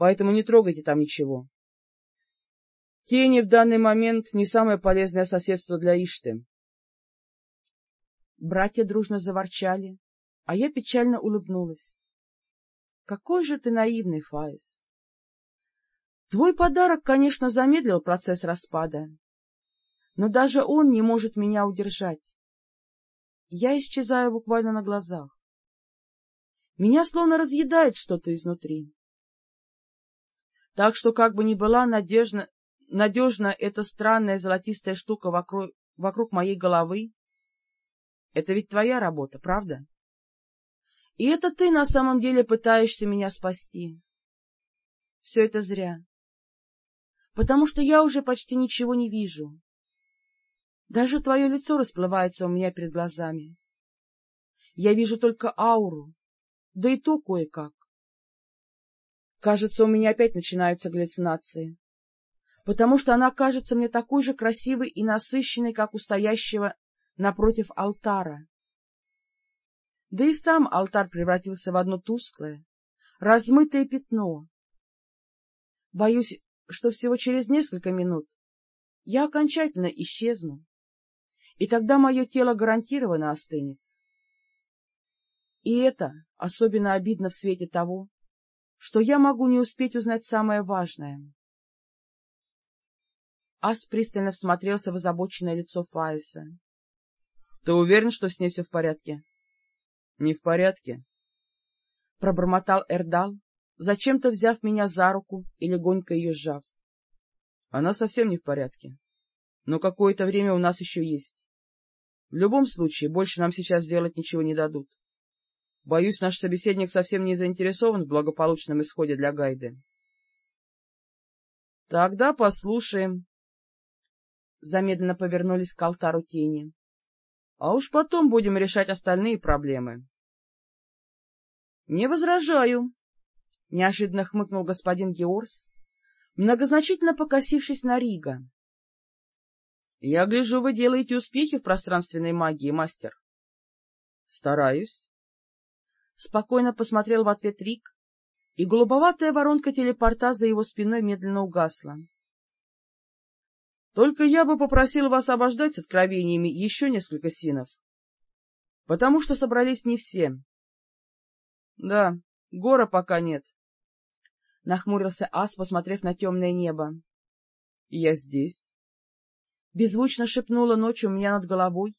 поэтому не трогайте там ничего. Тени в данный момент не самое полезное соседство для Ишты. Братья дружно заворчали, а я печально улыбнулась. — Какой же ты наивный, Фаис! Твой подарок, конечно, замедлил процесс распада, но даже он не может меня удержать. Я исчезаю буквально на глазах. Меня словно разъедает что-то изнутри. Так что, как бы ни была надежна, надежна эта странная золотистая штука вокруг, вокруг моей головы, это ведь твоя работа, правда? И это ты на самом деле пытаешься меня спасти. Все это зря. Потому что я уже почти ничего не вижу. Даже твое лицо расплывается у меня перед глазами. Я вижу только ауру, да и то кое-как. Кажется, у меня опять начинаются галлюцинации, потому что она кажется мне такой же красивой и насыщенной, как у стоящего напротив алтара. Да и сам алтарь превратился в одно тусклое, размытое пятно. Боюсь, что всего через несколько минут я окончательно исчезну, и тогда мое тело гарантированно остынет. И это особенно обидно в свете того, что я могу не успеть узнать самое важное. Ас пристально всмотрелся в озабоченное лицо Фаиса. — Ты уверен, что с ней все в порядке? — Не в порядке. Пробормотал Эрдал, зачем-то взяв меня за руку и легонько ее сжав. — Она совсем не в порядке. Но какое-то время у нас еще есть. В любом случае, больше нам сейчас делать ничего не дадут. Боюсь, наш собеседник совсем не заинтересован в благополучном исходе для Гайды. — Тогда послушаем. Замедленно повернулись к алтару тени. — А уж потом будем решать остальные проблемы. — Не возражаю, — неожиданно хмыкнул господин Георс, многозначительно покосившись на Рига. — Я гляжу, вы делаете успехи в пространственной магии, мастер. — Стараюсь. Спокойно посмотрел в ответ Рик, и голубоватая воронка телепорта за его спиной медленно угасла. — Только я бы попросил вас обождать с откровениями еще несколько синов, потому что собрались не все. — Да, гора пока нет. — нахмурился Ас, посмотрев на темное небо. — Я здесь беззвучно шепнула ночь у меня над головой,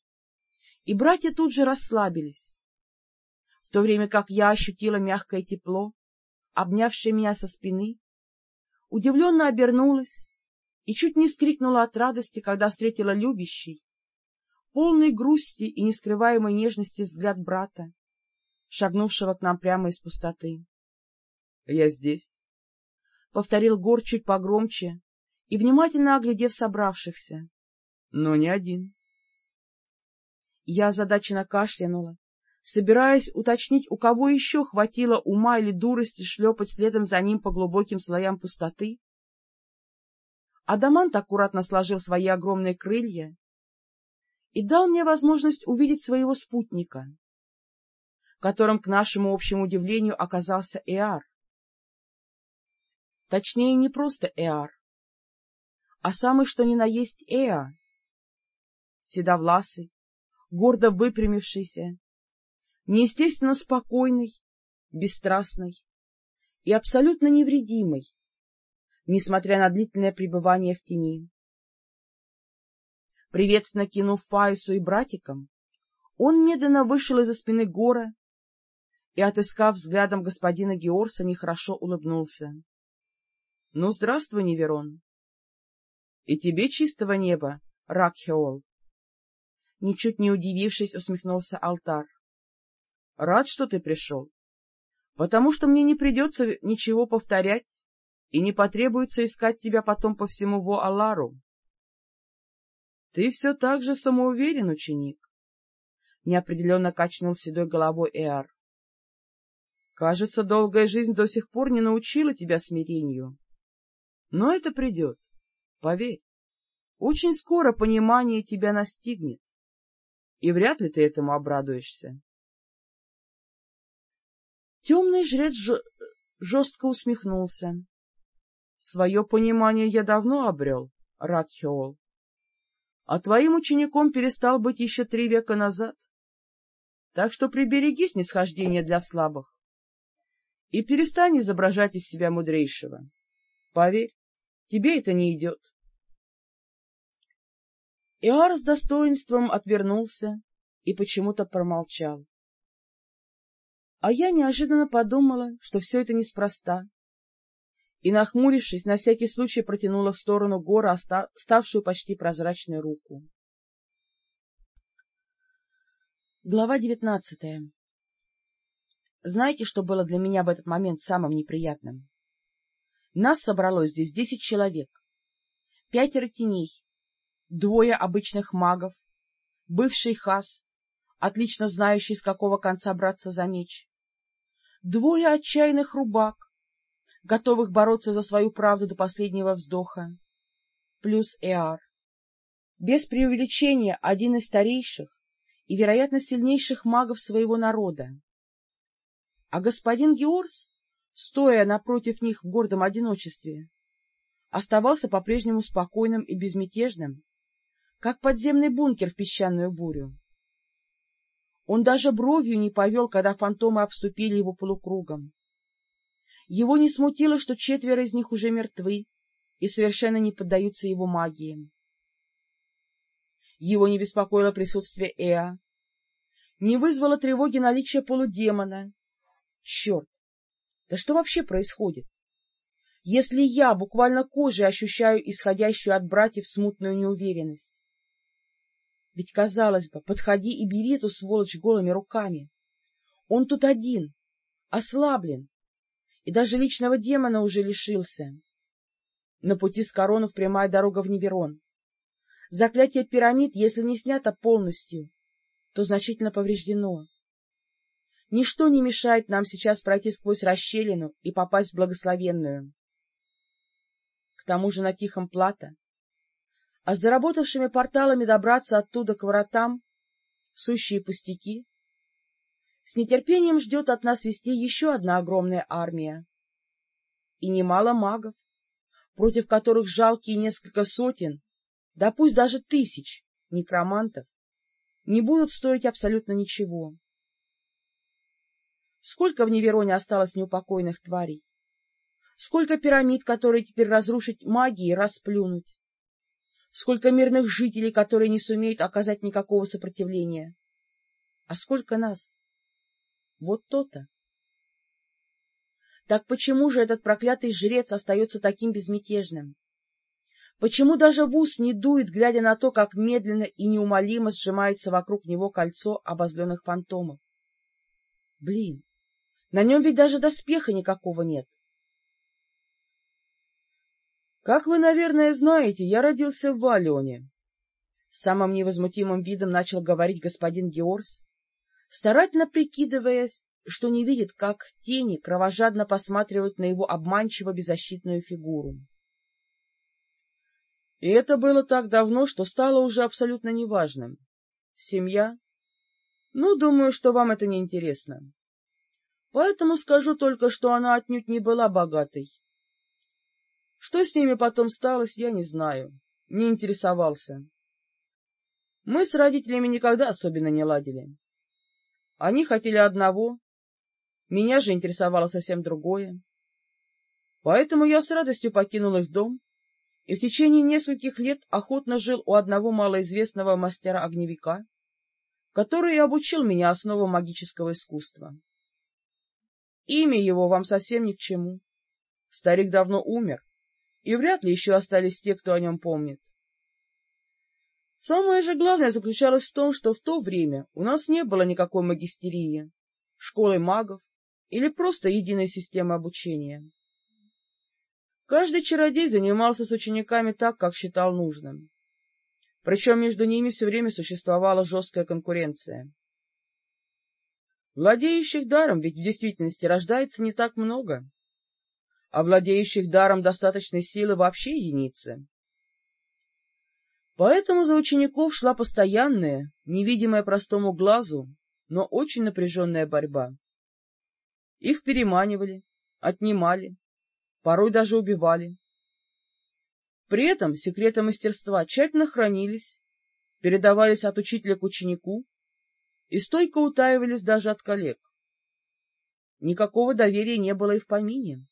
и братья тут же расслабились, в то время как я ощутила мягкое тепло, обнявшее меня со спины, удивленно обернулась и чуть не скрикнула от радости, когда встретила любящий, полный грусти и нескрываемой нежности взгляд брата, шагнувшего к нам прямо из пустоты. — Я здесь, — повторил Гор чуть погромче и внимательно оглядев собравшихся но не один. Я озадаченно кашлянула, собираясь уточнить, у кого еще хватило ума или дурости шлепать следом за ним по глубоким слоям пустоты. Адамант аккуратно сложил свои огромные крылья и дал мне возможность увидеть своего спутника, которым, к нашему общему удивлению, оказался Эар. Точнее, не просто Эар, а самый что ни на есть Эа, седовласый, гордо выпрямившийся, неестественно спокойный, бесстрастный и абсолютно невредимый, несмотря на длительное пребывание в тени. Приветственно кинув Фаису и братикам, он медленно вышел из-за спины Гора и, отыскав взглядом господина Георса, нехорошо улыбнулся. — Ну, здравствуй, Неверон. — И тебе чистого неба, Ракхеол. Ничуть не удивившись, усмехнулся алтар. — Рад, что ты пришел, потому что мне не придется ничего повторять и не потребуется искать тебя потом по всему Во-Алару. — Ты все так же самоуверен, ученик, — неопределенно качнул седой головой Эар. — Кажется, долгая жизнь до сих пор не научила тебя смирению. Но это придет, поверь. Очень скоро понимание тебя настигнет и вряд ли ты этому обрадуешься. Темный жрец жестко усмехнулся. Свое понимание я давно обрел, Ракхеол, а твоим учеником перестал быть еще три века назад. Так что прибереги снисхождение для слабых и перестань изображать из себя мудрейшего. Поверь, тебе это не идет. Иар с достоинством отвернулся и почему-то промолчал. А я неожиданно подумала, что все это неспроста, и, нахмурившись, на всякий случай протянула в сторону гора ставшую почти прозрачной руку. Глава девятнадцатая Знаете, что было для меня в этот момент самым неприятным? Нас собралось здесь десять человек, пятеро теней, двое обычных магов, бывший хас, отлично знающий, с какого конца браться за меч, двое отчаянных рубак, готовых бороться за свою правду до последнего вздоха, плюс Эар. Без преувеличения один из старейших и, вероятно, сильнейших магов своего народа. А господин Георс, стоя напротив них в гордом одиночестве, оставался по-прежнему спокойным и безмятежным, как подземный бункер в песчаную бурю. Он даже бровью не повел, когда фантомы обступили его полукругом. Его не смутило, что четверо из них уже мертвы и совершенно не поддаются его магии. Его не беспокоило присутствие Эа, не вызвало тревоги наличие полудемона. Черт! Да что вообще происходит? Если я буквально кожей ощущаю исходящую от братьев смутную неуверенность? Ведь, казалось бы, подходи и бери эту сволочь голыми руками. Он тут один, ослаблен, и даже личного демона уже лишился. На пути с коронов прямая дорога в Неверон. Заклятие пирамид, если не снято полностью, то значительно повреждено. Ничто не мешает нам сейчас пройти сквозь расщелину и попасть в благословенную. К тому же на Тихом Плато, а заработавшими порталами добраться оттуда к воротам — сущие пустяки, с нетерпением ждет от нас вести еще одна огромная армия. И немало магов, против которых жалкие несколько сотен, да пусть даже тысяч некромантов, не будут стоить абсолютно ничего. Сколько в Невероне осталось неупокойных тварей? Сколько пирамид, которые теперь разрушить магией, расплюнуть? Сколько мирных жителей, которые не сумеют оказать никакого сопротивления? А сколько нас? Вот то-то. Так почему же этот проклятый жрец остается таким безмятежным? Почему даже в ус не дует, глядя на то, как медленно и неумолимо сжимается вокруг него кольцо обозленных фантомов? Блин, на нем ведь даже доспеха никакого нет. Как вы, наверное, знаете, я родился в Валионе. Самым невозмутимым видом начал говорить господин Георс, старательно прикидываясь, что не видит, как тени кровожадно посматривают на его обманчиво беззащитную фигуру. И это было так давно, что стало уже абсолютно неважным. Семья? Ну, думаю, что вам это не интересно. Поэтому скажу только, что она отнюдь не была богатой. Что с ними потом сталось, я не знаю, не интересовался. Мы с родителями никогда особенно не ладили. Они хотели одного, меня же интересовало совсем другое. Поэтому я с радостью покинул их дом и в течение нескольких лет охотно жил у одного малоизвестного мастера-огневика, который и обучил меня основам магического искусства. Имя его вам совсем ни к чему. Старик давно умер, и вряд ли еще остались те, кто о нем помнит. Самое же главное заключалось в том, что в то время у нас не было никакой магистерии, школы магов или просто единой системы обучения. Каждый чародей занимался с учениками так, как считал нужным. Причем между ними все время существовала жесткая конкуренция. Владеющих даром ведь в действительности рождается не так много, а владеющих даром достаточной силы вообще единицы. Поэтому за учеников шла постоянная, невидимая простому глазу, но очень напряженная борьба. Их переманивали, отнимали, порой даже убивали, При этом секреты мастерства тщательно хранились, передавались от учителя к ученику и стойко утаивались даже от коллег. Никакого доверия не было и в помине.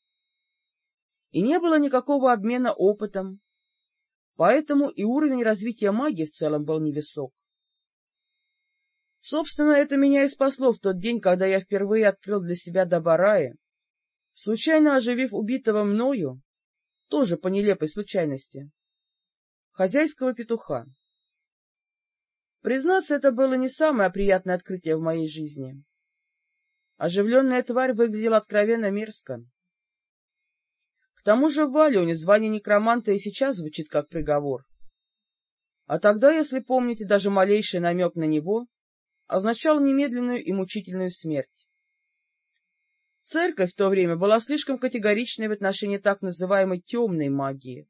И не было никакого обмена опытом, поэтому и уровень развития магии в целом был невысок. Собственно, это меня и спасло в тот день, когда я впервые открыл для себя Добарая, случайно оживив убитого мною, тоже по нелепой случайности, хозяйского петуха. Признаться, это было не самое приятное открытие в моей жизни. Оживленная тварь выглядела откровенно мерзко. К тому же в Валионе звание некроманта и сейчас звучит как приговор. А тогда, если помните, даже малейший намек на него означал немедленную и мучительную смерть. Церковь в то время была слишком категоричной в отношении так называемой темной магии.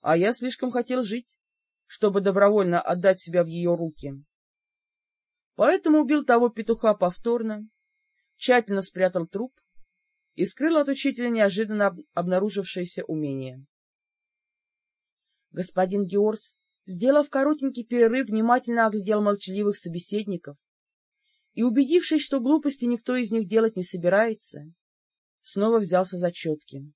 А я слишком хотел жить, чтобы добровольно отдать себя в ее руки. Поэтому убил того петуха повторно, тщательно спрятал труп и скрыл от учителя неожиданно об обнаружившееся умение. Господин Георс, сделав коротенький перерыв, внимательно оглядел молчаливых собеседников и, убедившись, что глупости никто из них делать не собирается, снова взялся за четки.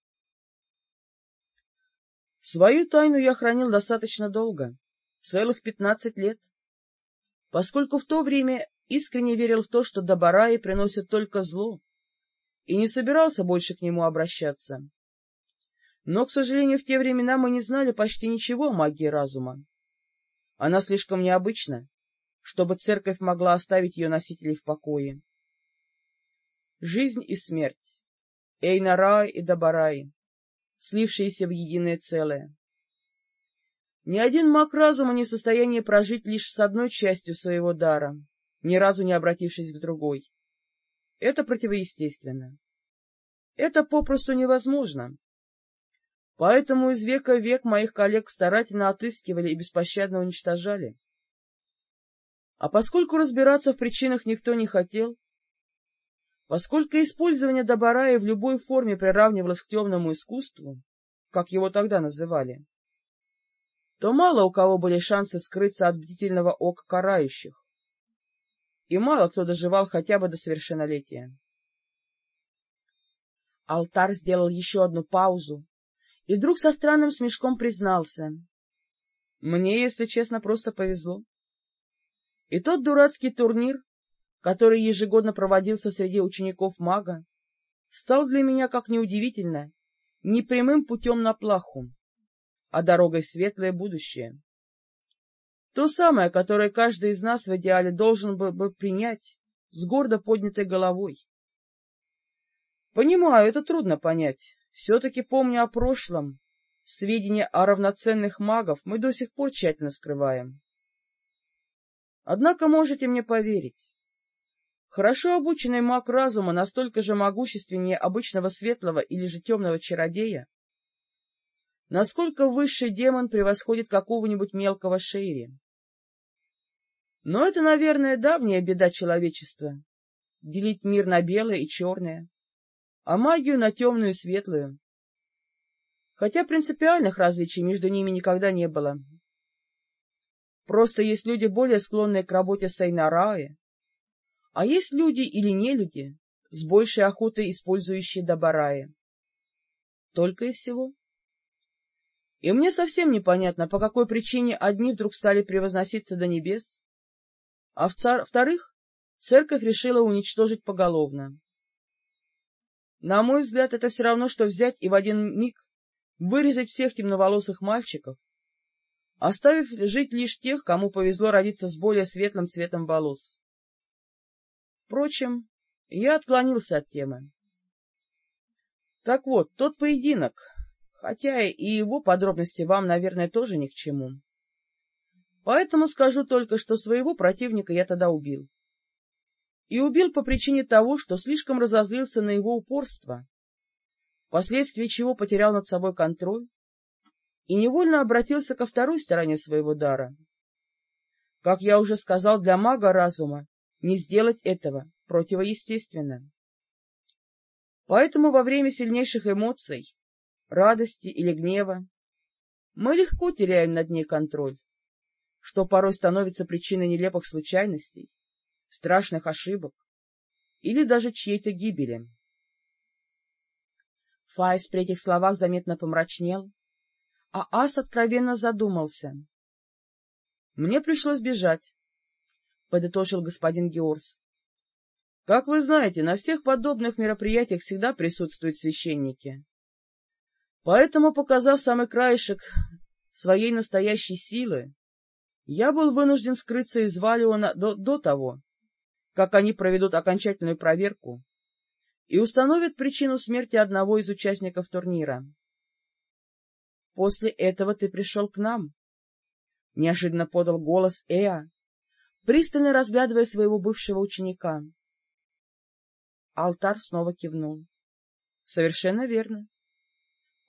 Свою тайну я хранил достаточно долго, целых пятнадцать лет, поскольку в то время искренне верил в то, что Добараи приносят только зло, и не собирался больше к нему обращаться. Но, к сожалению, в те времена мы не знали почти ничего о магии разума. Она слишком необычна, чтобы церковь могла оставить ее носителей в покое. Жизнь и смерть, Эйнарай и Дабарай, слившиеся в единое целое. Ни один маг разума не в состоянии прожить лишь с одной частью своего дара, ни разу не обратившись к другой. Это противоестественно. Это попросту невозможно. Поэтому из века в век моих коллег старательно отыскивали и беспощадно уничтожали. А поскольку разбираться в причинах никто не хотел, поскольку использование Добарая в любой форме приравнивалось к темному искусству, как его тогда называли, то мало у кого были шансы скрыться от бдительного ока карающих и мало кто доживал хотя бы до совершеннолетия. Алтар сделал еще одну паузу и вдруг со странным смешком признался. Мне, если честно, просто повезло. И тот дурацкий турнир, который ежегодно проводился среди учеников мага, стал для меня, как неудивительно, не прямым путем на плаху, а дорогой в светлое будущее. То самое, которое каждый из нас в идеале должен был бы принять с гордо поднятой головой. Понимаю, это трудно понять. Все-таки помня о прошлом, сведения о равноценных магов мы до сих пор тщательно скрываем. Однако можете мне поверить. Хорошо обученный маг разума настолько же могущественнее обычного светлого или же темного чародея, насколько высший демон превосходит какого-нибудь мелкого шейри. Но это, наверное, давняя беда человечества — делить мир на белое и черное, а магию на темную и светлую. Хотя принципиальных различий между ними никогда не было. Просто есть люди, более склонные к работе с Айнараe, а есть люди или не люди, с большей охотой использующие Добарае. Только и всего. И мне совсем непонятно, по какой причине одни вдруг стали превозноситься до небес, а вторых церковь решила уничтожить поголовно. На мой взгляд, это все равно, что взять и в один миг вырезать всех темноволосых мальчиков, оставив жить лишь тех, кому повезло родиться с более светлым цветом волос. Впрочем, я отклонился от темы. Так вот, тот поединок, хотя и его подробности вам, наверное, тоже ни к чему. Поэтому скажу только, что своего противника я тогда убил. И убил по причине того, что слишком разозлился на его упорство, впоследствии чего потерял над собой контроль и невольно обратился ко второй стороне своего дара. Как я уже сказал, для мага разума не сделать этого противоестественно. Поэтому во время сильнейших эмоций радости или гнева, мы легко теряем над ней контроль, что порой становится причиной нелепых случайностей, страшных ошибок или даже чьей-то гибели. Файс при этих словах заметно помрачнел, а Ас откровенно задумался. — Мне пришлось бежать, — подытожил господин Георс. — Как вы знаете, на всех подобных мероприятиях всегда присутствуют священники. Поэтому, показав самый краешек своей настоящей силы, я был вынужден скрыться из Валиона до, до того, как они проведут окончательную проверку и установят причину смерти одного из участников турнира. После этого ты пришел к нам, — неожиданно подал голос Эа, пристально разглядывая своего бывшего ученика. Алтар снова кивнул. — Совершенно верно.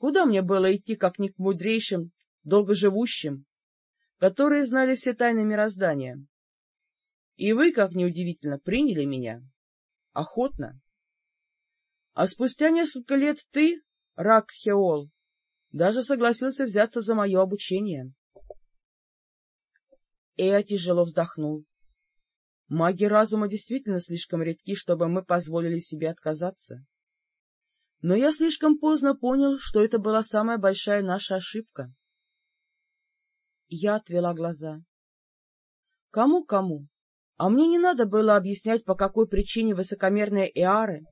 Куда мне было идти, как не к мудрейшим, долгоживущим, которые знали все тайны мироздания? И вы, как неудивительно, приняли меня. Охотно. А спустя несколько лет ты, Рак Хеол, даже согласился взяться за мое обучение. Эя тяжело вздохнул. Маги разума действительно слишком редки, чтобы мы позволили себе отказаться. Но я слишком поздно понял, что это была самая большая наша ошибка. Я отвела глаза. Кому-кому? А мне не надо было объяснять, по какой причине высокомерные Эары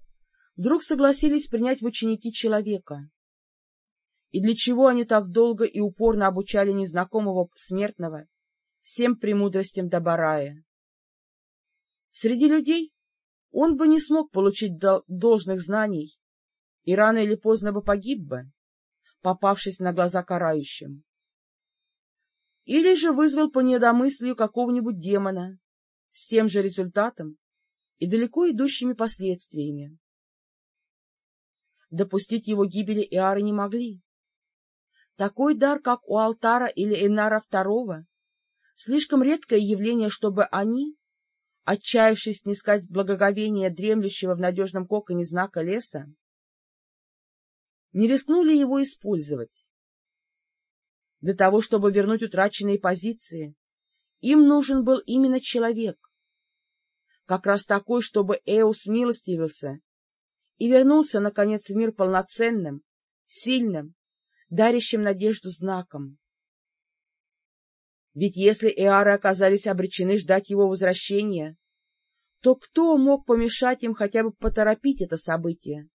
вдруг согласились принять в ученики человека. И для чего они так долго и упорно обучали незнакомого смертного всем премудростям Добарая. Среди людей он бы не смог получить должных знаний и рано или поздно бы погиб бы, попавшись на глаза карающим. Или же вызвал по недомыслию какого-нибудь демона с тем же результатом и далеко идущими последствиями. Допустить его гибели Иары не могли. Такой дар, как у Алтара или Энара II, слишком редкое явление, чтобы они, отчаявшись снискать благоговение дремлющего в надежном коконе знака леса, не рискнули его использовать. Для того, чтобы вернуть утраченные позиции, им нужен был именно человек, как раз такой, чтобы Эус милостивился и вернулся, наконец, в мир полноценным, сильным, дарящим надежду знаком. Ведь если Эары оказались обречены ждать его возвращения, то кто мог помешать им хотя бы поторопить это событие?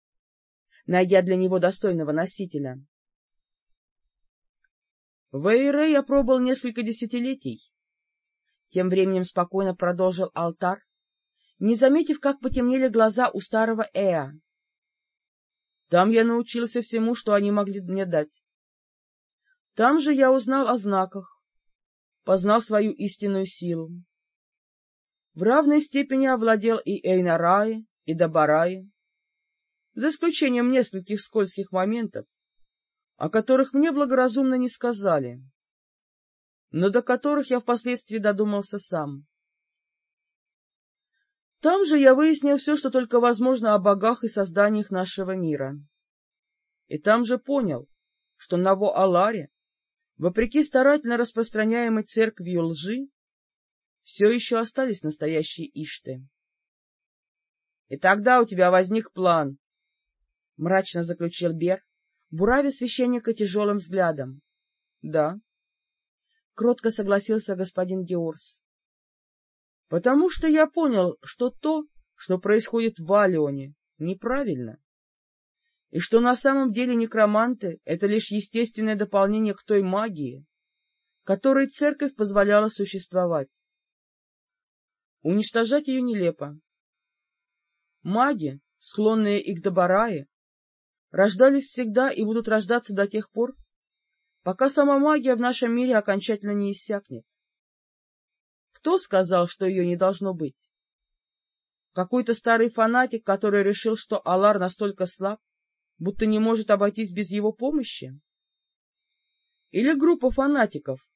Найдя для него достойного носителя. В Эйре я пробыл несколько десятилетий. Тем временем спокойно продолжил алтар, не заметив, как потемнели глаза у старого Эа. Там я научился всему, что они могли мне дать. Там же я узнал о знаках, познал свою истинную силу. В равной степени овладел и Эйнарае, и Дабарае, за исключением нескольких скользких моментов, о которых мне благоразумно не сказали, но до которых я впоследствии додумался сам. Там же я выяснил все, что только возможно о богах и созданиях нашего мира. И там же понял, что на Во-Аларе, вопреки старательно распространяемой церковью лжи, все еще остались настоящие Ишты. И тогда у тебя возник план — мрачно заключил Бер, буравя священника тяжелым взглядом. — Да. — кротко согласился господин Георс. — Потому что я понял, что то, что происходит в Валионе, неправильно, и что на самом деле некроманты — это лишь естественное дополнение к той магии, которой церковь позволяла существовать. Уничтожать ее нелепо. Маги, склонные и к Добарае, рождались всегда и будут рождаться до тех пор, пока сама магия в нашем мире окончательно не иссякнет. Кто сказал, что ее не должно быть? Какой-то старый фанатик, который решил, что Алар настолько слаб, будто не может обойтись без его помощи? Или группа фанатиков,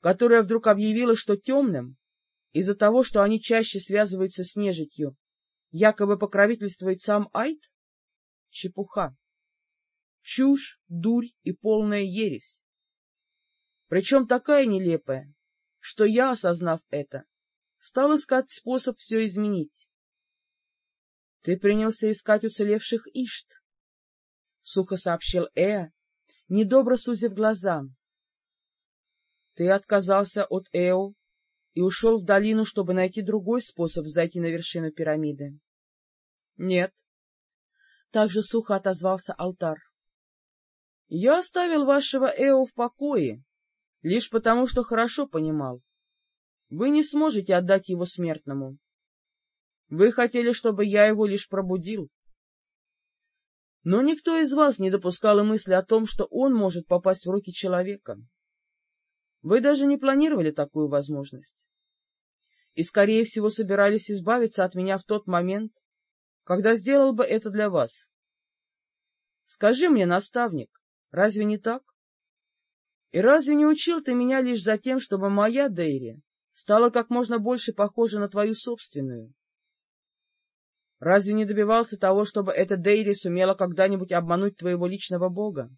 которая вдруг объявила, что темным, из-за того, что они чаще связываются с нежитью, якобы покровительствует сам Айт? Чепуха чушь, дурь и полная ересь. причем такая нелепая, что я, осознав это, стал искать способ все изменить. — Ты принялся искать уцелевших Ишт, — сухо сообщил Эа, недобро сузив глаза. — Ты отказался от Эо и ушел в долину, чтобы найти другой способ зайти на вершину пирамиды. — Нет. Так же сухо отозвался алтар. — Я оставил вашего Эо в покое, лишь потому, что хорошо понимал. Вы не сможете отдать его смертному. Вы хотели, чтобы я его лишь пробудил. Но никто из вас не допускал и мысли о том, что он может попасть в руки человека. Вы даже не планировали такую возможность. И, скорее всего, собирались избавиться от меня в тот момент, когда сделал бы это для вас. Скажи мне, наставник, разве не так? И разве не учил ты меня лишь за тем, чтобы моя Дейри стала как можно больше похожа на твою собственную? Разве не добивался того, чтобы эта Дейри сумела когда-нибудь обмануть твоего личного бога?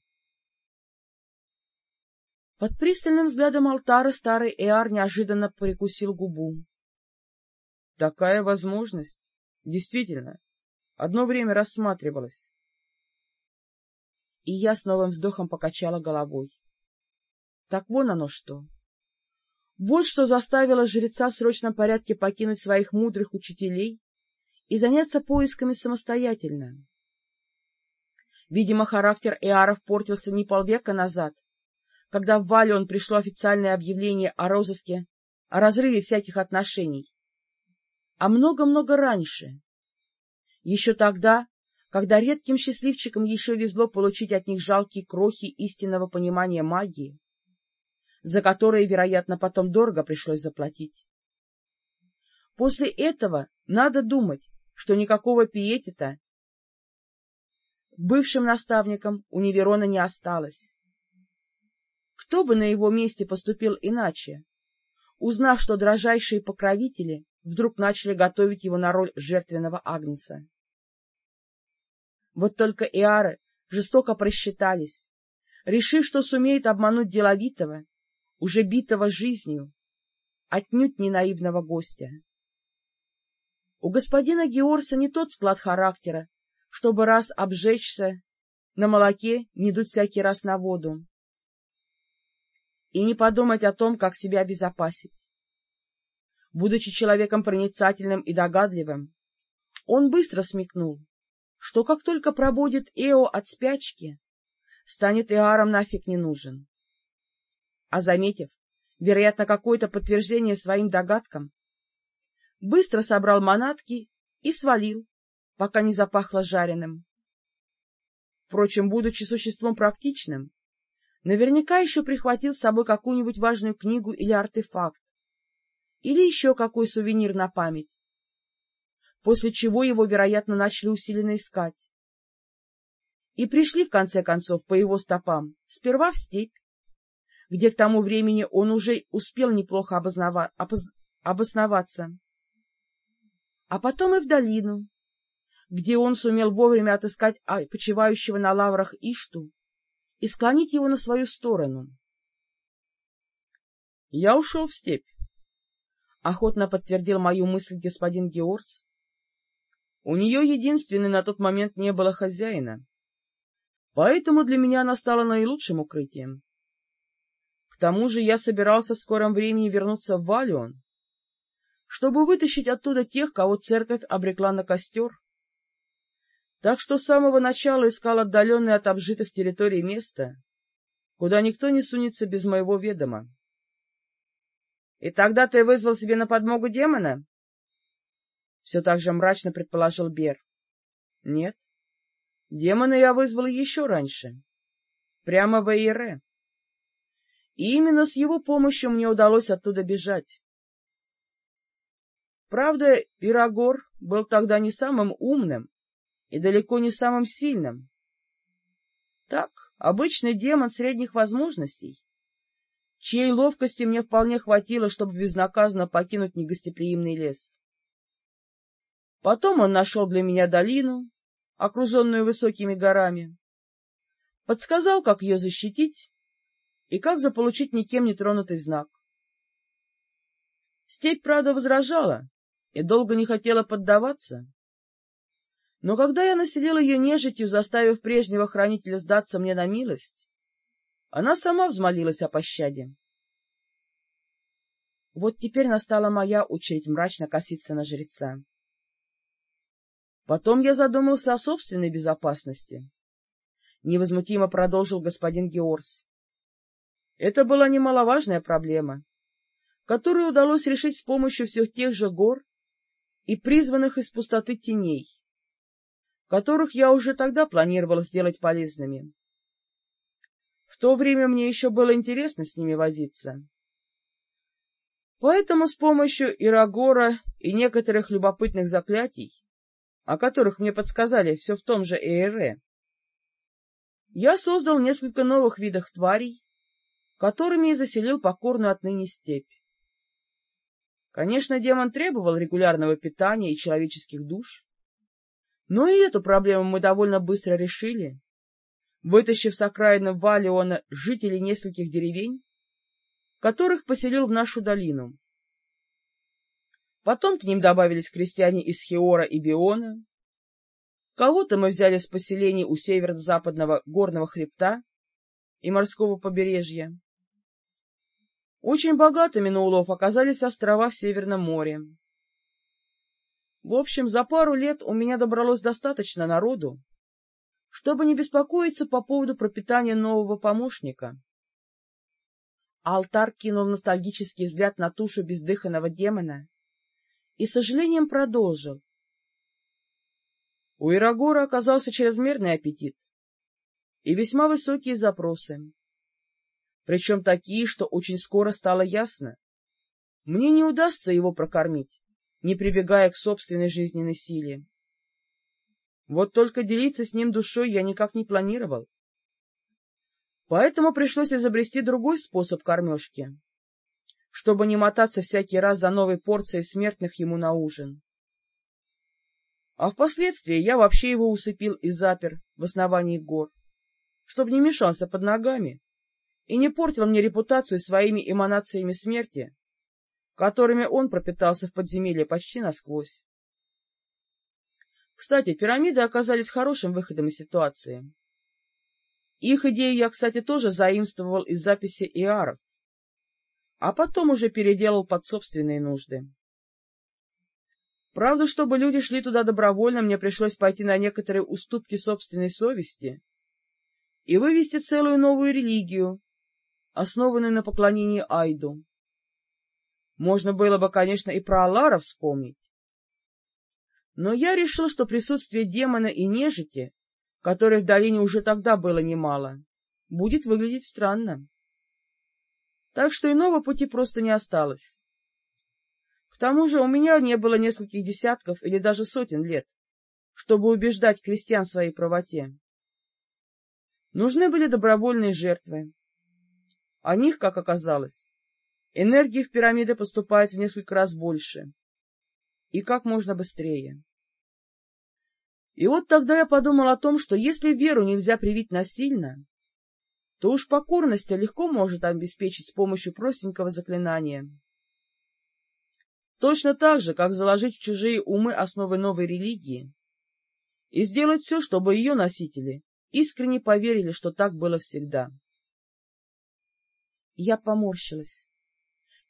Под пристальным взглядом алтара старый Эар неожиданно прикусил губу. Такая возможность, действительно, одно время рассматривалась. И я с новым вздохом покачала головой. Так вон оно что. Вот что заставило жреца в срочном порядке покинуть своих мудрых учителей и заняться поисками самостоятельно. Видимо, характер Эаров портился не полвека назад, когда в Валион пришло официальное объявление о розыске, о разрыве всяких отношений, а много-много раньше. Еще тогда, когда редким счастливчикам еще везло получить от них жалкие крохи истинного понимания магии, за которые, вероятно, потом дорого пришлось заплатить. После этого надо думать, что никакого пиетета бывшим наставникам у Неверона не осталось. Кто бы на его месте поступил иначе, узнав, что дрожайшие покровители вдруг начали готовить его на роль жертвенного агнца? Вот только Иары жестоко просчитались, решив, что сумеют обмануть деловитого, уже битого жизнью, отнюдь не наивного гостя. У господина Георса не тот склад характера, чтобы раз обжечься на молоке, не дуть всякий раз на воду. И не подумать о том, как себя обезопасить. Будучи человеком проницательным и догадливым, он быстро смекнул, что как только пробудет Эо от спячки, станет Эаром нафиг не нужен. А заметив, вероятно, какое-то подтверждение своим догадкам, быстро собрал манатки и свалил, пока не запахло жареным. Впрочем, будучи существом практичным, наверняка еще прихватил с собой какую-нибудь важную книгу или артефакт, или еще какой сувенир на память, после чего его, вероятно, начали усиленно искать. И пришли, в конце концов, по его стопам, сперва в степь, где к тому времени он уже успел неплохо обознава... обоз... обосноваться, а потом и в долину, где он сумел вовремя отыскать почивающего на лаврах Ишту и склонить его на свою сторону. — Я ушел в степь, — охотно подтвердил мою мысль господин Георс. У нее единственной на тот момент не было хозяина, поэтому для меня она стала наилучшим укрытием. К тому же я собирался в скором времени вернуться в Валион, чтобы вытащить оттуда тех, кого церковь обрекла на костер. Так что с самого начала искал отдаленное от обжитых территорий место, куда никто не сунется без моего ведома. — И тогда ты вызвал себе на подмогу демона? — все так же мрачно предположил Бер. — Нет. Демона я вызвал еще раньше. Прямо в Эйре. И именно с его помощью мне удалось оттуда бежать. Правда, Пирогор был тогда не самым умным и далеко не самым сильным. Так, обычный демон средних возможностей, чьей ловкости мне вполне хватило, чтобы безнаказанно покинуть негостеприимный лес. Потом он нашел для меня долину, окруженную высокими горами, подсказал, как ее защитить, и как заполучить никем не тронутый знак. Степь, правда, возражала и долго не хотела поддаваться, но когда я населил ее нежитью, заставив прежнего хранителя сдаться мне на милость, она сама взмолилась о пощаде. Вот теперь настала моя очередь мрачно коситься на жреца. Потом я задумался о собственной безопасности. Невозмутимо продолжил господин Георс. Это была немаловажная проблема, которую удалось решить с помощью всех тех же гор и призванных из пустоты теней которых я уже тогда планировал сделать полезными. В то время мне еще было интересно с ними возиться. Поэтому с помощью Ирагора и некоторых любопытных заклятий, о которых мне подсказали все в том же Эйре, я создал несколько новых видов тварей, которыми и заселил покорную отныне степь. Конечно, демон требовал регулярного питания и человеческих душ, но и эту проблему мы довольно быстро решили, вытащив с окраины Валиона жителей нескольких деревень, которых поселил в нашу долину. Потом к ним добавились крестьяне из Хиора и Биона. Кого-то мы взяли с поселений у северо-западного горного хребта и морского побережья. Очень богатыми на улов оказались острова в Северном море. В общем, за пару лет у меня добралось достаточно народу, чтобы не беспокоиться по поводу пропитания нового помощника. Алтар кинул ностальгический взгляд на тушу бездыханного демона и с сожалением продолжил. У Ирагора оказался чрезмерный аппетит и весьма высокие запросы, причем такие, что очень скоро стало ясно. Мне не удастся его прокормить не прибегая к собственной жизненной силе. Вот только делиться с ним душой я никак не планировал. Поэтому пришлось изобрести другой способ кормежки, чтобы не мотаться всякий раз за новой порцией смертных ему на ужин. А впоследствии я вообще его усыпил и запер в основании гор, чтобы не мешался под ногами и не портил мне репутацию своими эманациями смерти которыми он пропитался в подземелье почти насквозь. Кстати, пирамиды оказались хорошим выходом из ситуации. Их идею я, кстати, тоже заимствовал из записи иаров, а потом уже переделал под собственные нужды. Правда, чтобы люди шли туда добровольно, мне пришлось пойти на некоторые уступки собственной совести и вывести целую новую религию, основанную на поклонении Айду. Можно было бы, конечно, и про Алара вспомнить. Но я решил, что присутствие демона и нежити, которой в долине уже тогда было немало, будет выглядеть странно. Так что иного пути просто не осталось. К тому же у меня не было нескольких десятков или даже сотен лет, чтобы убеждать крестьян в своей правоте. Нужны были добровольные жертвы. О них, как оказалось, Энергии в пирамиды поступает в несколько раз больше. И как можно быстрее. И вот тогда я подумал о том, что если веру нельзя привить насильно, то уж покорность легко может обеспечить с помощью простенького заклинания. Точно так же, как заложить в чужие умы основы новой религии и сделать все, чтобы ее носители искренне поверили, что так было всегда. Я поморщилась.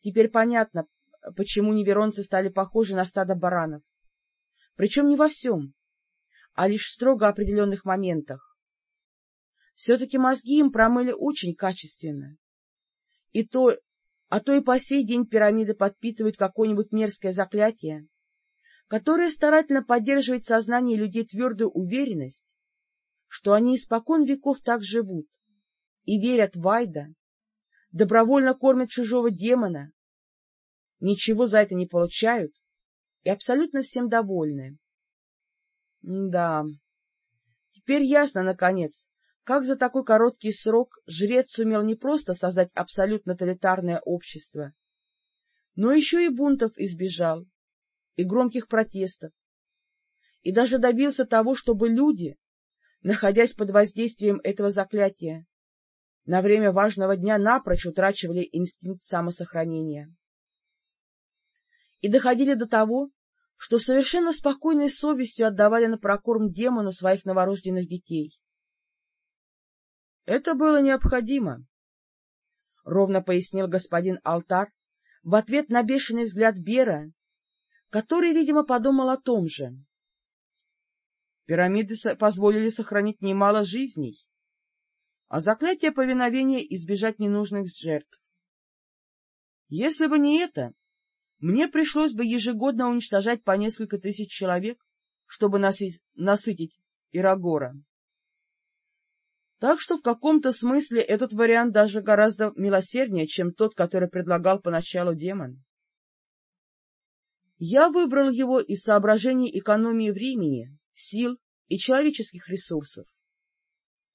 Теперь понятно, почему неверонцы стали похожи на стадо баранов. Причем не во всем, а лишь в строго определенных моментах. Все-таки мозги им промыли очень качественно. И то, а то и по сей день пирамиды подпитывают какое-нибудь мерзкое заклятие, которое старательно поддерживает в сознании людей твердую уверенность, что они испокон веков так живут и верят в Айда, добровольно кормят чужого демона, ничего за это не получают и абсолютно всем довольны. да, теперь ясно, наконец, как за такой короткий срок жрец сумел не просто создать абсолютно тоталитарное общество, но еще и бунтов избежал, и громких протестов, и даже добился того, чтобы люди, находясь под воздействием этого заклятия, на время важного дня напрочь утрачивали инстинкт самосохранения. И доходили до того, что совершенно спокойной совестью отдавали на прокорм демону своих новорожденных детей. Это было необходимо, — ровно пояснил господин Алтар в ответ на бешеный взгляд Бера, который, видимо, подумал о том же. Пирамиды позволили сохранить немало жизней, а заклятие повиновения избежать ненужных жертв. Если бы не это, мне пришлось бы ежегодно уничтожать по несколько тысяч человек, чтобы насытить, Ирагора. Так что в каком-то смысле этот вариант даже гораздо милосерднее, чем тот, который предлагал поначалу демон. Я выбрал его из соображений экономии времени, сил и человеческих ресурсов.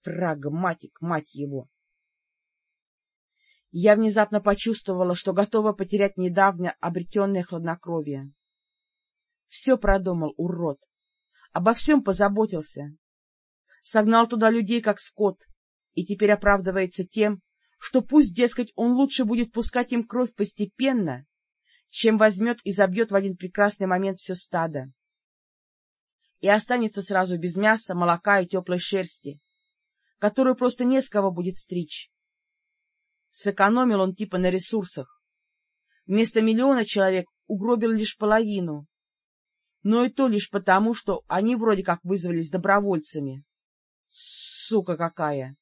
Прагматик, мать его! Я внезапно почувствовала, что готова потерять недавно обретенное хладнокровие. Все продумал, урод. Обо всем позаботился. Согнал туда людей, как скот, и теперь оправдывается тем, что пусть, дескать, он лучше будет пускать им кровь постепенно, чем возьмет и забьет в один прекрасный момент все стадо. И останется сразу без мяса, молока и теплой шерсти, которую просто не с кого будет стричь. Сэкономил он типа на ресурсах. Вместо миллиона человек угробил лишь половину, но и то лишь потому, что они вроде как вызвались добровольцами. Сука какая!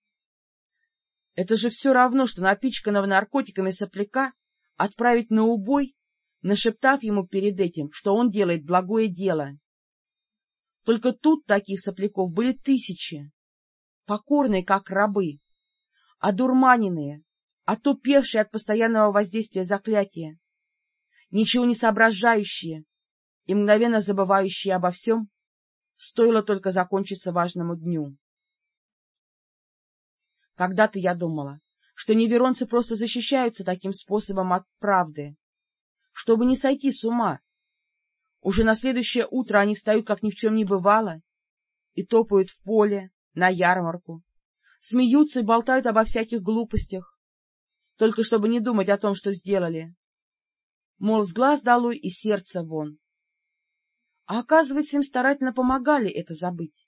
Это же все равно, что напичканного наркотиками сопляка отправить на убой нашептав ему перед этим, что он делает благое дело. Только тут таких сопляков были тысячи, покорные, как рабы, одурманенные, отупевшие от постоянного воздействия заклятия, ничего не соображающие и мгновенно забывающие обо всем, стоило только закончиться важному дню. Когда-то я думала, что неверонцы просто защищаются таким способом от правды, чтобы не сойти с ума. Уже на следующее утро они встают, как ни в чем не бывало, и топают в поле, на ярмарку, смеются и болтают обо всяких глупостях, только чтобы не думать о том, что сделали. Мол, с глаз долой и сердце вон. А оказывается, им старательно помогали это забыть.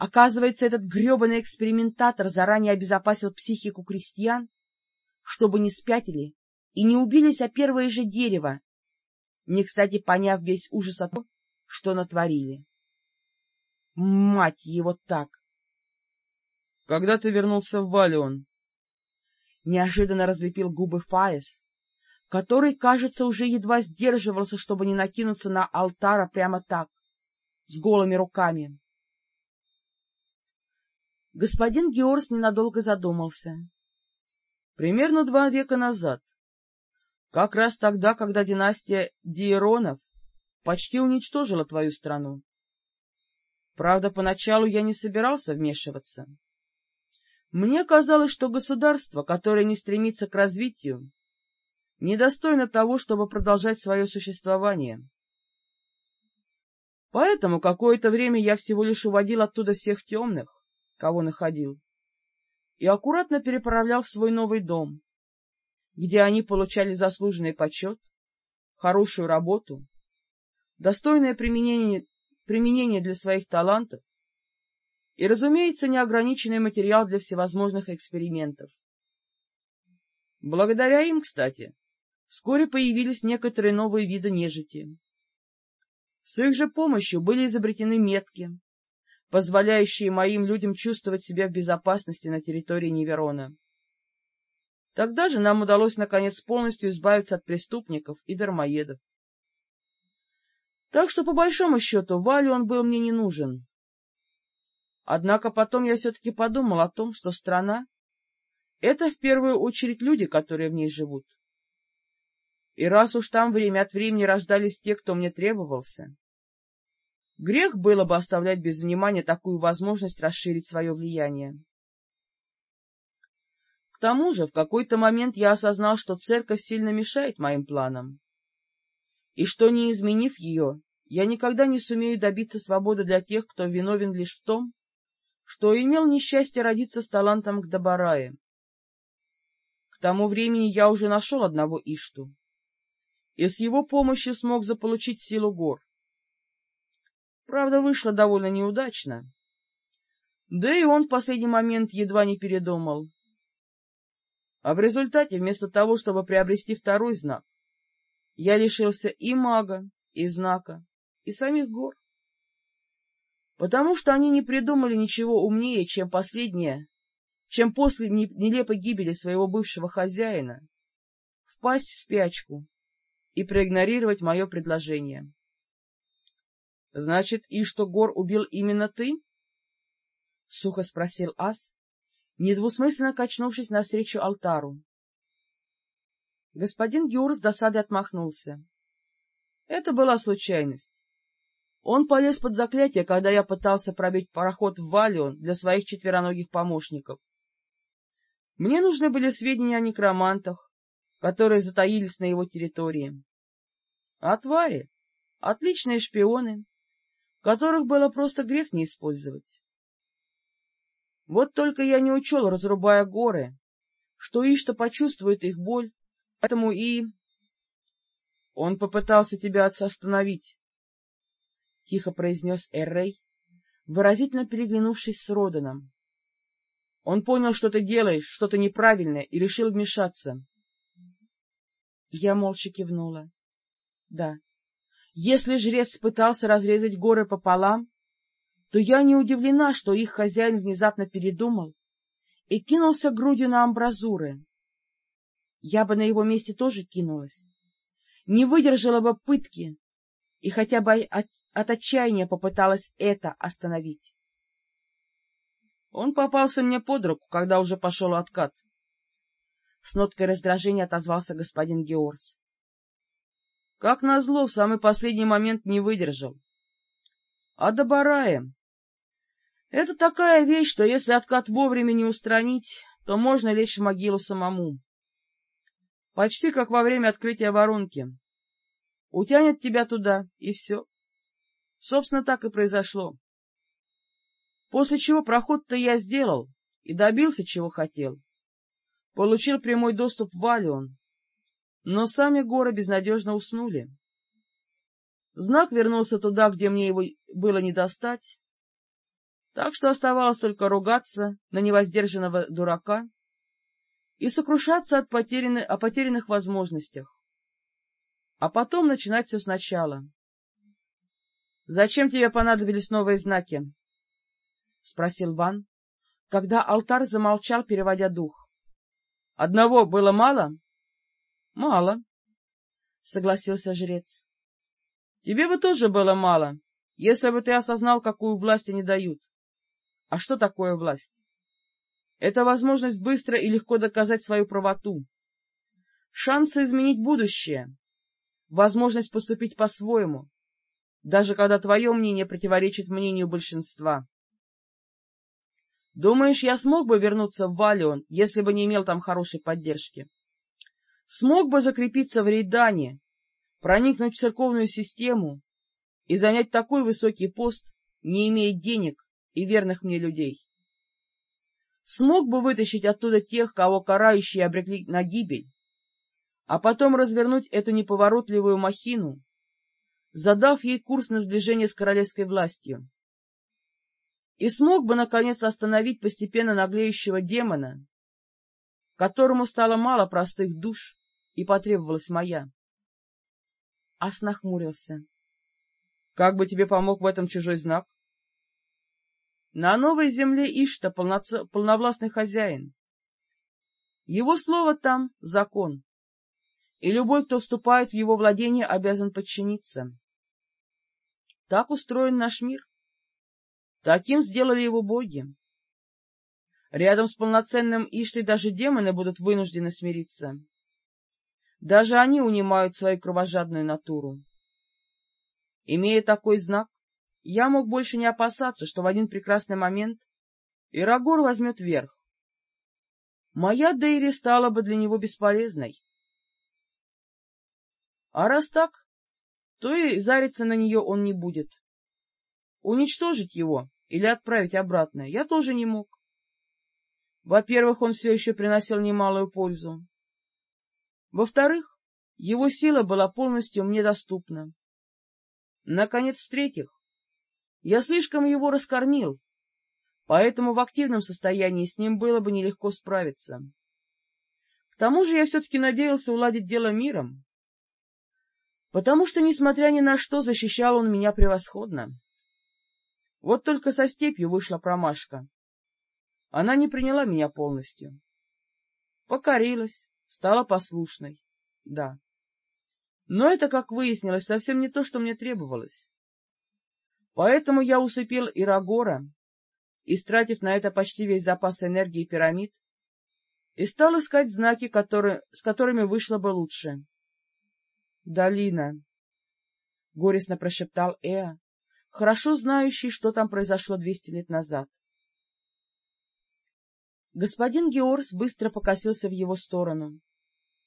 Оказывается, этот гребаный экспериментатор заранее обезопасил психику крестьян, чтобы не спятили и не убились о первое же дерево, не кстати поняв весь ужас от того, что натворили. Мать его так! — Когда ты вернулся в Валион? Неожиданно разлепил губы Фаис, который, кажется, уже едва сдерживался, чтобы не накинуться на алтара прямо так, с голыми руками. Господин Георс ненадолго задумался. — Примерно два века назад, как раз тогда, когда династия Диеронов почти уничтожила твою страну. Правда, поначалу я не собирался вмешиваться. Мне казалось, что государство, которое не стремится к развитию, недостойно того, чтобы продолжать свое существование. Поэтому какое-то время я всего лишь уводил оттуда всех темных, кого находил, и аккуратно переправлял в свой новый дом, где они получали заслуженный почет, хорошую работу, достойное применение, применение для своих талантов и, разумеется, неограниченный материал для всевозможных экспериментов. Благодаря им, кстати, вскоре появились некоторые новые виды нежити. С их же помощью были изобретены метки, позволяющие моим людям чувствовать себя в безопасности на территории Неверона. Тогда же нам удалось, наконец, полностью избавиться от преступников и дармоедов. Так что, по большому счету, Валю он был мне не нужен. Однако потом я все-таки подумал о том, что страна — это в первую очередь люди, которые в ней живут. И раз уж там время от времени рождались те, кто мне требовался, грех было бы оставлять без внимания такую возможность расширить свое влияние. К тому же в какой-то момент я осознал, что церковь сильно мешает моим планам, и что, не изменив ее, я никогда не сумею добиться свободы для тех, кто виновен лишь в том, что имел несчастье родиться с талантом к Добарае. тому времени я уже нашел одного Ишту, и с его помощью смог заполучить силу гор. Правда, вышло довольно неудачно. Да и он в последний момент едва не передумал. А в результате, вместо того, чтобы приобрести второй знак, я лишился и мага, и знака, и самих гор. Потому что они не придумали ничего умнее, чем последнее, чем после нелепой гибели своего бывшего хозяина впасть в спячку и проигнорировать мое предложение. — Значит, и что Гор убил именно ты? — сухо спросил Ас, недвусмысленно качнувшись навстречу алтару. Господин Геур с досадой отмахнулся. Это была случайность. Он полез под заклятие, когда я пытался пробить пароход в Валион для своих четвероногих помощников. Мне нужны были сведения о некромантах, которые затаились на его территории. А твари — отличные шпионы, которых было просто грех не использовать. Вот только я не учел, разрубая горы, что Ишта почувствует их боль, поэтому и... Он попытался тебя остановить, — тихо произнес Эррей, выразительно переглянувшись с Роданом. Он понял, что ты делаешь, что-то неправильное, и решил вмешаться. Я молча кивнула. Да, если жрец пытался разрезать горы пополам, то я не удивлена, что их хозяин внезапно передумал и кинулся грудью на амбразуры. Я бы на его месте тоже кинулась, не выдержала бы пытки и хотя бы от, от отчаяния попыталась это остановить. Он попался мне под руку, когда уже пошел откат. С ноткой раздражения отозвался господин Георс. Как назло, в самый последний момент не выдержал. А Добараем это такая вещь, что если откат вовремя не устранить, то можно лечь в могилу самому. Почти как во время открытия воронки. Утянет тебя туда, и все. Собственно, так и произошло. После чего проход-то я сделал и добился, чего хотел. Получил прямой доступ в Валион, но сами горы безнадежно уснули. Знак вернулся туда, где мне его было не достать, так что оставалось только ругаться на невоздержанного дурака и сокрушаться от потерянных, о потерянных возможностях, а потом начинать все сначала. — Зачем тебе понадобились новые знаки? — спросил Ван, когда алтарь замолчал, переводя дух. — Одного было мало? — Мало, — согласился жрец. — Тебе бы тоже было мало, если бы ты осознал, какую власть они дают. А что такое власть? Это возможность быстро и легко доказать свою правоту, шансы изменить будущее, возможность поступить по-своему, даже когда твое мнение противоречит мнению большинства. Думаешь, я смог бы вернуться в Валион, если бы не имел там хорошей поддержки? Смог бы закрепиться в Рейдане, проникнуть в церковную систему и занять такой высокий пост, не имея денег и верных мне людей. Смог бы вытащить оттуда тех, кого карающие обрекли на гибель, а потом развернуть эту неповоротливую махину, задав ей курс на сближение с королевской властью. И смог бы, наконец, остановить постепенно наглеющего демона, которому стало мало простых душ и потребовалась моя. Ас нахмурился. — Как бы тебе помог в этом чужой знак? — на новой земле Ишта полноц... полновластный хозяин. Его слово там — закон, и любой, кто вступает в его владение, обязан подчиниться. Так устроен наш мир. Таким сделали его боги. Рядом с полноценным Иштой даже демоны будут вынуждены смириться. Даже они унимают свою кровожадную натуру. Имея такой знак, я мог больше не опасаться, что в один прекрасный момент Ирагор возьмет верх. Моя Дейри стала бы для него бесполезной. А раз так, то и зариться на нее он не будет. Уничтожить его или отправить обратно я тоже не мог. Во-первых, он все еще приносил немалую пользу. Во-вторых, его сила была полностью мне доступна. Наконец, в-третьих, я слишком его раскормил, поэтому в активном состоянии с ним было бы нелегко справиться. К тому же я все-таки надеялся уладить дело миром, потому что, несмотря ни на что, защищал он меня превосходно. Вот только со степью вышла промашка. Она не приняла меня полностью. Покорилась, стала послушной, да. Но это, как выяснилось, совсем не то, что мне требовалось. Поэтому я усыпил Ирагора, истратив на это почти весь запас энергии пирамид, и стал искать знаки, которые, с которыми вышло бы лучше. — Долина, — горестно прошептал Эа, хорошо знающий, что там произошло двести лет назад. Господин Георс быстро покосился в его сторону.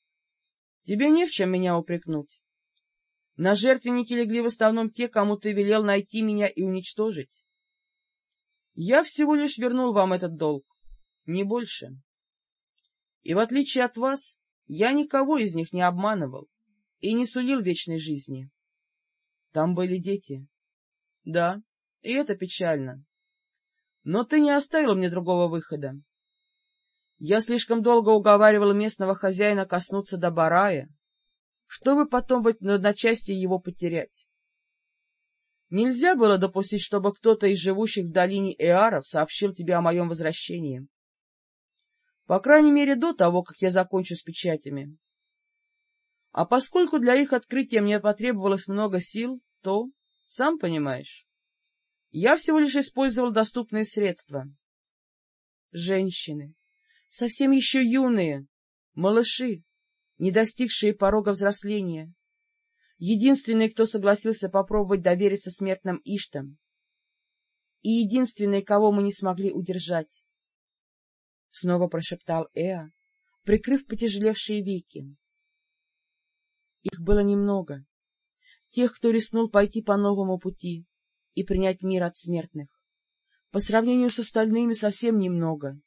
— Тебе не в чем меня упрекнуть. На жертвеннике легли в основном те, кому ты велел найти меня и уничтожить. Я всего лишь вернул вам этот долг, не больше. И в отличие от вас, я никого из них не обманывал и не сулил вечной жизни. Там были дети. Да, и это печально. Но ты не оставил мне другого выхода. Я слишком долго уговаривал местного хозяина коснуться до барая, чтобы потом в одночасье его потерять. Нельзя было допустить, чтобы кто-то из живущих в долине Эаров сообщил тебе о моем возвращении. По крайней мере, до того, как я закончу с печатями. А поскольку для их открытия мне потребовалось много сил, то, сам понимаешь, я всего лишь использовал доступные средства. Женщины, совсем еще юные, малыши, не достигшие порога взросления, единственные, кто согласился попробовать довериться смертным Иштам, и единственные, кого мы не смогли удержать. Снова прошептал Эа, прикрыв потяжелевшие веки. Их было немного, тех, кто рискнул пойти по новому пути и принять мир от смертных. По сравнению с остальными совсем немного.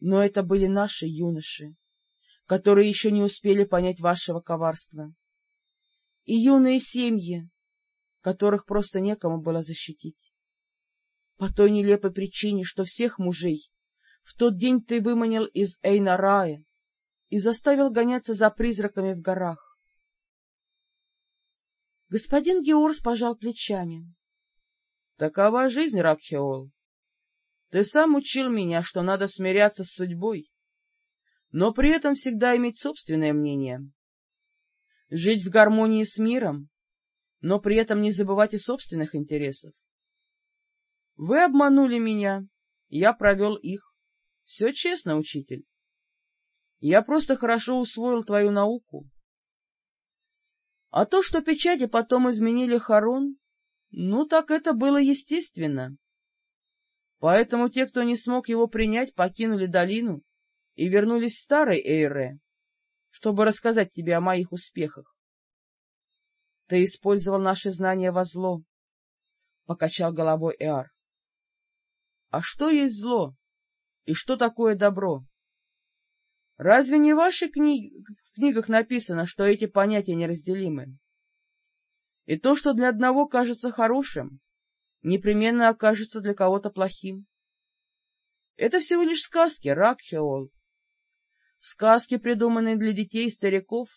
Но это были наши юноши, которые еще не успели понять вашего коварства. И юные семьи, которых просто некому было защитить. По той нелепой причине, что всех мужей в тот день ты выманил из Эйнарая и заставил гоняться за призраками в горах. Господин Георс пожал плечами. — Такова жизнь, Ракхеол. Ты сам учил меня, что надо смиряться с судьбой, но при этом всегда иметь собственное мнение. Жить в гармонии с миром, но при этом не забывать и собственных интересов. Вы обманули меня, я провел их. Все честно, учитель. Я просто хорошо усвоил твою науку. А то, что печати потом изменили Харон, ну так это было естественно. Поэтому те, кто не смог его принять, покинули долину и вернулись в старой Эйре, чтобы рассказать тебе о моих успехах. Ты использовал наши знания во зло, — покачал головой Эар. А что есть зло? И что такое добро? Разве не в ваших кни... книгах написано, что эти понятия неразделимы? И то, что для одного кажется хорошим, непременно окажется для кого-то плохим. Это всего лишь сказки, Ракхеол. Сказки, придуманные для детей и стариков,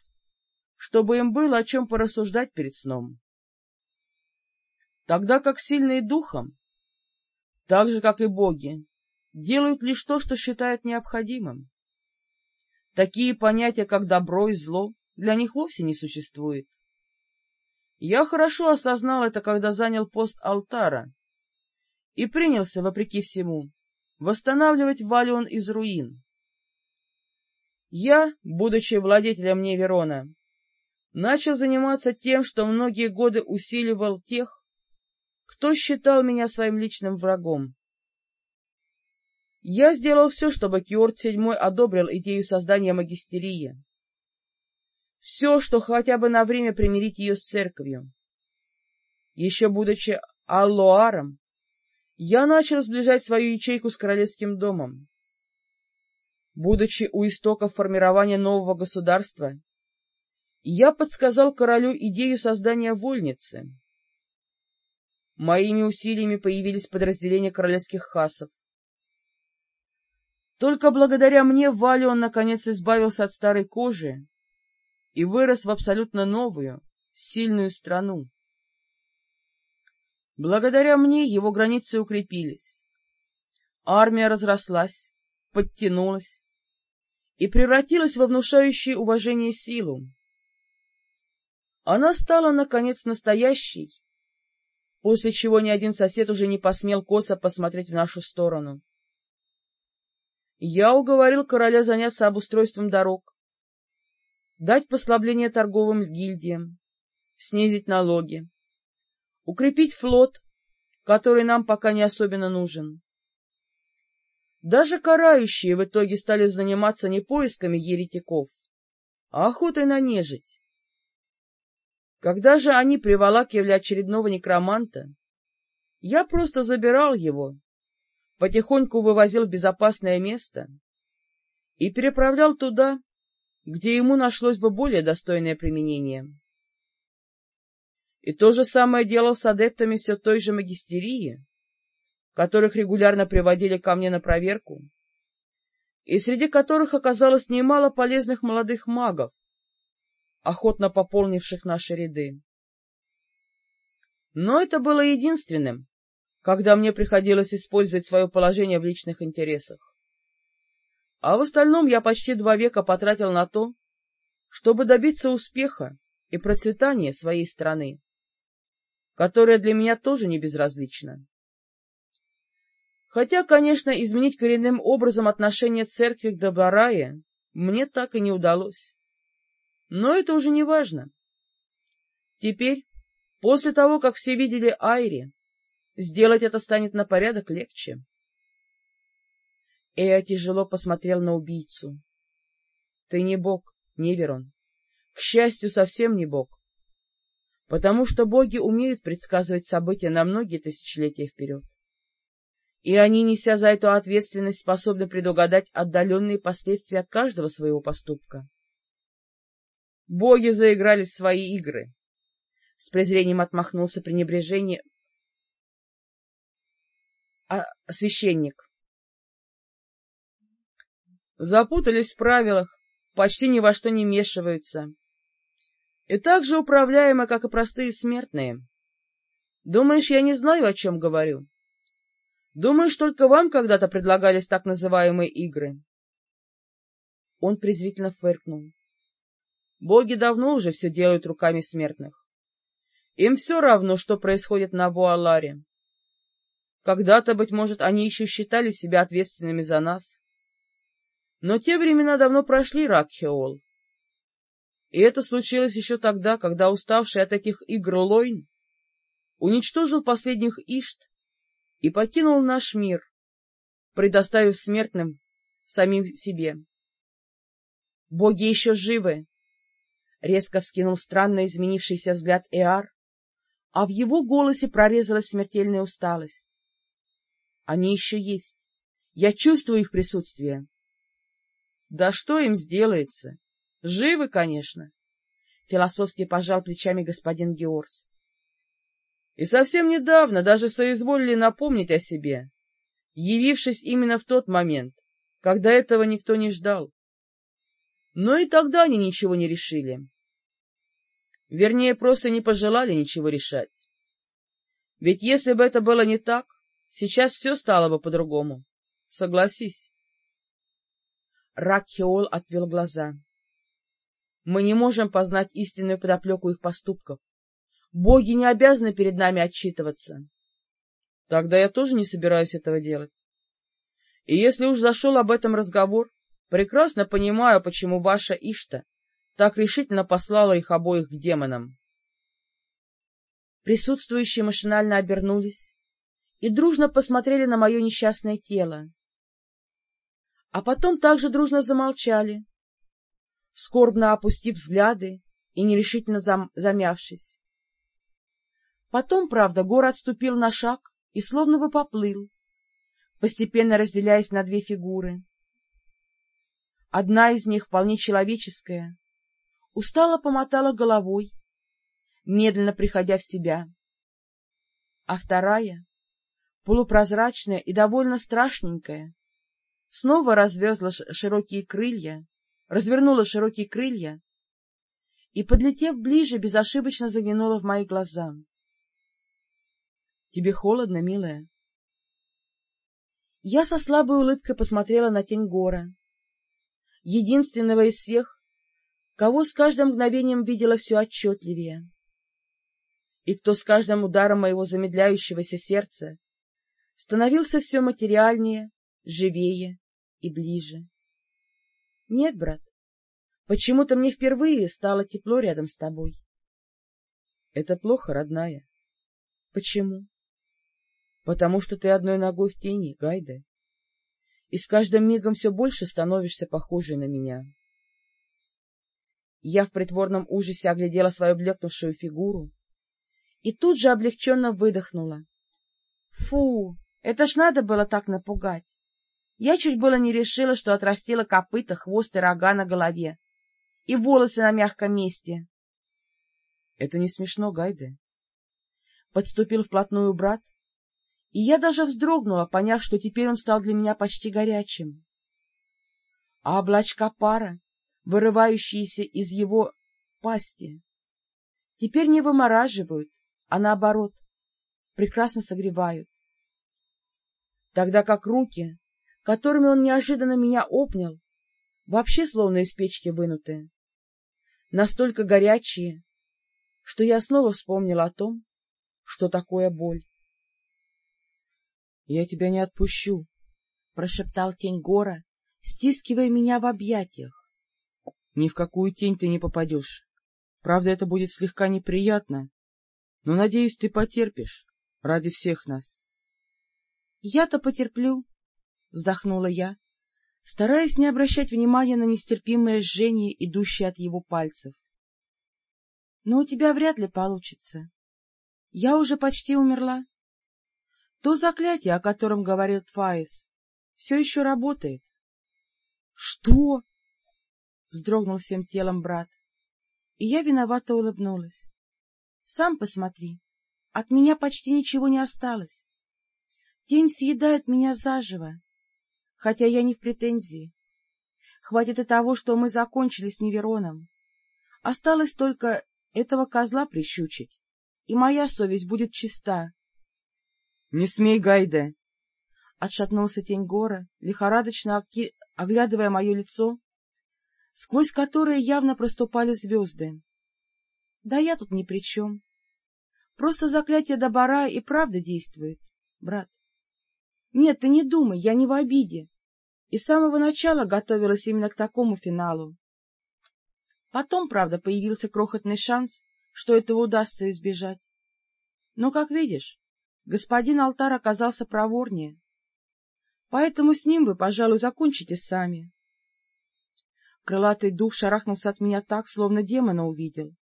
чтобы им было о чем порассуждать перед сном. Тогда как сильные духом, так же, как и боги, делают лишь то, что считают необходимым. Такие понятия, как добро и зло, для них вовсе не существует. Я хорошо осознал это, когда занял пост алтара и принялся, вопреки всему, восстанавливать Валион из руин. Я, будучи владетелем Неверона, начал заниматься тем, что многие годы усиливал тех, кто считал меня своим личным врагом. Я сделал все, чтобы Киорт VII одобрил идею создания магистерии. Все, что хотя бы на время примирить ее с церковью. Еще будучи Аллоаром, я начал сближать свою ячейку с королевским домом. Будучи у истоков формирования нового государства, я подсказал королю идею создания вольницы. Моими усилиями появились подразделения королевских хасов. Только благодаря мне Валю он наконец избавился от старой кожи и вырос в абсолютно новую, сильную страну. Благодаря мне его границы укрепились. Армия разрослась, подтянулась и превратилась во внушающее уважение силу. Она стала, наконец, настоящей, после чего ни один сосед уже не посмел косо посмотреть в нашу сторону. Я уговорил короля заняться обустройством дорог, дать послабление торговым гильдиям, снизить налоги, укрепить флот, который нам пока не особенно нужен. Даже карающие в итоге стали заниматься не поисками еретиков, а охотой на нежить. Когда же они приволакивали очередного некроманта, я просто забирал его, потихоньку вывозил в безопасное место и переправлял туда, где ему нашлось бы более достойное применение. И то же самое делал с адептами все той же магистерии, которых регулярно приводили ко мне на проверку, и среди которых оказалось немало полезных молодых магов, охотно пополнивших наши ряды. Но это было единственным, когда мне приходилось использовать свое положение в личных интересах. А в остальном я почти два века потратил на то, чтобы добиться успеха и процветания своей страны которая для меня тоже не безразлична. Хотя, конечно, изменить коренным образом отношение церкви к Добарае мне так и не удалось. Но это уже не важно. Теперь, после того, как все видели Айри, сделать это станет на порядок легче. Эя тяжело посмотрел на убийцу. — Ты не бог, Неверон. К счастью, совсем не бог потому что боги умеют предсказывать события на многие тысячелетия вперед. И они, неся за эту ответственность, способны предугадать отдаленные последствия от каждого своего поступка. Боги заиграли свои игры. С презрением отмахнулся пренебрежение а, священник. Запутались в правилах, почти ни во что не вмешиваются и так же управляема, как и простые смертные. Думаешь, я не знаю, о чем говорю? Думаешь, только вам когда-то предлагались так называемые игры? Он презрительно фыркнул. Боги давно уже все делают руками смертных. Им все равно, что происходит на Буаларе. Когда-то, быть может, они еще считали себя ответственными за нас. Но те времена давно прошли, Ракхеол. И это случилось еще тогда, когда уставший от таких игр Лойн уничтожил последних Ишт и покинул наш мир, предоставив смертным самим себе. «Боги еще живы!» — резко вскинул странно изменившийся взгляд Эар, а в его голосе прорезалась смертельная усталость. «Они еще есть. Я чувствую их присутствие». «Да что им сделается? Живы, конечно, — философски пожал плечами господин Георс. И совсем недавно даже соизволили напомнить о себе, явившись именно в тот момент, когда этого никто не ждал. Но и тогда они ничего не решили. Вернее, просто не пожелали ничего решать. Ведь если бы это было не так, сейчас все стало бы по-другому. Согласись. Ракхеол отвел глаза. Мы не можем познать истинную подоплеку их поступков. Боги не обязаны перед нами отчитываться. Тогда я тоже не собираюсь этого делать. И если уж зашел об этом разговор, прекрасно понимаю, почему ваша Ишта так решительно послала их обоих к демонам. Присутствующие машинально обернулись и дружно посмотрели на мое несчастное тело. А потом также дружно замолчали, скорбно опустив взгляды и нерешительно зам замявшись. Потом, правда, гор отступил на шаг и словно бы поплыл, постепенно разделяясь на две фигуры. Одна из них, вполне человеческая, устало помотала головой, медленно приходя в себя, а вторая, полупрозрачная и довольно страшненькая, снова развезла широкие крылья, развернула широкие крылья и, подлетев ближе, безошибочно заглянула в мои глаза. — Тебе холодно, милая? Я со слабой улыбкой посмотрела на тень гора, единственного из всех, кого с каждым мгновением видела все отчетливее, и кто с каждым ударом моего замедляющегося сердца становился все материальнее, живее и ближе. Нет, брат, почему-то мне впервые стало тепло рядом с тобой. Это плохо, родная. Почему? Потому что ты одной ногой в тени, Гайда, и с каждым мигом все больше становишься похожей на меня. Я в притворном ужасе оглядела свою блекнувшую фигуру и тут же облегченно выдохнула. Фу, это ж надо было так напугать. Я чуть было не решила, что отрастила копыта, хвост и рога на голове. И волосы на мягком месте. — Это не смешно, Гайде. Подступил вплотную брат, и я даже вздрогнула, поняв, что теперь он стал для меня почти горячим. А облачка пара, вырывающиеся из его пасти, теперь не вымораживают, а наоборот, прекрасно согревают. Тогда как руки, которыми он неожиданно меня обнял, вообще словно из печки вынутые, настолько горячие, что я снова вспомнила о том, что такое боль. — Я тебя не отпущу, — прошептал тень гора, стискивая меня в объятиях. — Ни в какую тень ты не попадешь. Правда, это будет слегка неприятно, но, надеюсь, ты потерпишь ради всех нас. — Я-то потерплю, — вздохнула я, стараясь не обращать внимания на нестерпимое жжение, идущее от его пальцев. — Но у тебя вряд ли получится. Я уже почти умерла. То заклятие, о котором говорил Фаис, все еще работает. — Что? — вздрогнул всем телом брат, и я виновато улыбнулась. — Сам посмотри, от меня почти ничего не осталось. Тень съедает меня заживо, хотя я не в претензии. Хватит и того, что мы закончили с Невероном. Осталось только этого козла прищучить, и моя совесть будет чиста. Не смей, Гайда! Отшатнулся тень гора, лихорадочно оглядывая мое лицо, сквозь которое явно проступали звезды. Да я тут ни при чем. Просто заклятие Добара и правда действует, брат. Нет, ты не думай, я не в обиде. И с самого начала готовилась именно к такому финалу. Потом, правда, появился крохотный шанс, что этого удастся избежать. Но, как видишь, господин Алтар оказался проворнее. Поэтому с ним вы, пожалуй, закончите сами. Крылатый дух шарахнулся от меня так, словно демона увидел.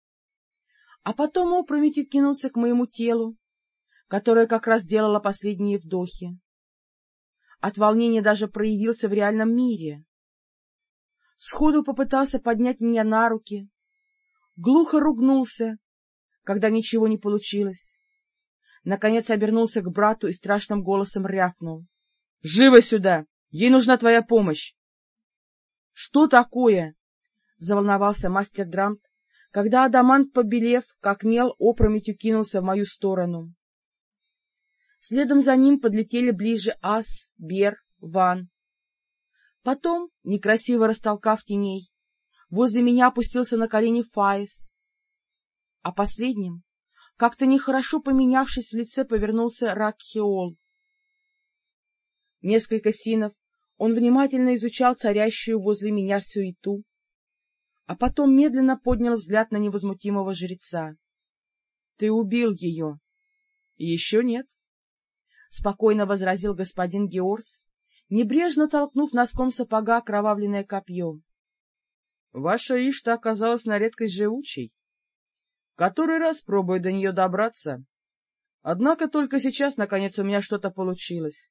А потом опрометью кинулся к моему телу, которое как раз делало последние вдохи. От волнения даже проявился в реальном мире. Сходу попытался поднять меня на руки, глухо ругнулся, когда ничего не получилось наконец обернулся к брату и страшным голосом рявкнул. — Живо сюда! Ей нужна твоя помощь! — Что такое? — заволновался мастер Драмт, когда Адамант, побелев, как мел, опрометью кинулся в мою сторону. Следом за ним подлетели ближе Ас, Бер, Ван. Потом, некрасиво растолкав теней, возле меня опустился на колени Фаис, а последним как-то нехорошо поменявшись в лице, повернулся Ракхиол. Несколько синов он внимательно изучал царящую возле меня суету, а потом медленно поднял взгляд на невозмутимого жреца. — Ты убил ее. — Еще нет, — спокойно возразил господин Георс, небрежно толкнув носком сапога окровавленное копье. — Ваша Ишта оказалась на редкость живучей. Который раз пробую до нее добраться. Однако только сейчас, наконец, у меня что-то получилось.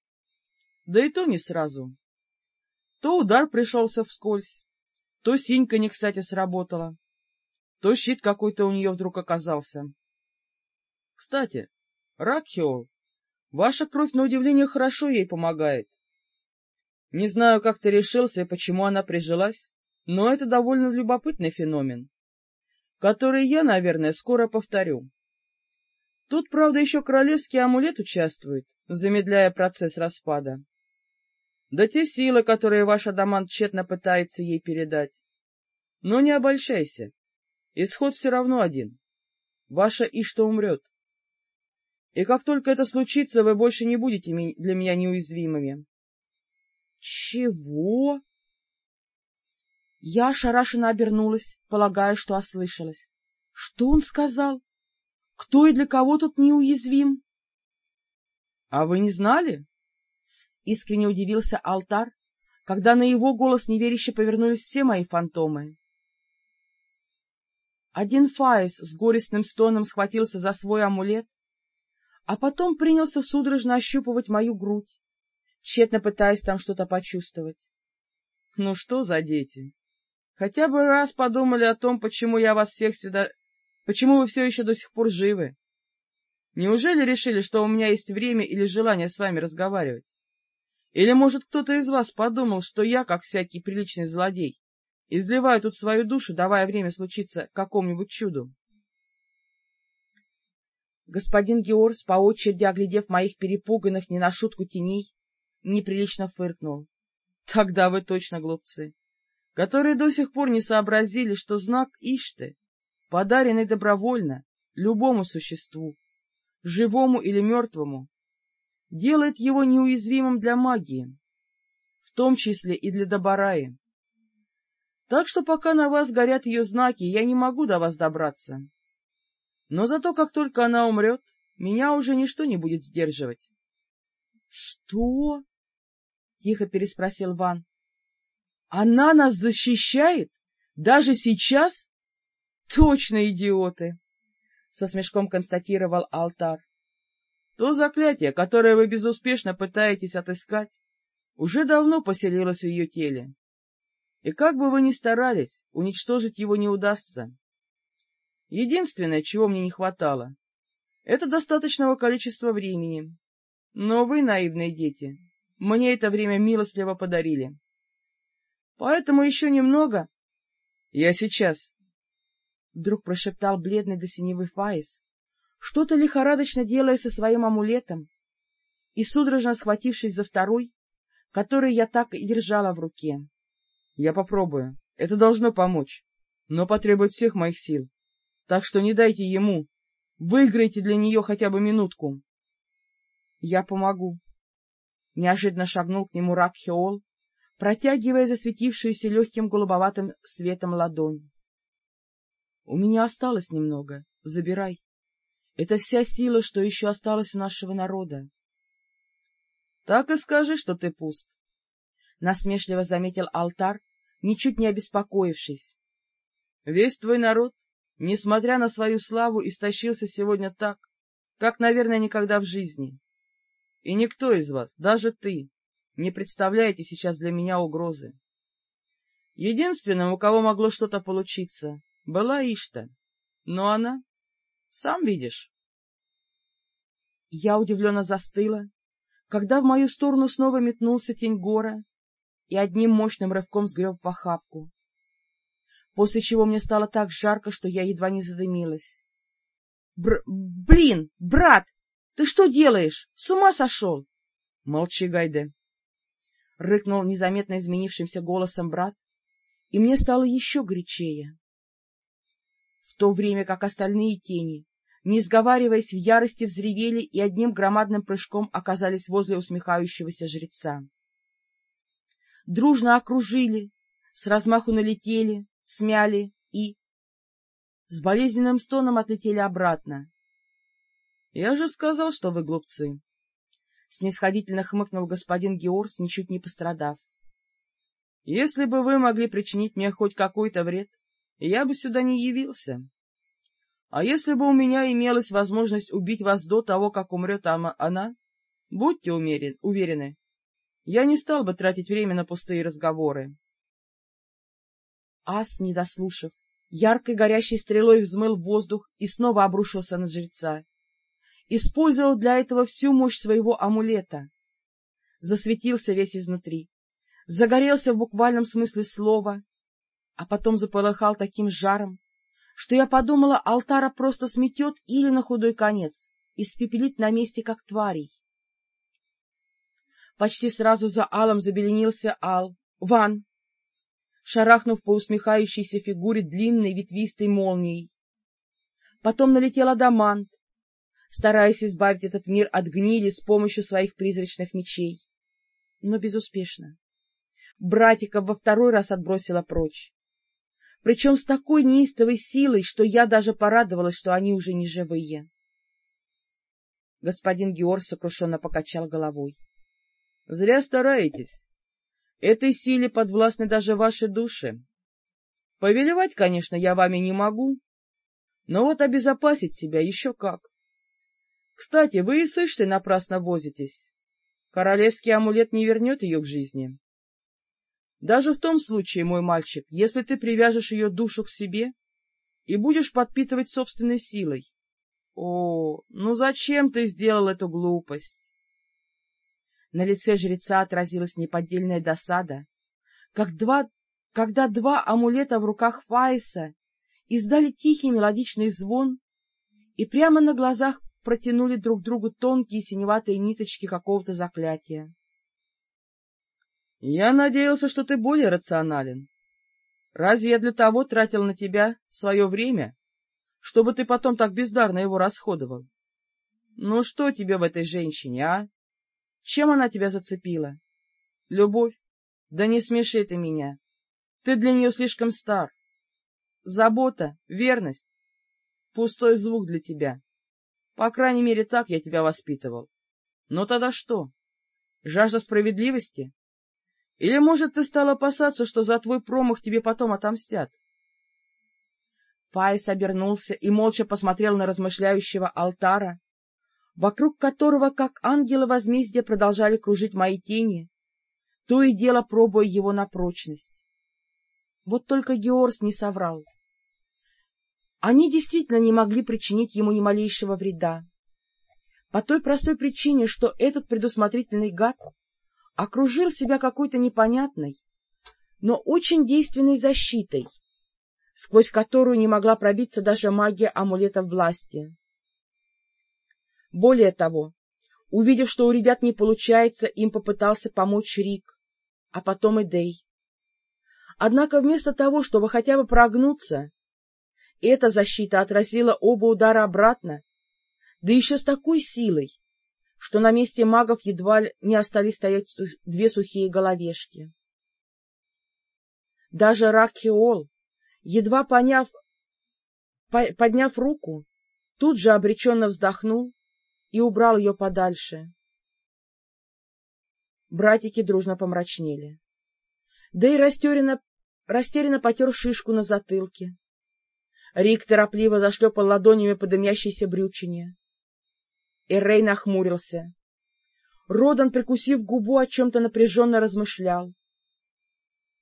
Да и то не сразу. То удар пришелся вскользь, То синька не кстати сработала, то щит какой-то у нее вдруг оказался. Кстати, Ракхиол, ваша кровь, на удивление, хорошо ей помогает. Не знаю, как ты решился и почему она прижилась, но это довольно любопытный феномен, который я, наверное, скоро повторю. Тут, правда, еще королевский амулет участвует, замедляя процесс распада. Да те силы, которые ваш адамант тщетно пытается ей передать. Но не обольщайся, исход все равно один. Ваша Ишта умрет. И как только это случится, вы больше не будете для меня неуязвимыми. — Чего? Я ошарашенно обернулась, полагая, что ослышалась. Что он сказал? Кто и для кого тут неуязвим? — А вы не знали? — искренне удивился алтар, когда на его голос неверяще повернулись все мои фантомы. Один Фаис с горестным стоном схватился за свой амулет, а потом принялся судорожно ощупывать мою грудь, тщетно пытаясь там что-то почувствовать. Ну что за дети? Хотя бы раз подумали о том, почему я вас всех сюда... Почему вы все еще до сих пор живы? Неужели решили, что у меня есть время или желание с вами разговаривать? Или, может, кто-то из вас подумал, что я, как всякий приличный злодей, изливаю тут свою душу, давая время случиться какому-нибудь чуду? Господин Георгс, по очереди оглядев моих перепуганных не на шутку теней, неприлично фыркнул. — Тогда вы точно глупцы, которые до сих пор не сообразили, что знак Ишты, подаренный добровольно любому существу, живому или мертвому, делает его неуязвимым для магии, в том числе и для Добараи. Так что пока на вас горят ее знаки, я не могу до вас добраться. Но зато как только она умрет, меня уже ничто не будет сдерживать. — Что? — тихо переспросил Ван. — Она нас защищает? Даже сейчас? — Точно идиоты! — со смешком констатировал Алтар. — То заклятие, которое вы безуспешно пытаетесь отыскать, уже давно поселилось в ее теле. И как бы вы ни старались, уничтожить его не удастся. Единственное, чего мне не хватало, это достаточного количества времени. Но вы, наивные дети, мне это время милостливо подарили. Поэтому еще немного... Я сейчас. Вдруг прошептал бледный до синевы Фаис, что-то лихорадочно делая со своим амулетом, и судорожно схватившись за второй, который я так и держала в руке. Я попробую. Это должно помочь, но потребует всех моих сил. Так что не дайте ему. Выиграйте для нее хотя бы минутку. — Я помогу. Неожиданно шагнул к нему Ракхеол, протягивая засветившуюся легким голубоватым светом ладонь. — У меня осталось немного. Забирай. Это вся сила, что еще осталась у нашего народа. — Так и скажи, что ты пуст. — насмешливо заметил алтар, ничуть не обеспокоившись. — Весь твой народ несмотря на свою славу, истощился сегодня так, как, наверное, никогда в жизни. И никто из вас, даже ты, не представляете сейчас для меня угрозы. Единственным, у кого могло что-то получиться, была Ишта, но она... Сам видишь. Я удивленно застыла, когда в мою сторону снова метнулся тень гора и одним мощным рывком сгреб в охапку после чего мне стало так жарко, что я едва не задымилась. — Бр... Блин, брат, ты что делаешь? С ума сошел? — Молчи, Гайде. — рыкнул незаметно изменившимся голосом брат, и мне стало еще горячее. В то время как остальные тени, не сговариваясь в ярости, взревели и одним громадным прыжком оказались возле усмехающегося жреца. Дружно окружили, с размаху налетели, смяли и... С болезненным стоном отлетели обратно. — Я же сказал, что вы глупцы. Снисходительно хмыкнул господин Георс, ничуть не пострадав. — Если бы вы могли причинить мне хоть какой-то вред, я бы сюда не явился. А если бы у меня имелась возможность убить вас до того, как умрет она, будьте уверены, я не стал бы тратить время на пустые разговоры. Ас, не дослушав, яркой горящей стрелой взмыл воздух и снова обрушился на жреца. Использовал для этого всю мощь своего амулета. Засветился весь изнутри, загорелся в буквальном смысле слова, а потом заполыхал таким жаром, что я подумала, алтара просто сметет или на худой конец испепелит на месте, как тварей. Почти сразу за алом забеленился ал, ван, шарахнув по усмехающейся фигуре длинной ветвистой молнией. Потом налетел адамант, стараясь избавить этот мир от гнили с помощью своих призрачных мечей. Но безуспешно. Братиков во второй раз отбросила прочь. Причем с такой неистовой силой, что я даже порадовалась, что они уже не живые. Господин Георг сокрушенно покачал головой. — Зря стараетесь. Этой силе подвластны даже ваши души. Повелевать, конечно, я вами не могу, но вот обезопасить себя еще как. Кстати, вы и с Иштой напрасно возитесь. Королевский амулет не вернет ее к жизни. Даже в том случае, мой мальчик, если ты привяжешь ее душу к себе и будешь подпитывать собственной силой. О, ну зачем ты сделал эту глупость? На лице жреца отразилась неподдельная досада, как два, когда два амулета в руках Фаиса издали тихий мелодичный звон и прямо на глазах протянули друг другу тонкие синеватые ниточки какого-то заклятия. — Я надеялся, что ты более рационален. Разве я для того тратил на тебя свое время, чтобы ты потом так бездарно его расходовал? Ну что тебе в этой женщине, а? Чем она тебя зацепила? Любовь? Да не смеши ты меня. Ты для нее слишком стар. Забота, верность — пустой звук для тебя. По крайней мере, так я тебя воспитывал. Но тогда что? Жажда справедливости? Или, может, ты стал опасаться, что за твой промах тебе потом отомстят? Фаис обернулся и молча посмотрел на размышляющего алтара, вокруг которого, как ангелы возмездия, продолжали кружить мои тени, то и дело пробуя его на прочность. Вот только Георс не соврал. Они действительно не могли причинить ему ни малейшего вреда. По той простой причине, что этот предусмотрительный гад окружил себя какой-то непонятной, но очень действенной защитой, сквозь которую не могла пробиться даже магия амулетов власти. Более того, увидев, что у ребят не получается, им попытался помочь Рик, а потом и Дэй. Однако вместо того, чтобы хотя бы прогнуться, эта защита отразила оба удара обратно, да еще с такой силой, что на месте магов едва не остались стоять две сухие головешки. Даже Ракхиол, едва поняв, по, подняв руку, тут же обреченно вздохнул и убрал ее подальше. Братики дружно помрачнели. Да и растерянно, растерянно потер шишку на затылке. Рик торопливо зашлепал ладонями по дымящейся брючине. Эррей нахмурился. Родан, прикусив губу, о чем-то напряженно размышлял.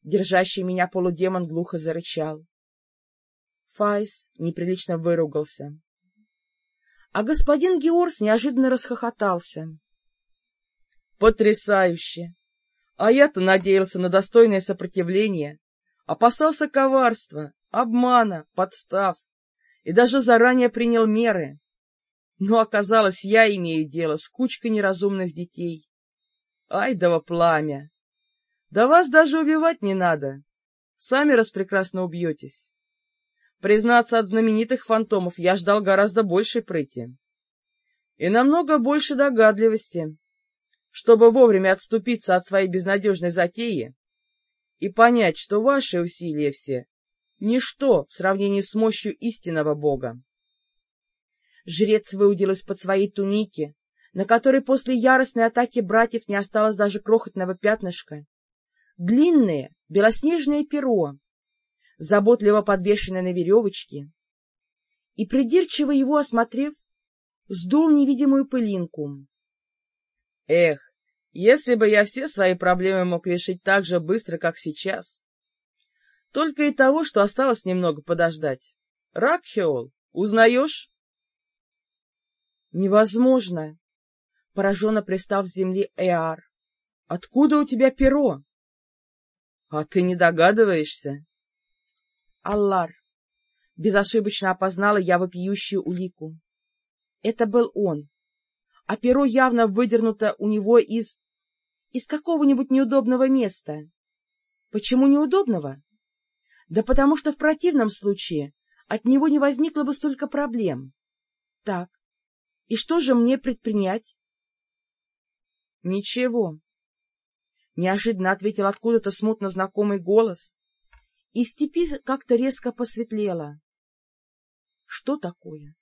Держащий меня полудемон глухо зарычал. Файс неприлично выругался а господин Георс неожиданно расхохотался. — Потрясающе! А я-то надеялся на достойное сопротивление, опасался коварства, обмана, подстав и даже заранее принял меры. Но оказалось, я имею дело с кучкой неразумных детей. Айдово пламя! Да вас даже убивать не надо, сами распрекрасно убьетесь. Признаться, от знаменитых фантомов я ждал гораздо большей прыти. И намного больше догадливости, чтобы вовремя отступиться от своей безнадежной затеи и понять, что ваши усилия все — ничто в сравнении с мощью истинного Бога. Жрец выудил из-под своей туники, на которой после яростной атаки братьев не осталось даже крохотного пятнышка, длинное белоснежное перо, заботливо подвешенное на веревочке, и, придирчиво его осмотрев, сдул невидимую пылинку. Эх, если бы я все свои проблемы мог решить так же быстро, как сейчас, — Только и того, что осталось немного подождать. Ракхеол, узнаешь? — Невозможно! — пораженно пристав с земли Эар. — Откуда у тебя перо? — А ты не догадываешься? Аллар. Безошибочно опознала я вопиющую улику. Это был он, а перо явно выдернуто у него из... из какого-нибудь неудобного места. Почему неудобного? Да потому что в противном случае от него не возникло бы столько проблем. Так, и что же мне предпринять? — Ничего. Неожиданно ответил откуда-то смутно знакомый голос, и в степи как-то резко посветлело. Что такое?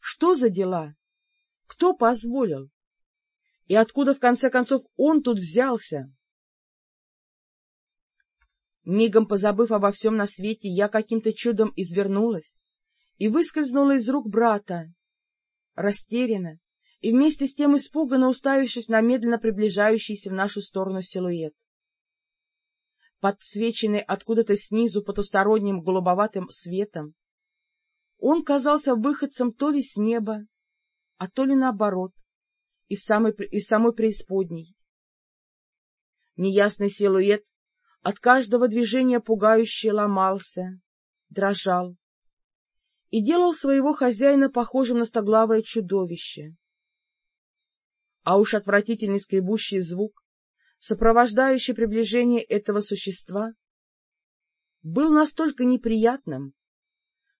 Что за дела? Кто позволил? И откуда, в конце концов, он тут взялся? Мигом позабыв обо всем на свете, я каким-то чудом извернулась и выскользнула из рук брата, растерянно и вместе с тем испуганно уставившись на медленно приближающийся в нашу сторону силуэт. Подсвеченный откуда-то снизу потусторонним голубоватым светом, он казался выходцем то ли с неба, а то ли наоборот, из самой, из самой преисподней. Неясный силуэт от каждого движения пугающе ломался, дрожал и делал своего хозяина похожим на стоглавое чудовище. А уж отвратительный скребущий звук, сопровождающий приближение этого существа, был настолько неприятным,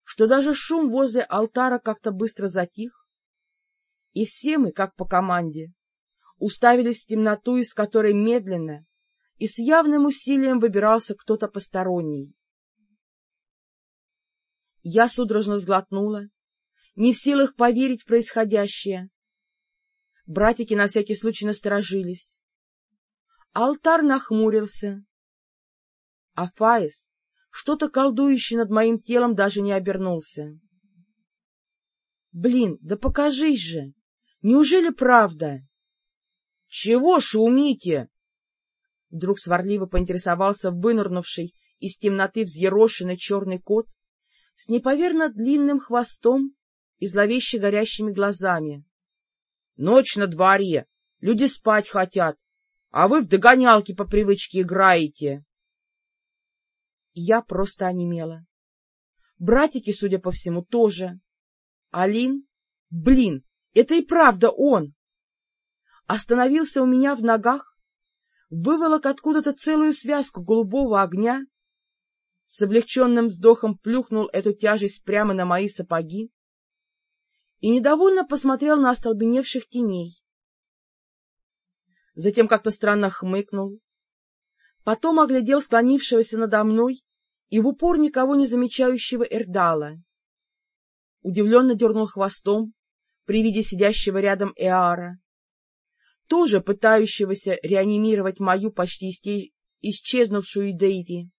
что даже шум возле алтара как-то быстро затих, и все мы, как по команде, уставились в темноту, из которой медленно, и с явным усилием выбирался кто-то посторонний. Я судорожно сглотнула, не в силах поверить в происходящее. Братики на всякий случай насторожились. Алтар нахмурился, а Фаис, что-то колдующий над моим телом, даже не обернулся. — Блин, да покажись же! Неужели правда? — Чего шумите? Вдруг сварливо поинтересовался вынырнувший из темноты взъерошенный черный кот с неповерно длинным хвостом и зловеще горящими глазами. — Ночь на дворе, люди спать хотят, а вы в догонялки по привычке играете. Я просто онемела. Братики, судя по всему, тоже. Алин? Блин, это и правда он! Остановился у меня в ногах, выволок откуда-то целую связку голубого огня, с облегченным вздохом плюхнул эту тяжесть прямо на мои сапоги и недовольно посмотрел на остолбеневших теней. Затем как-то странно хмыкнул, потом оглядел склонившегося надо мной и в упор никого не замечающего Эрдала. Удивленно дернул хвостом при виде сидящего рядом Эара тоже пытающегося реанимировать мою почти исчезнувшую Дейри.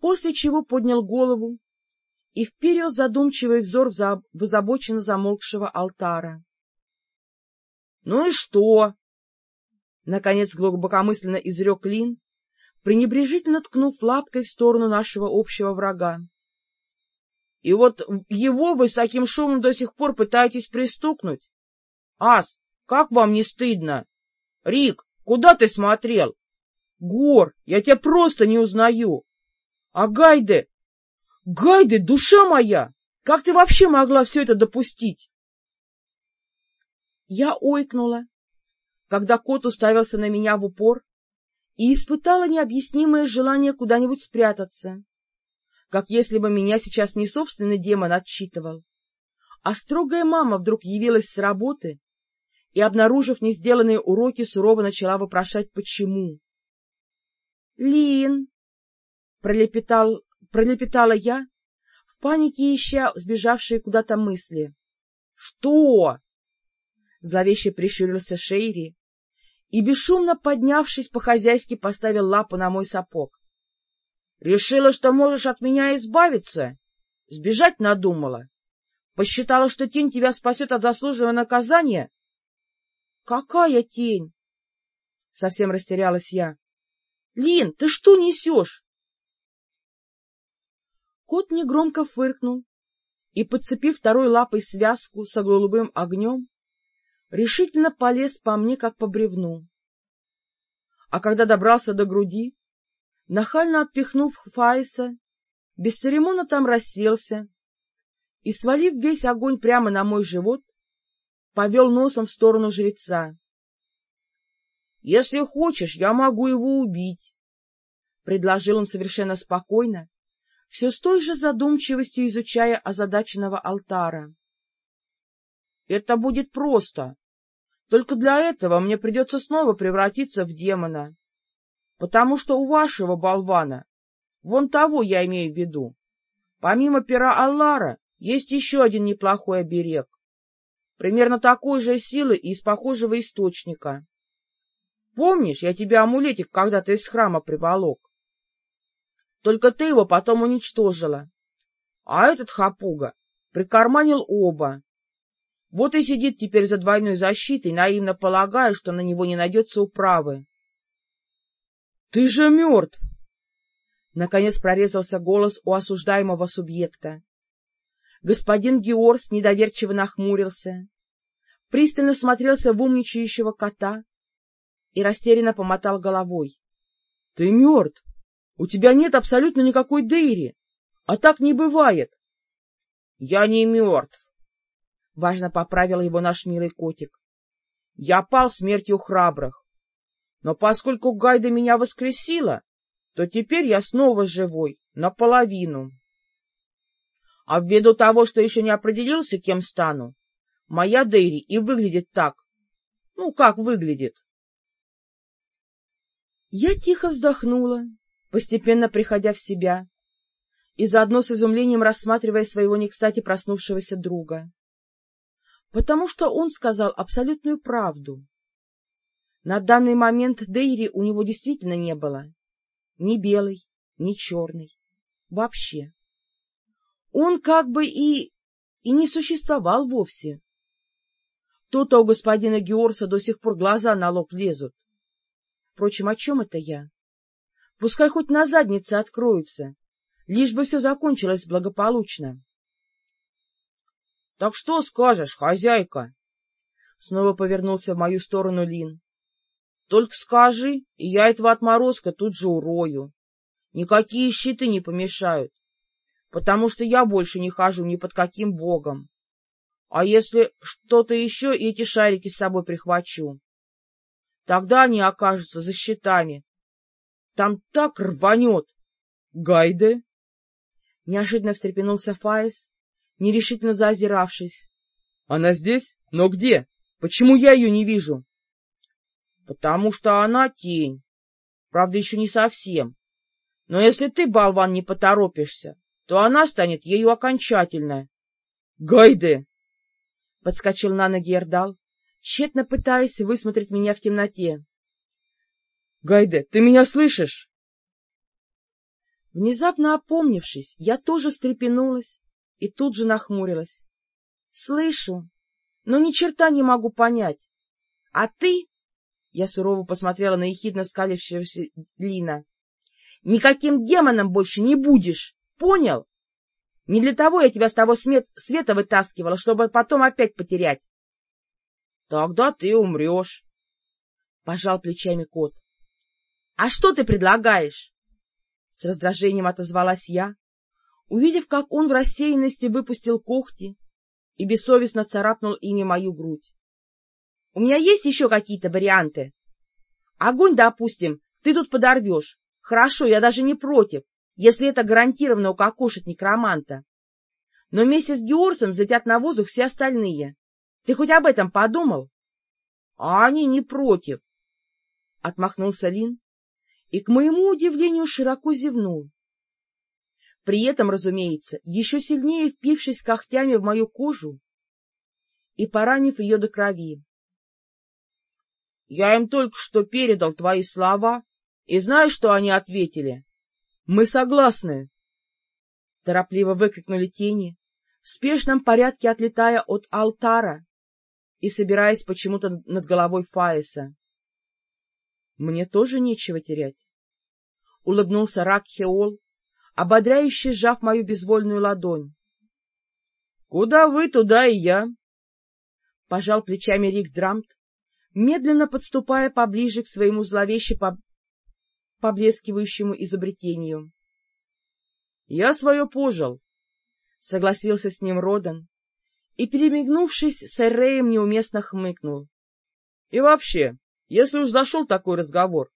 После чего поднял голову и вперил задумчивый взор в, в озабоченно замолкшего алтара. — Ну и что? — наконец глубокомысленно изрек Лин, пренебрежительно ткнув лапкой в сторону нашего общего врага. — И вот его вы с таким шумом до сих пор пытаетесь пристукнуть? Ас, как вам не стыдно? Рик, куда ты смотрел? Гор, я тебя просто не узнаю. А Гайде? Гайде, душа моя! Как ты вообще могла все это допустить? Я ойкнула, когда кот уставился на меня в упор и испытала необъяснимое желание куда-нибудь спрятаться, как если бы меня сейчас не собственный демон отчитывал, а строгая мама вдруг явилась с работы и, обнаружив не сделанные уроки, сурово начала вопрошать «почему?». «Лин!» — пролепетал, пролепетала я, в панике ища сбежавшие куда-то мысли. «Что?» Зловеще прищурился Шейри и, бесшумно поднявшись, по-хозяйски поставил лапу на мой сапог. «Решила, что можешь от меня избавиться? Сбежать надумала? Посчитала, что тень тебя спасет от заслуженного наказания?» — Какая тень? — совсем растерялась я. — Лин, ты что несешь? Кот негромко фыркнул и, подцепив второй лапой связку с голубым огнем, решительно полез по мне, как по бревну. А когда добрался до груди, нахально отпихнув Фаиса, бесцеремонно там расселся и, свалив весь огонь прямо на мой живот, повел носом в сторону жреца. — Если хочешь, я могу его убить, — предложил он совершенно спокойно, все с той же задумчивостью изучая озадаченного алтара. — Это будет просто. Только для этого мне придется снова превратиться в демона, потому что у вашего болвана, вон того я имею в виду, помимо пера Аллара, есть еще один неплохой оберег, примерно такой же силы и из похожего источника. Помнишь, я тебе амулетик когда-то из храма приволок? Только ты его потом уничтожила. А этот хапуга прикарманил оба. Вот и сидит теперь за двойной защитой, наивно полагая, что на него не найдется управы. — Ты же мертв! Наконец прорезался голос у осуждаемого субъекта. Господин Георс недоверчиво нахмурился, пристально смотрелся в умничающего кота и растерянно помотал головой. — Ты мертв! У тебя нет абсолютно никакой Дейри, а так не бывает. — Я не мертв, — важно поправил его наш милый котик. — Я пал смертью храбрых. Но поскольку Гайда меня воскресила, то теперь я снова живой, наполовину. А ввиду того, что еще не определился, кем стану, моя Дейри и выглядит так. Ну, как выглядит? Я тихо вздохнула, постепенно приходя в себя, и заодно с изумлением рассматривая своего не кстати проснувшегося друга. Потому что он сказал абсолютную правду. На данный момент Дейри у него действительно не было. Ни белый, ни черный. Вообще. Он как бы и... и не существовал вовсе. То-то у господина Георса до сих пор глаза на лоб лезут. Впрочем, о чем это я? Пускай хоть на заднице откроются, лишь бы все закончилось благополучно. — Так что скажешь, хозяйка? Снова повернулся в мою сторону Лин. — Только скажи, и я этого отморозка тут же урою. Никакие щиты не помешают, потому что я больше не хожу ни под каким богом. А если что-то еще, и эти шарики с собой прихвачу, тогда они окажутся за щитами, там так рванет! Гайде? Неожиданно встрепенулся Фаис, нерешительно заозиравшись. — Она здесь? Но где? Почему я ее не вижу? — Потому что она тень. Правда, еще не совсем. Но если ты, болван, не поторопишься, то она станет ею окончательно. — Гайде! — подскочил на ноги Эрдал, тщетно пытаясь высмотреть меня в темноте. Гайде, ты меня слышишь? Внезапно опомнившись, я тоже встрепенулась и тут же нахмурилась. — Слышу, но ни черта не могу понять. А ты... Я сурово посмотрела на ехидно скалившегося Лина. — Никаким демоном больше не будешь, понял? Не для того я тебя с того света вытаскивала, чтобы потом опять потерять. — Тогда ты умрешь, — пожал плечами кот. — А что ты предлагаешь? С раздражением отозвалась я, увидев, как он в рассеянности выпустил когти и бессовестно царапнул ими мою грудь. — У меня есть еще какие-то варианты? Огонь, допустим, ты тут подорвешь. Хорошо, я даже не против, если это гарантированно укокошит некроманта. Но вместе с Георсом взлетят на воздух все остальные. Ты хоть об этом подумал? — А они не против, — отмахнулся Лин, и, к моему удивлению, широко зевнул. При этом, разумеется, еще сильнее впившись когтями в мою кожу и поранив ее до крови. — Я им только что передал твои слова, и знаешь, что они ответили? — Мы согласны! — торопливо выкрикнули тени, в спешном порядке отлетая от алтара и собираясь почему-то над головой Фаиса. Мне тоже нечего терять. Улыбнулся Рак Хеол, ободряюще сжав мою безвольную ладонь. — Куда вы, туда и я, — пожал плечами Рик Драмт, медленно подступая поближе к своему зловеще поб... поблескивающему изобретению. — Я свое пожил, — согласился с ним Родан, и, перемигнувшись, с Эрреем неуместно хмыкнул. — И вообще, если уж зашел такой разговор,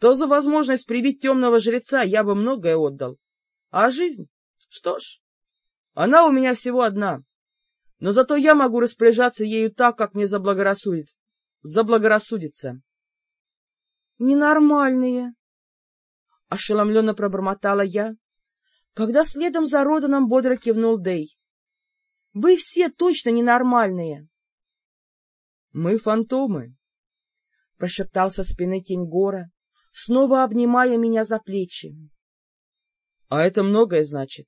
то за возможность прибить темного жреца я бы многое отдал. А жизнь? Что ж, она у меня всего одна, но зато я могу распоряжаться ею так, как мне заблагорассудится. заблагорассудится. — Ненормальные! — ошеломленно пробормотала я, когда следом за Роданом бодро кивнул Дей. — Вы все точно ненормальные! — Мы фантомы, — прошептал со спины тень Гора, снова обнимая меня за плечи. — А это многое значит.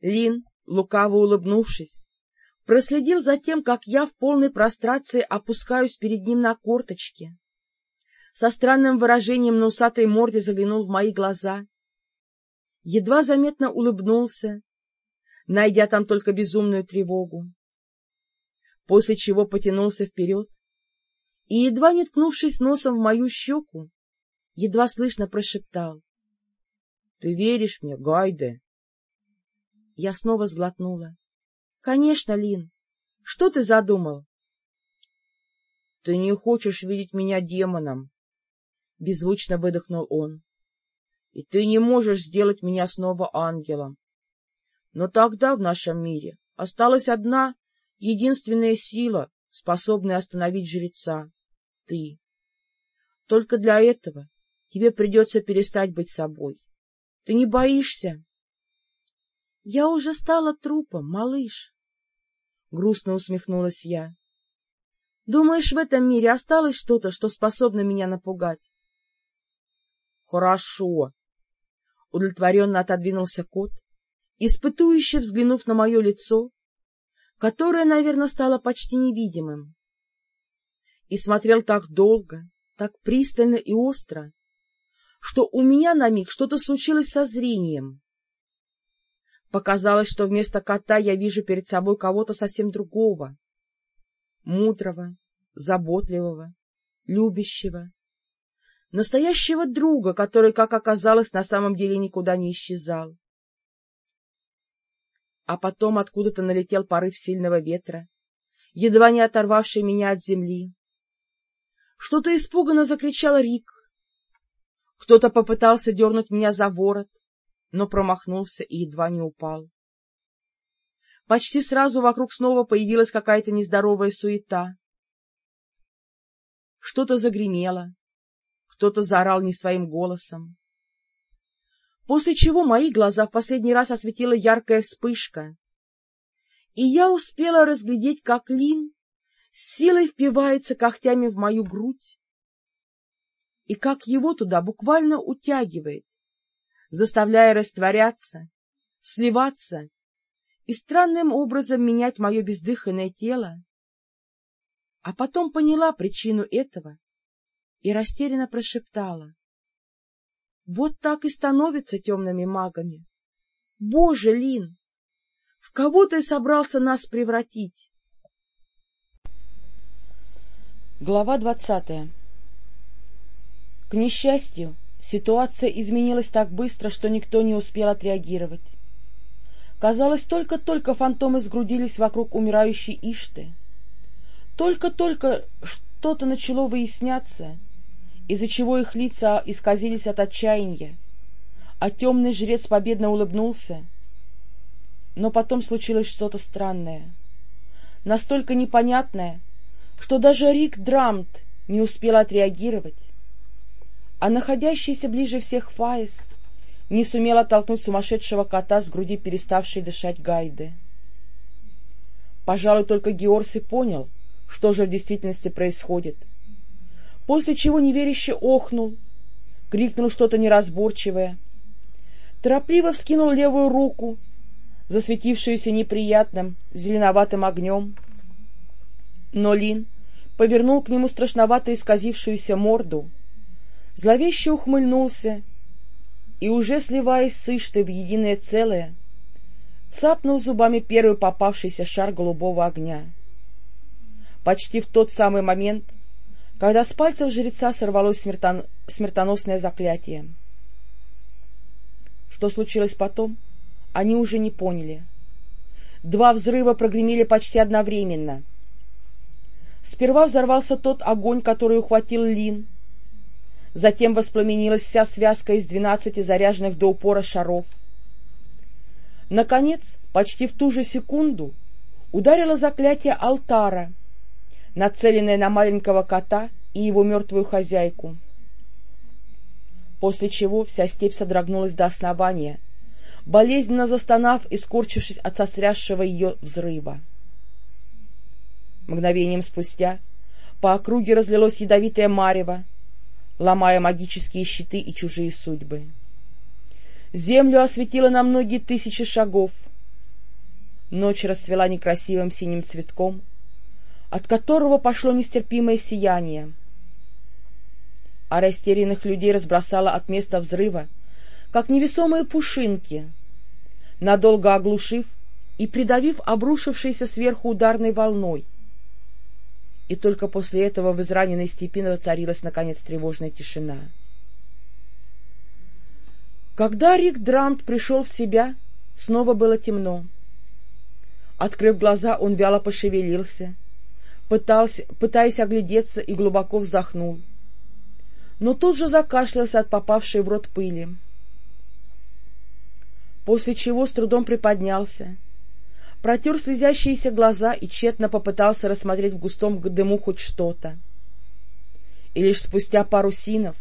Лин, лукаво улыбнувшись, проследил за тем, как я в полной прострации опускаюсь перед ним на корточки. Со странным выражением на усатой морде заглянул в мои глаза. Едва заметно улыбнулся, найдя там только безумную тревогу. После чего потянулся вперед и, едва не ткнувшись носом в мою щеку, едва слышно прошептал. — Ты веришь мне, Гайде? Я снова сглотнула. — Конечно, Лин. Что ты задумал? — Ты не хочешь видеть меня демоном, — беззвучно выдохнул он. — И ты не можешь сделать меня снова ангелом. Но тогда в нашем мире осталась одна, единственная сила, способная остановить жреца — ты. Только для этого тебе придется перестать быть собой. Ты не боишься? — Я уже стала трупом, малыш, — грустно усмехнулась я. — Думаешь, в этом мире осталось что-то, что способно меня напугать? — Хорошо. Удовлетворенно отодвинулся кот, испытующе взглянув на мое лицо, которое, наверное, стало почти невидимым. И смотрел так долго, так пристально и остро, что у меня на миг что-то случилось со зрением. Показалось, что вместо кота я вижу перед собой кого-то совсем другого, мудрого, заботливого, любящего, настоящего друга, который, как оказалось, на самом деле никуда не исчезал. А потом откуда-то налетел порыв сильного ветра, едва не оторвавший меня от земли. Что-то испуганно закричал Рик. Кто-то попытался дернуть меня за ворот, но промахнулся и едва не упал. Почти сразу вокруг снова появилась какая-то нездоровая суета. Что-то загремело, кто-то заорал не своим голосом. После чего мои глаза в последний раз осветила яркая вспышка, и я успела разглядеть, как Лин с силой впивается когтями в мою грудь, и как его туда буквально утягивает, заставляя растворяться, сливаться и странным образом менять мое бездыханное тело. А потом поняла причину этого и растерянно прошептала. Вот так и становятся темными магами. Боже, Лин, в кого ты собрался нас превратить? Глава двадцатая К несчастью, Ситуация изменилась так быстро, что никто не успел отреагировать. Казалось, только-только фантомы сгрудились вокруг умирающей Ишты. Только-только что-то начало выясняться, из-за чего их лица исказились от отчаяния, а темный жрец победно улыбнулся. Но потом случилось что-то странное, настолько непонятное, что даже Рик Драмт не успел отреагировать а находящийся ближе всех Фаис не сумел оттолкнуть сумасшедшего кота с груди переставшей дышать Гайды. Пожалуй, только Георс и понял, что же в действительности происходит, после чего неверяще охнул, крикнул что-то неразборчивое, торопливо вскинул левую руку, засветившуюся неприятным зеленоватым огнем, но Лин повернул к нему страшновато исказившуюся морду, зловеще ухмыльнулся и, уже сливаясь с Иштой в единое целое, цапнул зубами первый попавшийся шар голубого огня. Почти в тот самый момент, когда с пальцев жреца сорвалось смертон... смертоносное заклятие. Что случилось потом, они уже не поняли. Два взрыва прогремели почти одновременно. Сперва взорвался тот огонь, который ухватил Лин. Затем воспламенилась вся связка из двенадцати заряженных до упора шаров. Наконец, почти в ту же секунду, ударило заклятие алтара, нацеленное на маленького кота и его мертвую хозяйку. После чего вся степь содрогнулась до основания, болезненно застонав и скорчившись от сосрясшего ее взрыва. Мгновением спустя по округе разлилось ядовитое марево, ломая магические щиты и чужие судьбы. Землю осветило на многие тысячи шагов. Ночь расцвела некрасивым синим цветком, от которого пошло нестерпимое сияние. А растерянных людей разбросало от места взрыва, как невесомые пушинки, надолго оглушив и придавив обрушившейся сверху ударной волной. И только после этого в израненной степи воцарилась, наконец, тревожная тишина. Когда Рик Драмт пришел в себя, снова было темно. Открыв глаза, он вяло пошевелился, пытался, пытаясь оглядеться, и глубоко вздохнул. Но тут же закашлялся от попавшей в рот пыли после чего с трудом приподнялся, протер слезящиеся глаза и тщетно попытался рассмотреть в густом дыму хоть что-то. И лишь спустя пару синов,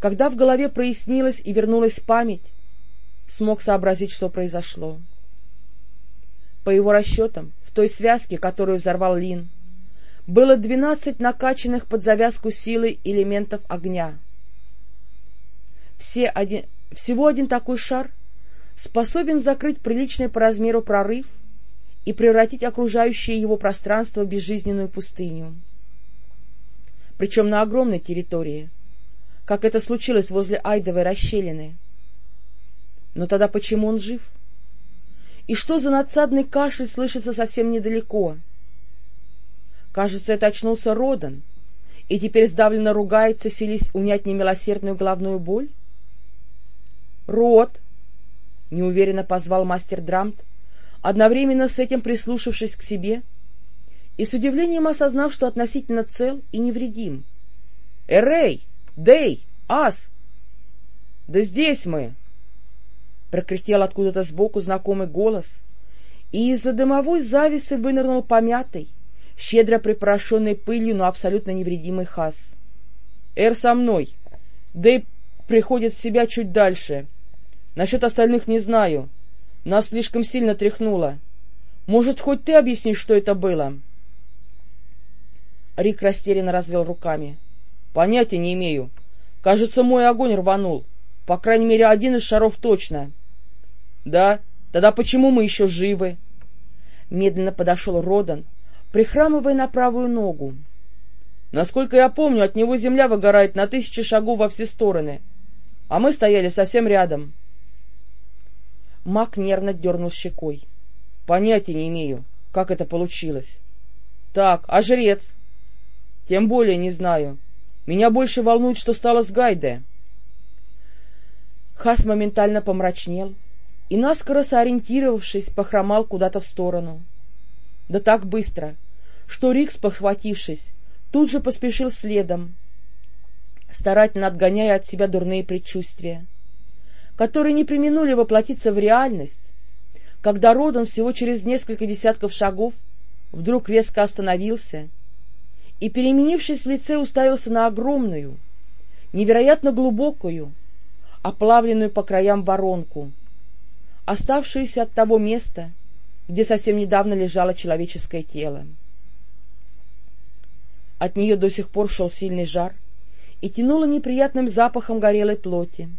когда в голове прояснилась и вернулась память, смог сообразить, что произошло. По его расчетам, в той связке, которую взорвал Лин, было двенадцать накачанных под завязку силой элементов огня. Все один, всего один такой шар способен закрыть приличный по размеру прорыв и превратить окружающее его пространство в безжизненную пустыню. Причем на огромной территории, как это случилось возле Айдовой расщелины. Но тогда почему он жив? И что за надсадный кашель слышится совсем недалеко? Кажется, это очнулся Родан, и теперь сдавленно ругается, селись унять немилосердную головную боль? — Рот! — неуверенно позвал мастер Драмт, одновременно с этим прислушавшись к себе и с удивлением осознав, что относительно цел и невредим. — Эрей! Дей! Ас! — Да здесь мы! — прокряхтел откуда-то сбоку знакомый голос, и из-за дымовой зависы вынырнул помятый, щедро припорошенный пылью, но абсолютно невредимый хас. — Эр со мной! Дей приходит в себя чуть дальше — Насчет остальных не знаю. Нас слишком сильно тряхнуло. Может, хоть ты объяснишь, что это было? Рик растерянно развел руками. — Понятия не имею. Кажется, мой огонь рванул. По крайней мере, один из шаров точно. — Да? Тогда почему мы еще живы? Медленно подошел Родан, прихрамывая на правую ногу. Насколько я помню, от него земля выгорает на тысячи шагов во все стороны, а мы стояли совсем рядом. Маг нервно дернул щекой. — Понятия не имею, как это получилось. — Так, а жрец? — Тем более не знаю. Меня больше волнует, что стало с Гайде. Хас моментально помрачнел и, наскоро сориентировавшись, похромал куда-то в сторону. Да так быстро, что Рикс, похватившись, тут же поспешил следом, старательно отгоняя от себя дурные предчувствия которые не применули воплотиться в реальность, когда Родан всего через несколько десятков шагов вдруг резко остановился и, переменившись в лице, уставился на огромную, невероятно глубокую, оплавленную по краям воронку, оставшуюся от того места, где совсем недавно лежало человеческое тело. От нее до сих пор шел сильный жар и тянуло неприятным запахом горелой плоти.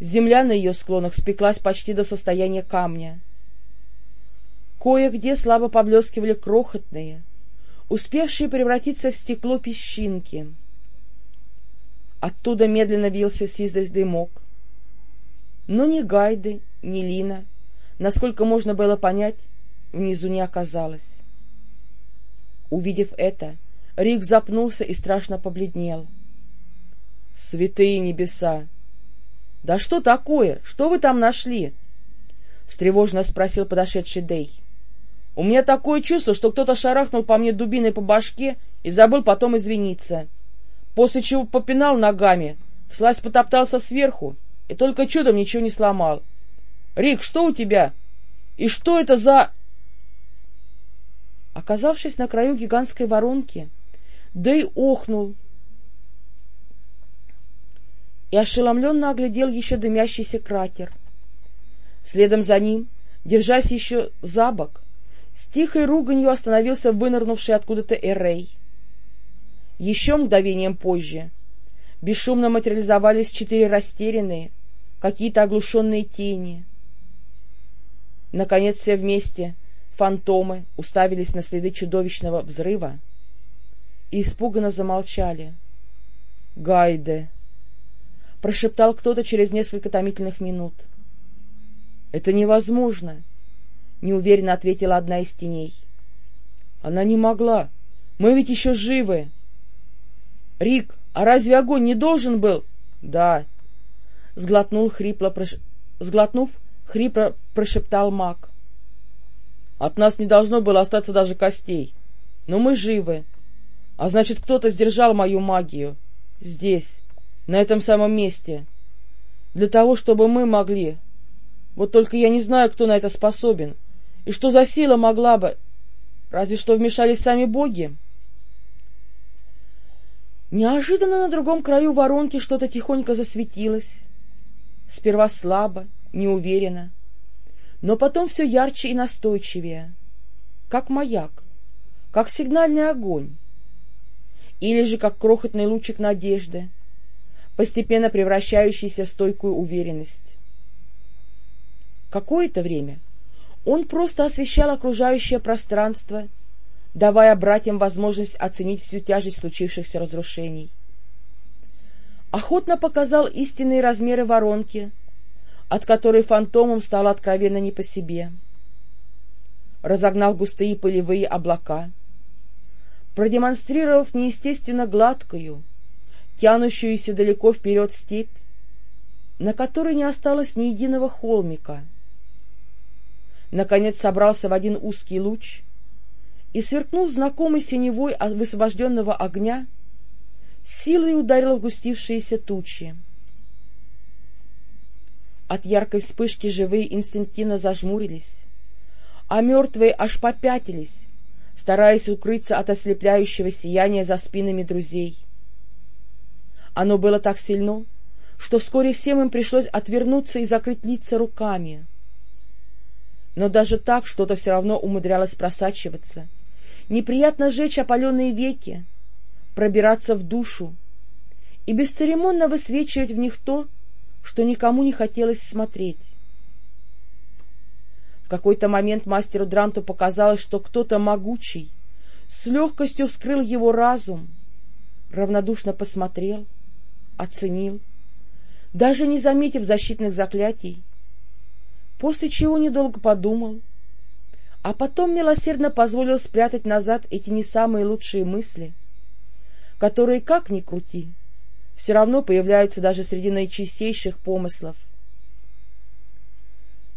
Земля на ее склонах спеклась почти до состояния камня. Кое-где слабо поблескивали крохотные, успевшие превратиться в стекло песчинки. Оттуда медленно вился сизый дымок, Но ни Гайды, ни Лина, насколько можно было понять, внизу не оказалось. Увидев это, Рик запнулся и страшно побледнел. — Святые небеса! — Да что такое? Что вы там нашли? — встревоженно спросил подошедший Дей. — У меня такое чувство, что кто-то шарахнул по мне дубиной по башке и забыл потом извиниться. После чего попинал ногами, вслазь потоптался сверху и только чудом ничего не сломал. — Рик, что у тебя? И что это за... Оказавшись на краю гигантской воронки, Дэй охнул и ошеломленно оглядел еще дымящийся кратер. Следом за ним, держась еще за бок, с тихой руганью остановился вынырнувший откуда-то Эрей. Еще мгновением позже бесшумно материализовались четыре растерянные, какие-то оглушенные тени. Наконец все вместе фантомы уставились на следы чудовищного взрыва и испуганно замолчали. — Гайде! — прошептал кто-то через несколько томительных минут. — Это невозможно! — неуверенно ответила одна из теней. — Она не могла! Мы ведь еще живы! — Рик, а разве огонь не должен был? — Да. Сглотнул хрипло, прош... Сглотнув, хрипло прошептал маг. От нас не должно было остаться даже костей. Но мы живы. А значит, кто-то сдержал мою магию. Здесь, на этом самом месте. Для того, чтобы мы могли. Вот только я не знаю, кто на это способен. И что за сила могла бы... Разве что вмешались сами боги? Неожиданно на другом краю воронки что-то тихонько засветилось. Сперва слабо, неуверенно но потом все ярче и настойчивее, как маяк, как сигнальный огонь, или же как крохотный лучик надежды, постепенно превращающийся в стойкую уверенность. Какое-то время он просто освещал окружающее пространство, давая братьям возможность оценить всю тяжесть случившихся разрушений. Охотно показал истинные размеры воронки, от которой фантомом стало откровенно не по себе. Разогнал густые пылевые облака, продемонстрировав неестественно гладкую, тянущуюся далеко вперед степь, на которой не осталось ни единого холмика. Наконец собрался в один узкий луч и, сверкнув знакомый синевой от высвобожденного огня, силой ударил в густившиеся тучи. От яркой вспышки живые инстинктивно зажмурились, а мертвые аж попятились, стараясь укрыться от ослепляющего сияния за спинами друзей. Оно было так сильно, что вскоре всем им пришлось отвернуться и закрыть лица руками. Но даже так что-то все равно умудрялось просачиваться, неприятно сжечь опаленные веки, пробираться в душу и бесцеремонно высвечивать в них то, что никому не хотелось смотреть. В какой-то момент мастеру Дранту показалось, что кто-то могучий с легкостью вскрыл его разум, равнодушно посмотрел, оценил, даже не заметив защитных заклятий, после чего недолго подумал, а потом милосердно позволил спрятать назад эти не самые лучшие мысли, которые, как ни крути, все равно появляются даже среди наичистейших помыслов.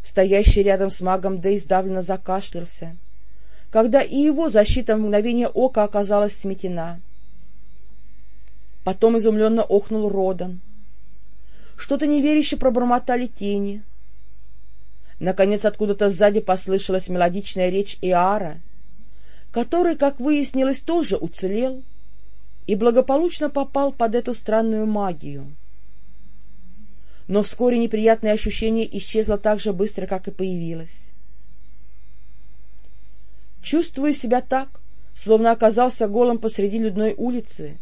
Стоящий рядом с магом Дэй сдавленно закашлялся, когда и его защита в мгновение ока оказалась сметена. Потом изумленно охнул Родан. Что-то неверяще пробормотали тени. Наконец откуда-то сзади послышалась мелодичная речь Иара, который, как выяснилось, тоже уцелел и благополучно попал под эту странную магию. Но вскоре неприятное ощущение исчезло так же быстро, как и появилось. Чувствуя себя так, словно оказался голым посреди людной улицы,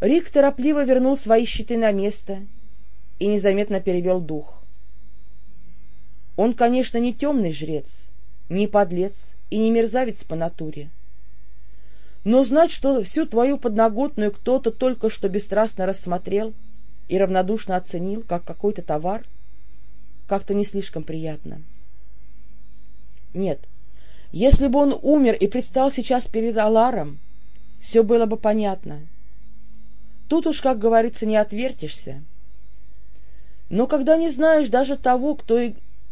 Рик торопливо вернул свои щиты на место и незаметно перевел дух. Он, конечно, не темный жрец, не подлец и не мерзавец по натуре. Но знать, что всю твою подноготную кто-то только что бесстрастно рассмотрел и равнодушно оценил, как какой-то товар, как-то не слишком приятно. Нет, если бы он умер и предстал сейчас перед Аларом, все было бы понятно. Тут уж, как говорится, не отвертишься. Но когда не знаешь даже того, кто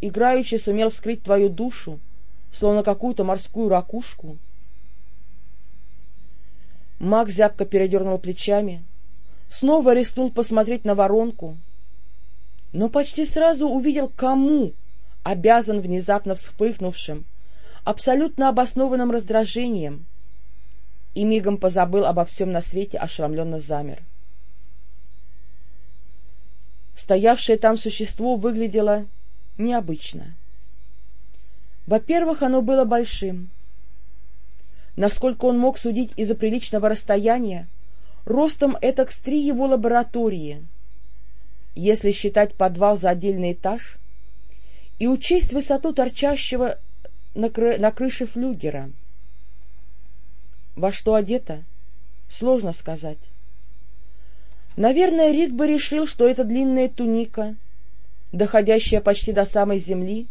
играючи сумел вскрыть твою душу, словно какую-то морскую ракушку... Маг зябко передернул плечами, снова рискнул посмотреть на воронку, но почти сразу увидел, кому обязан внезапно вспыхнувшим, абсолютно обоснованным раздражением, и мигом позабыл обо всем на свете, ошеломленно замер. Стоявшее там существо выглядело необычно. Во-первых, оно было большим. Насколько он мог судить из-за приличного расстояния, ростом это с три его лаборатории, если считать подвал за отдельный этаж, и учесть высоту торчащего на, кры на крыше флюгера. Во что одето? Сложно сказать. Наверное, Рик бы решил, что это длинная туника, доходящая почти до самой земли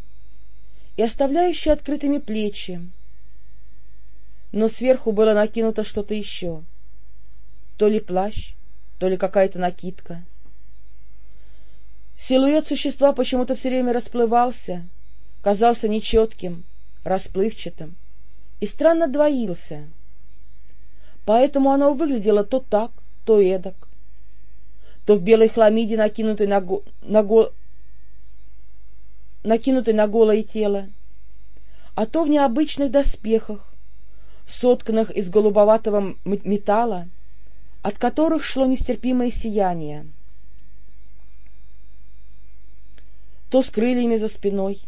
и оставляющая открытыми плечи. Но сверху было накинуто что-то еще. То ли плащ, то ли какая-то накидка. Силуэт существа почему-то все время расплывался, казался нечетким, расплывчатым и странно двоился. Поэтому оно выглядело то так, то эдак. То в белой хламиде, накинутой на, го... на, го... накинутой на голое тело, а то в необычных доспехах, сотканных из голубоватого металла, от которых шло нестерпимое сияние. То с крыльями за спиной,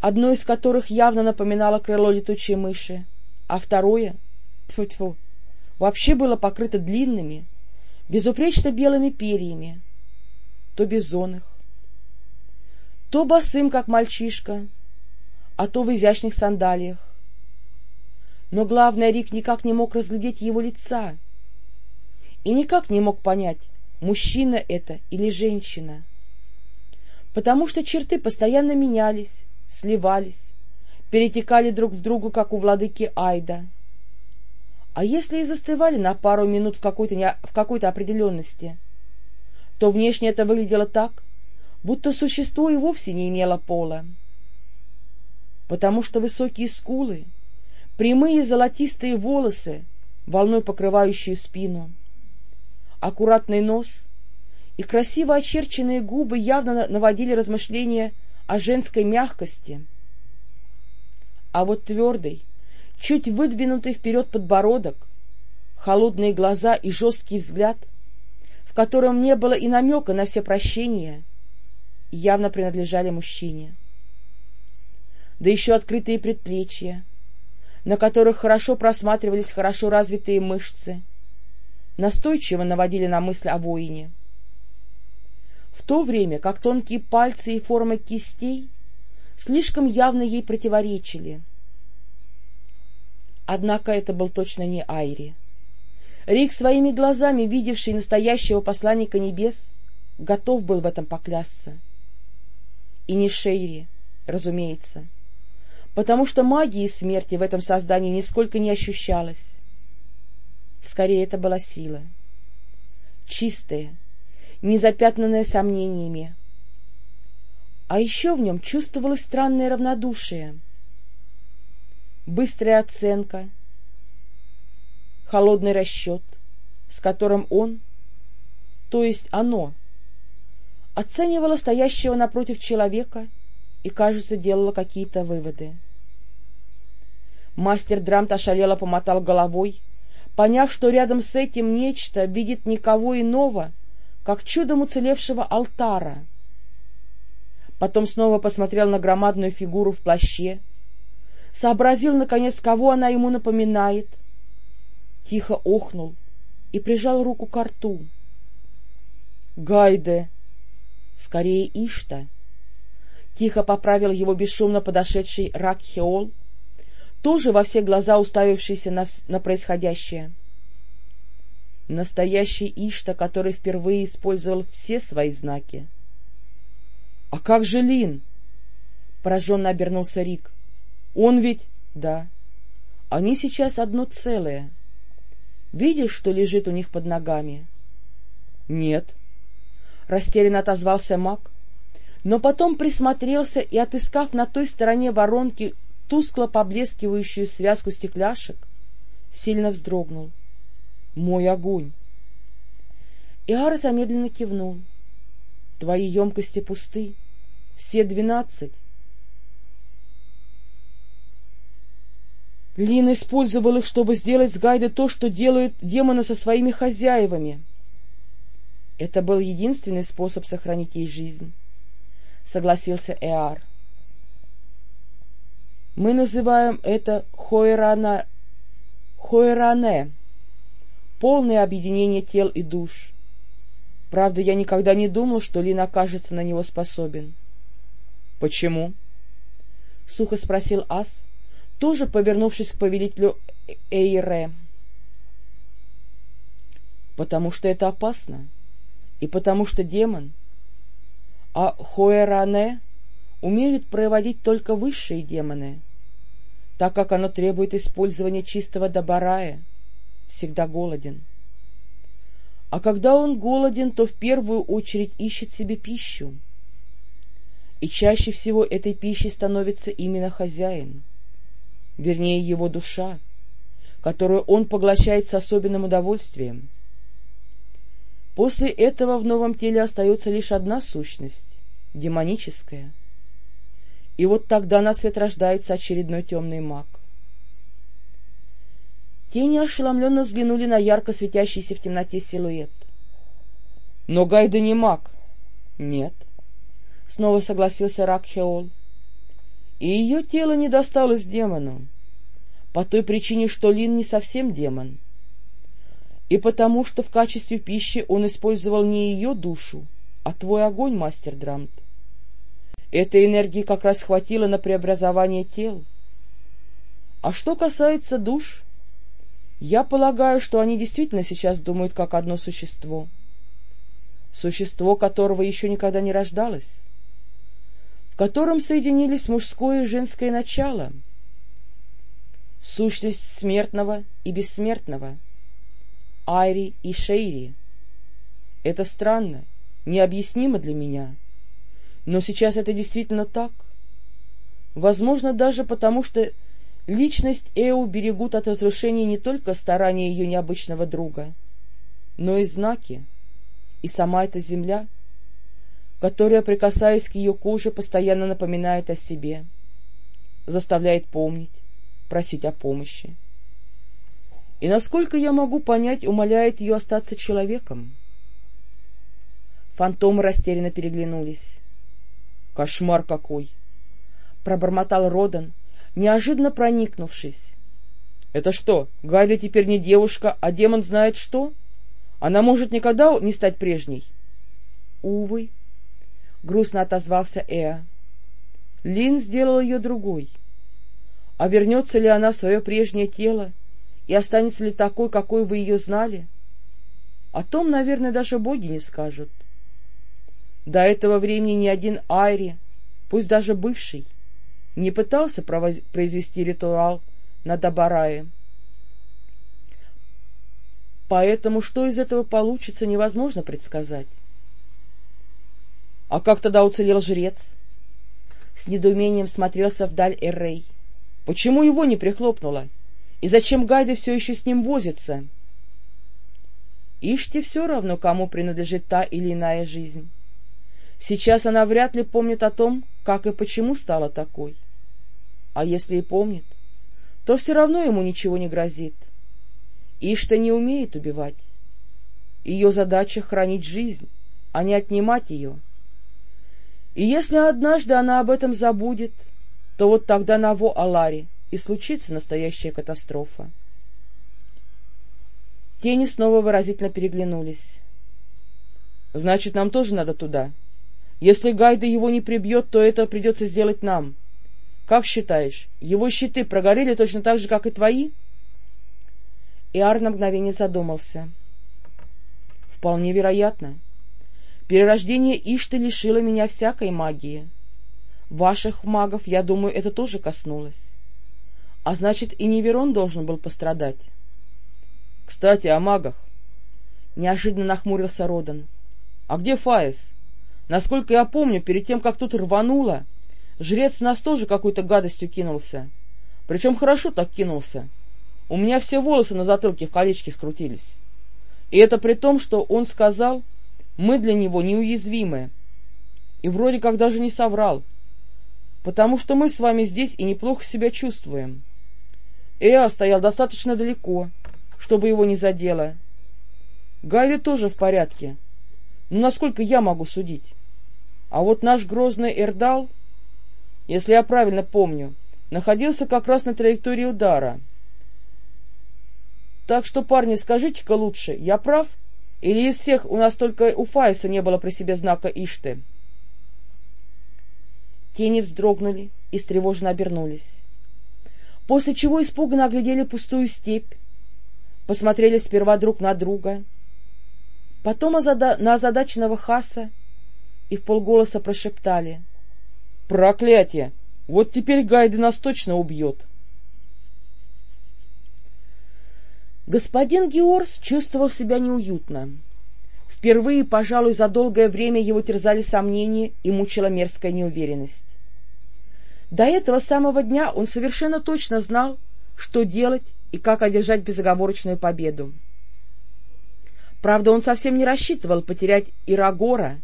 одно из которых явно напоминало крыло летучей мыши, а второе, тьфу -тьфу, вообще было покрыто длинными, безупречно белыми перьями, то бизонных, то босым, как мальчишка, а то в изящных сандалиях. Но главное, Рик никак не мог разглядеть его лица и никак не мог понять, мужчина это или женщина, потому что черты постоянно менялись, сливались, перетекали друг в другу, как у владыки Айда. А если и застывали на пару минут в какой-то, не... в какой-то определенности, то внешне это выглядело так, будто существо и вовсе не имело пола. Потому что высокие скулы, прямые золотистые волосы, волной покрывающие спину, аккуратный нос и красиво очерченные губы явно наводили размышления о женской мягкости. А вот твердый, чуть выдвинутый вперед подбородок, холодные глаза и жесткий взгляд, в котором не было и намека на все прощения, явно принадлежали мужчине. Да еще открытые предплечья, на которых хорошо просматривались хорошо развитые мышцы, настойчиво наводили на мысль о воине в то время как тонкие пальцы и формы кистей слишком явно ей противоречили. Однако это был точно не Айри. Рик, своими глазами видевший настоящего посланника небес, готов был в этом поклясться. И не Шейри, разумеется, потому что магии смерти в этом создании нисколько не ощущалось. Скорее, это была сила. Чистая, незапятнанное сомнениями. А еще в нем чувствовалось странное равнодушие, быстрая оценка, холодный расчет, с которым он, то есть оно, оценивало стоящего напротив человека и, кажется, делало какие-то выводы. Мастер Драмт ошалело помотал головой, поняв, что рядом с этим нечто видит никого иного, как чудом уцелевшего алтара. Потом снова посмотрел на громадную фигуру в плаще, сообразил, наконец, кого она ему напоминает, тихо охнул и прижал руку к рту. «Гайде!» «Скорее Ишта!» Тихо поправил его бесшумно подошедший Ракхеол, тоже во все глаза уставившийся на, на происходящее. — Настоящий Ишта, который впервые использовал все свои знаки. — А как же Лин? — пораженно обернулся Рик. — Он ведь... — Да. Они сейчас одно целое. Видишь, что лежит у них под ногами? — Нет. Растерянно отозвался маг, но потом присмотрелся и, отыскав на той стороне воронки тускло поблескивающую связку стекляшек, сильно вздрогнул. «Мой огонь!» Иар замедленно кивнул. «Твои емкости пусты. Все двенадцать». Лин использовал их, чтобы сделать с Гайдой то, что делают демоны со своими хозяевами. Это был единственный способ сохранить ей жизнь, — согласился Эар. Мы называем это Хойрана... Хойране, полное объединение тел и душ. Правда, я никогда не думал, что Лин окажется на него способен. — Почему? — сухо спросил Ас, тоже повернувшись к повелителю Эйре. — Потому что это опасно, и потому что демон. А Хоэране умеют проводить только высшие демоны, так как оно требует использования чистого добарая, всегда голоден. А когда он голоден, то в первую очередь ищет себе пищу. И чаще всего этой пищей становится именно хозяин, вернее его душа, которую он поглощает с особенным удовольствием. После этого в новом теле остается лишь одна сущность — демоническая — и вот тогда на свет рождается очередной темный маг. Тени ошеломленно взглянули на ярко светящийся в темноте силуэт. — Но Гайда не маг. — Нет. — снова согласился Ракхеол. — И ее тело не досталось демону, по той причине, что Лин не совсем демон, и потому, что в качестве пищи он использовал не ее душу, а твой огонь, мастер Драмт. Этой энергии как раз хватило на преобразование тел. А что касается душ, я полагаю, что они действительно сейчас думают как одно существо. Существо, которого еще никогда не рождалось, в котором соединились мужское и женское начало, сущность смертного и бессмертного, Айри и Шейри. Это странно, необъяснимо для меня — но сейчас это действительно так. Возможно, даже потому, что личность Эу берегут от разрушения не только старания ее необычного друга, но и знаки, и сама эта земля, которая, прикасаясь к ее коже, постоянно напоминает о себе, заставляет помнить, просить о помощи. И, насколько я могу понять, умоляет ее остаться человеком. Фантомы растерянно переглянулись. Кошмар какой! — пробормотал Родан, неожиданно проникнувшись. — Это что, Гайда теперь не девушка, а демон знает что? Она может никогда не стать прежней? — Увы, — грустно отозвался Эа. Лин сделал ее другой. А вернется ли она в свое прежнее тело и останется ли такой, какой вы ее знали? О том, наверное, даже боги не скажут. — до этого времени ни один Айри, пусть даже бывший, не пытался произвести ритуал над Абарае. Поэтому что из этого получится, невозможно предсказать. — А как тогда уцелел жрец? С недоумением смотрелся вдаль Эррей. — Почему его не прихлопнуло? И зачем Гайда все еще с ним возится? Иште все равно, кому принадлежит та или иная жизнь. Сейчас она вряд ли помнит о том, как и почему стала такой. А если и помнит, то все равно ему ничего не грозит. Ишта не умеет убивать. Ее задача — хранить жизнь, а не отнимать ее. И если однажды она об этом забудет, то вот тогда на Во-Аларе и случится настоящая катастрофа. Тени снова выразительно переглянулись. — Значит, нам тоже надо туда? — если Гайда его не прибьет, то это придется сделать нам. Как считаешь, его щиты прогорели точно так же, как и твои? Иар на мгновение задумался. Вполне вероятно. Перерождение Ишты лишило меня всякой магии. Ваших магов, я думаю, это тоже коснулось. А значит, и Неверон должен был пострадать. — Кстати, о магах. Неожиданно нахмурился Родан. — А где Фаис? Насколько я помню, перед тем, как тут рвануло, жрец нас тоже какой-то гадостью кинулся. Причем хорошо так кинулся. У меня все волосы на затылке в колечке скрутились. И это при том, что он сказал, мы для него неуязвимы. И вроде как даже не соврал, потому что мы с вами здесь и неплохо себя чувствуем. Эа стоял достаточно далеко, чтобы его не задело. Гайда тоже в порядке, но насколько я могу судить. А вот наш грозный Эрдал, если я правильно помню, находился как раз на траектории удара. Так что, парни, скажите-ка лучше, я прав? Или из всех у нас только у Файса не было при себе знака Ишты? Тени вздрогнули и встревоженно обернулись. После чего испуганно оглядели пустую степь, посмотрели сперва друг на друга, потом на озадаченного Хаса и в полголоса прошептали. — Проклятие! Вот теперь Гайды нас точно убьет! Господин Георс чувствовал себя неуютно. Впервые, пожалуй, за долгое время его терзали сомнения и мучила мерзкая неуверенность. До этого самого дня он совершенно точно знал, что делать и как одержать безоговорочную победу. Правда, он совсем не рассчитывал потерять Ирагора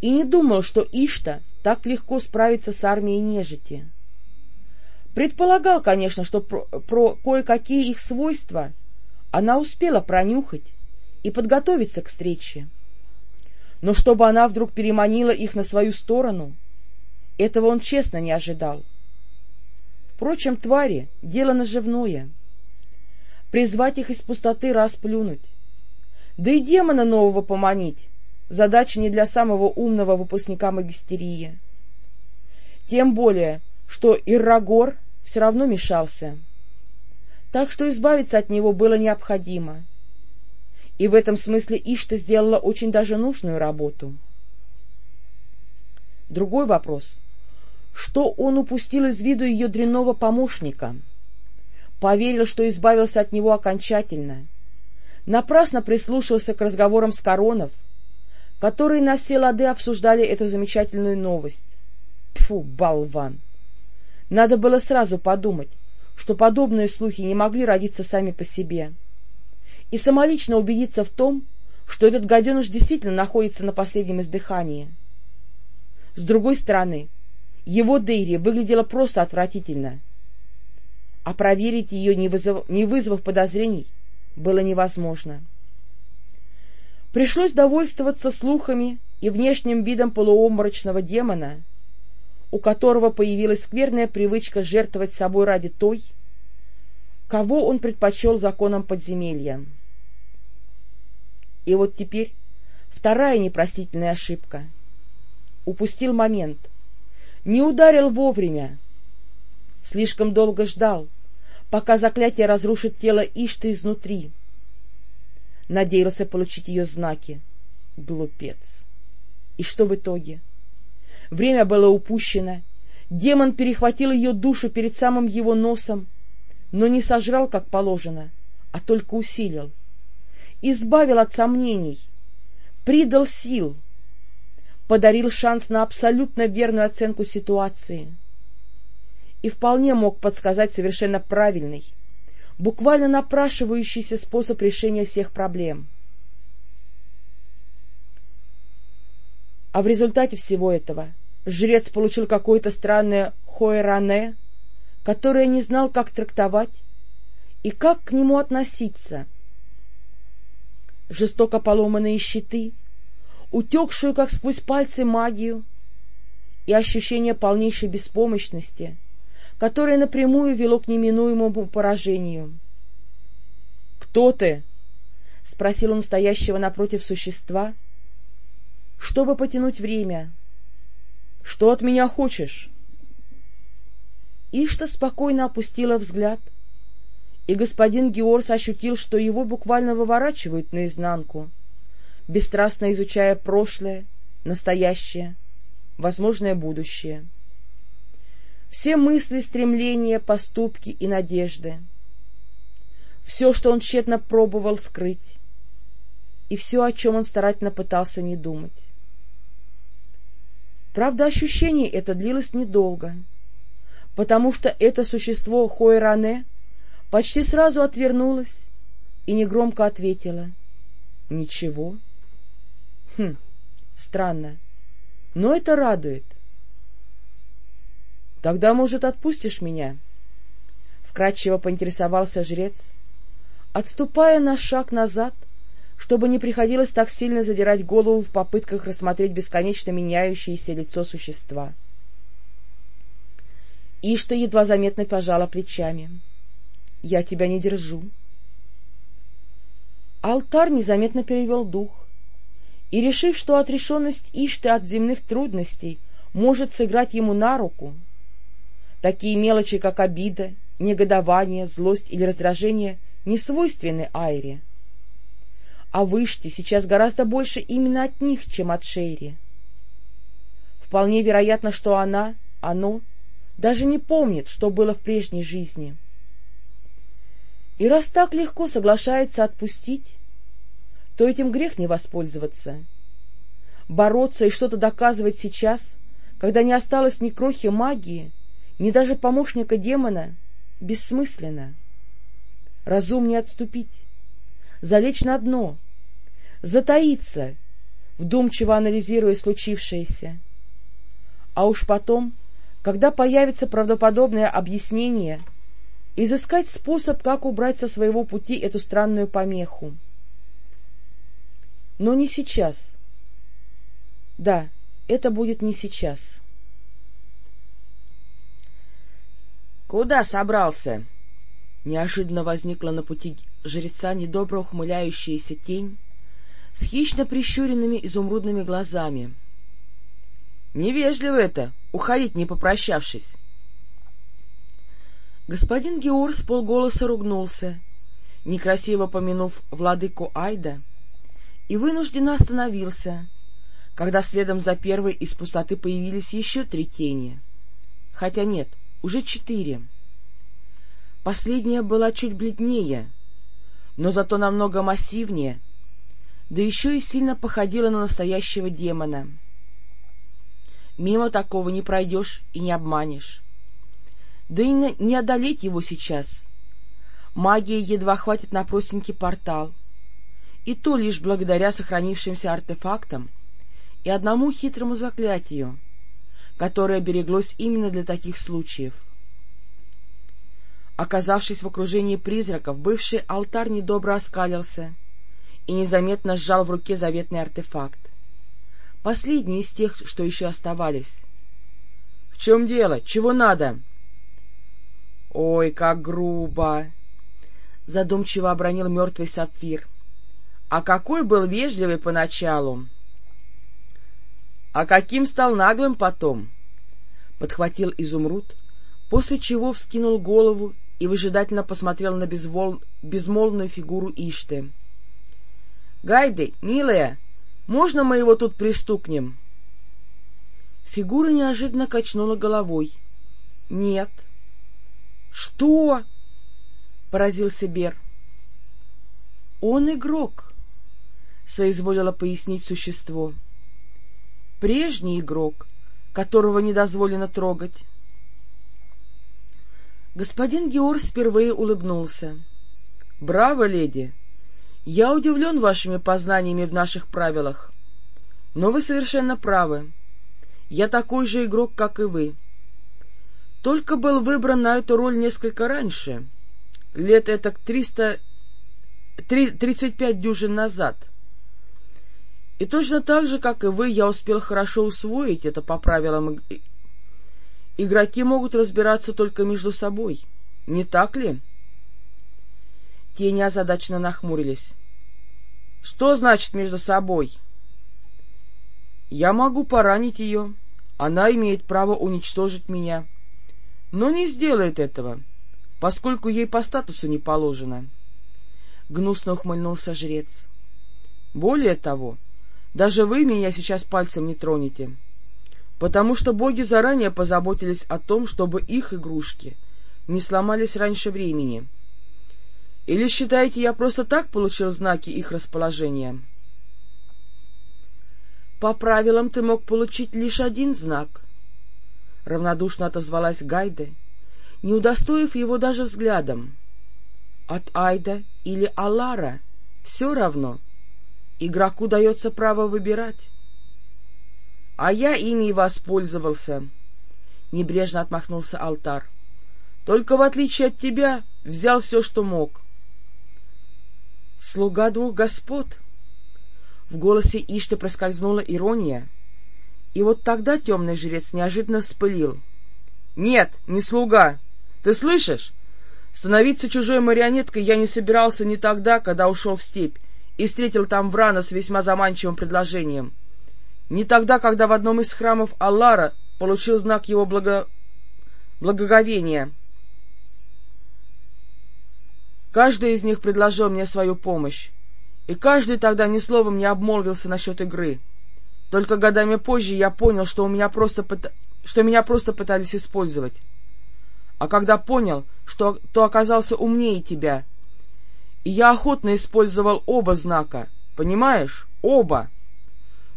и не думал, что Ишта так легко справится с армией нежити. Предполагал, конечно, что про, про кое-какие их свойства она успела пронюхать и подготовиться к встрече. Но чтобы она вдруг переманила их на свою сторону, этого он честно не ожидал. Впрочем, твари — дело наживное. Призвать их из пустоты расплюнуть. Да и демона нового поманить — задача не для самого умного выпускника магистерии. Тем более, что Иррагор все равно мешался. Так что избавиться от него было необходимо. И в этом смысле Ишта сделала очень даже нужную работу. Другой вопрос — что он упустил из виду ее дрянного помощника? Поверил, что избавился от него окончательно. Напрасно прислушался к разговорам с Коронов, которые на все лады обсуждали эту замечательную новость. Тфу, болван! Надо было сразу подумать, что подобные слухи не могли родиться сами по себе, и самолично убедиться в том, что этот гаденыш действительно находится на последнем издыхании. С другой стороны, его Дейри выглядела просто отвратительно, а проверить ее, не, вызов... не вызвав подозрений, было невозможно. Пришлось довольствоваться слухами и внешним видом полуобморочного демона, у которого появилась скверная привычка жертвовать собой ради той, кого он предпочел законом подземелья. И вот теперь вторая непростительная ошибка. Упустил момент. Не ударил вовремя. Слишком долго ждал, пока заклятие разрушит тело Ишты изнутри. Надеялся получить ее знаки. Глупец. И что в итоге? — Время было упущено. Демон перехватил ее душу перед самым его носом, но не сожрал, как положено, а только усилил. Избавил от сомнений, придал сил, подарил шанс на абсолютно верную оценку ситуации. И вполне мог подсказать совершенно правильный, буквально напрашивающийся способ решения всех проблем. А в результате всего этого жрец получил какое-то странное хоэране, которое не знал, как трактовать и как к нему относиться. Жестоко поломанные щиты, утекшую, как сквозь пальцы, магию и ощущение полнейшей беспомощности, которое напрямую вело к неминуемому поражению. — Кто ты? — спросил он стоящего напротив существа, чтобы потянуть время. Что от меня хочешь? Ишта спокойно опустила взгляд, и господин Георс ощутил, что его буквально выворачивают наизнанку, бесстрастно изучая прошлое, настоящее, возможное будущее. Все мысли, стремления, поступки и надежды. Все, что он тщетно пробовал скрыть. И все, о чем он старательно пытался не думать. Правда, ощущение это длилось недолго, потому что это существо Хойране почти сразу отвернулось и негромко ответило «Ничего». Хм, странно, но это радует. «Тогда, может, отпустишь меня?» Вкратчиво поинтересовался жрец, отступая на шаг назад — чтобы не приходилось так сильно задирать голову в попытках рассмотреть бесконечно меняющееся лицо существа. Ишта едва заметно пожала плечами. — Я тебя не держу. Алтар незаметно перевел дух, и, решив, что отрешенность Ишты от земных трудностей может сыграть ему на руку, такие мелочи, как обида, негодование, злость или раздражение, не свойственны Айре — а Вышти сейчас гораздо больше именно от них, чем от Шейри. Вполне вероятно, что она, оно, даже не помнит, что было в прежней жизни. И раз так легко соглашается отпустить, то этим грех не воспользоваться. Бороться и что-то доказывать сейчас, когда не осталось ни крохи магии, ни даже помощника демона, бессмысленно. Разумнее отступить залечь на дно, затаиться, вдумчиво анализируя случившееся. А уж потом, когда появится правдоподобное объяснение, изыскать способ, как убрать со своего пути эту странную помеху. Но не сейчас. Да, это будет не сейчас. «Куда собрался?» Неожиданно возникла на пути жреца недобро ухмыляющаяся тень с хищно прищуренными изумрудными глазами. Невежливо это — уходить, не попрощавшись. Господин Геор с полголоса ругнулся, некрасиво помянув владыку Айда, и вынужденно остановился, когда следом за первой из пустоты появились еще три тени. Хотя нет, уже четыре. Последняя была чуть бледнее, но зато намного массивнее, да еще и сильно походила на настоящего демона. Мимо такого не пройдешь и не обманешь. Да и не одолеть его сейчас. Магии едва хватит на простенький портал, и то лишь благодаря сохранившимся артефактам и одному хитрому заклятию, которое береглось именно для таких случаев — Оказавшись в окружении призраков, бывший алтарь недобро оскалился и незаметно сжал в руке заветный артефакт. Последний из тех, что еще оставались. — В чем дело? Чего надо? — Ой, как грубо! — задумчиво обронил мертвый сапфир. — А какой был вежливый поначалу! — А каким стал наглым потом! — подхватил изумруд, после чего вскинул голову и выжидательно посмотрел на безвол... безмолвную фигуру Ишты. — Гайды, милая, можно мы его тут пристукнем? Фигура неожиданно качнула головой. — Нет. — Что? — поразился Бер. — Он игрок, — соизволило пояснить существо. — Прежний игрок, которого не дозволено трогать. Господин Георг впервые улыбнулся. — Браво, леди! Я удивлен вашими познаниями в наших правилах. Но вы совершенно правы. Я такой же игрок, как и вы. Только был выбран на эту роль несколько раньше, лет это триста... тридцать пять дюжин назад. И точно так же, как и вы, я успел хорошо усвоить это по правилам Игроки могут разбираться только между собой, не так ли? Тени озадаченно нахмурились. — Что значит между собой? — Я могу поранить ее, она имеет право уничтожить меня, но не сделает этого, поскольку ей по статусу не положено. Гнусно ухмыльнулся жрец. Более того, даже вы меня сейчас пальцем не тронете, потому что боги заранее позаботились о том, чтобы их игрушки не сломались раньше времени. Или считаете, я просто так получил знаки их расположения? По правилам ты мог получить лишь один знак. Равнодушно отозвалась Гайде, не удостоив его даже взглядом. От Айда или Алара все равно. Игроку дается право выбирать. — А я ими и воспользовался, — небрежно отмахнулся алтар. — Только в отличие от тебя взял все, что мог. — Слуга двух господ. В голосе Ишты проскользнула ирония, и вот тогда темный жрец неожиданно вспылил. — Нет, не слуга. Ты слышишь? Становиться чужой марионеткой я не собирался ни тогда, когда ушел в степь, и встретил там Врана с весьма заманчивым предложением. Не тогда, когда в одном из храмов Аллара получил знак его благо... благоговения. Каждый из них предложил мне свою помощь, и каждый тогда ни словом не обмолвился насчет игры. Только годами позже я понял, что, у меня просто пыт... что меня просто пытались использовать. А когда понял, что то оказался умнее тебя — и я охотно использовал оба знака, понимаешь? Оба.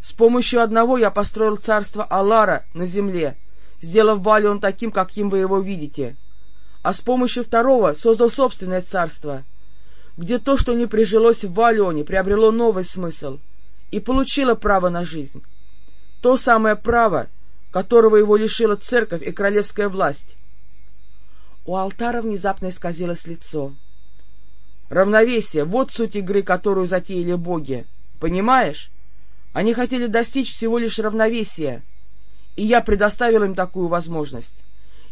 С помощью одного я построил царство Алара на земле, сделав Валион таким, каким вы его видите. А с помощью второго создал собственное царство, где то, что не прижилось в Валионе, приобрело новый смысл и получило право на жизнь. То самое право, которого его лишила церковь и королевская власть. У алтара внезапно исказилось лицо. Равновесие — вот суть игры, которую затеяли боги. Понимаешь? Они хотели достичь всего лишь равновесия, и я предоставил им такую возможность.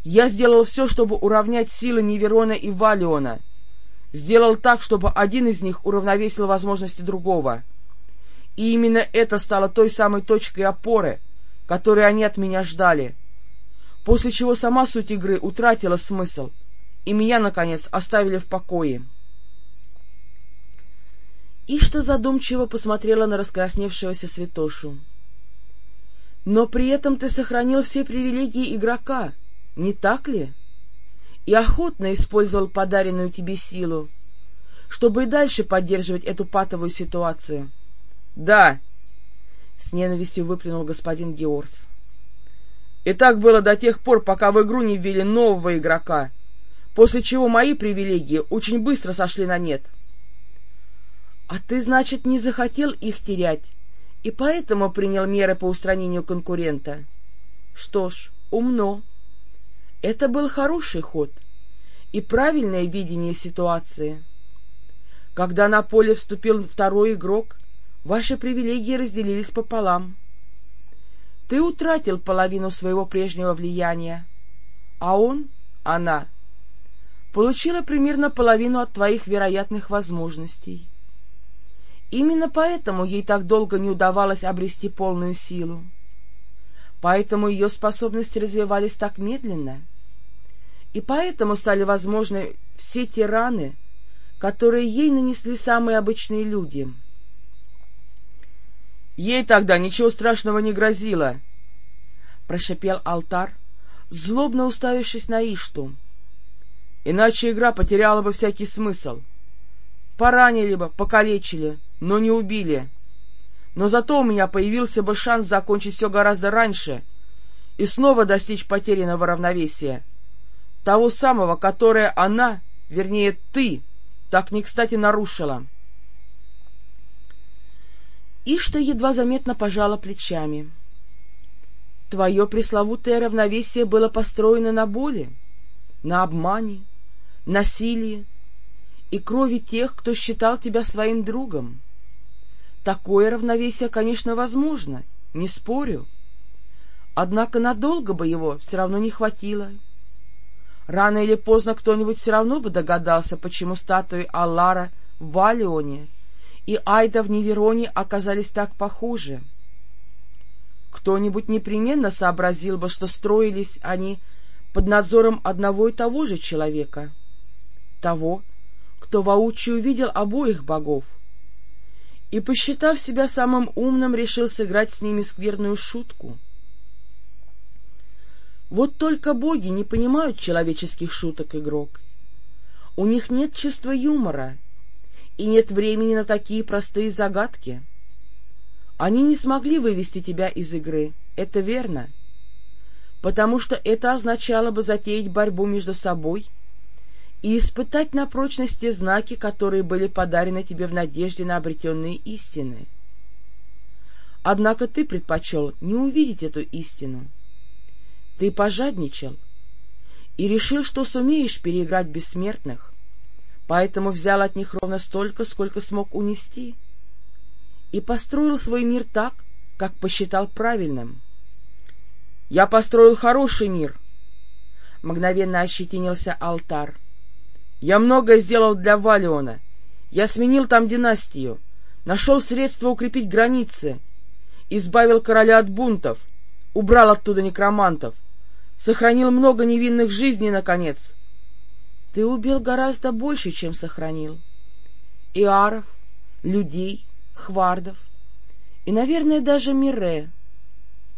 Я сделал все, чтобы уравнять силы Неверона и Валиона. Сделал так, чтобы один из них уравновесил возможности другого. И именно это стало той самой точкой опоры, которой они от меня ждали. После чего сама суть игры утратила смысл, и меня, наконец, оставили в покое. Ишта задумчиво посмотрела на раскрасневшегося святошу. — Но при этом ты сохранил все привилегии игрока, не так ли? И охотно использовал подаренную тебе силу, чтобы и дальше поддерживать эту патовую ситуацию. — Да, — с ненавистью выплюнул господин Георс. — И так было до тех пор, пока в игру не ввели нового игрока, после чего мои привилегии очень быстро сошли на нет. — а ты, значит, не захотел их терять, и поэтому принял меры по устранению конкурента? Что ж, умно. Это был хороший ход и правильное видение ситуации. Когда на поле вступил второй игрок, ваши привилегии разделились пополам. Ты утратил половину своего прежнего влияния, а он, она, получила примерно половину от твоих вероятных возможностей. Именно поэтому ей так долго не удавалось обрести полную силу. Поэтому ее способности развивались так медленно. И поэтому стали возможны все те раны, которые ей нанесли самые обычные люди. «Ей тогда ничего страшного не грозило», — прошипел алтар, злобно уставившись на Ишту. «Иначе игра потеряла бы всякий смысл. Поранили бы, покалечили, но не убили. Но зато у меня появился бы шанс закончить все гораздо раньше и снова достичь потерянного равновесия. Того самого, которое она, вернее ты, так не кстати нарушила. Ишта едва заметно пожала плечами. Твое пресловутое равновесие было построено на боли, на обмане, насилии и крови тех, кто считал тебя своим другом. Такое равновесие, конечно, возможно, не спорю. Однако надолго бы его все равно не хватило. Рано или поздно кто-нибудь все равно бы догадался, почему статуи Аллара в Валионе и Айда в Невероне оказались так похожи. Кто-нибудь непременно сообразил бы, что строились они под надзором одного и того же человека, того, кто воочию видел обоих богов, и, посчитав себя самым умным, решил сыграть с ними скверную шутку. Вот только боги не понимают человеческих шуток, игрок. У них нет чувства юмора и нет времени на такие простые загадки. Они не смогли вывести тебя из игры, это верно, потому что это означало бы затеять борьбу между собой — и испытать на прочность те знаки, которые были подарены тебе в надежде на обретенные истины. Однако ты предпочел не увидеть эту истину. Ты пожадничал и решил, что сумеешь переиграть бессмертных, поэтому взял от них ровно столько, сколько смог унести, и построил свой мир так, как посчитал правильным. — Я построил хороший мир! — мгновенно ощетинился алтарь. Я многое сделал для Валиона. Я сменил там династию, нашел средства укрепить границы, избавил короля от бунтов, убрал оттуда некромантов, сохранил много невинных жизней, наконец. Ты убил гораздо больше, чем сохранил. Иаров, людей, хвардов и, наверное, даже Мире.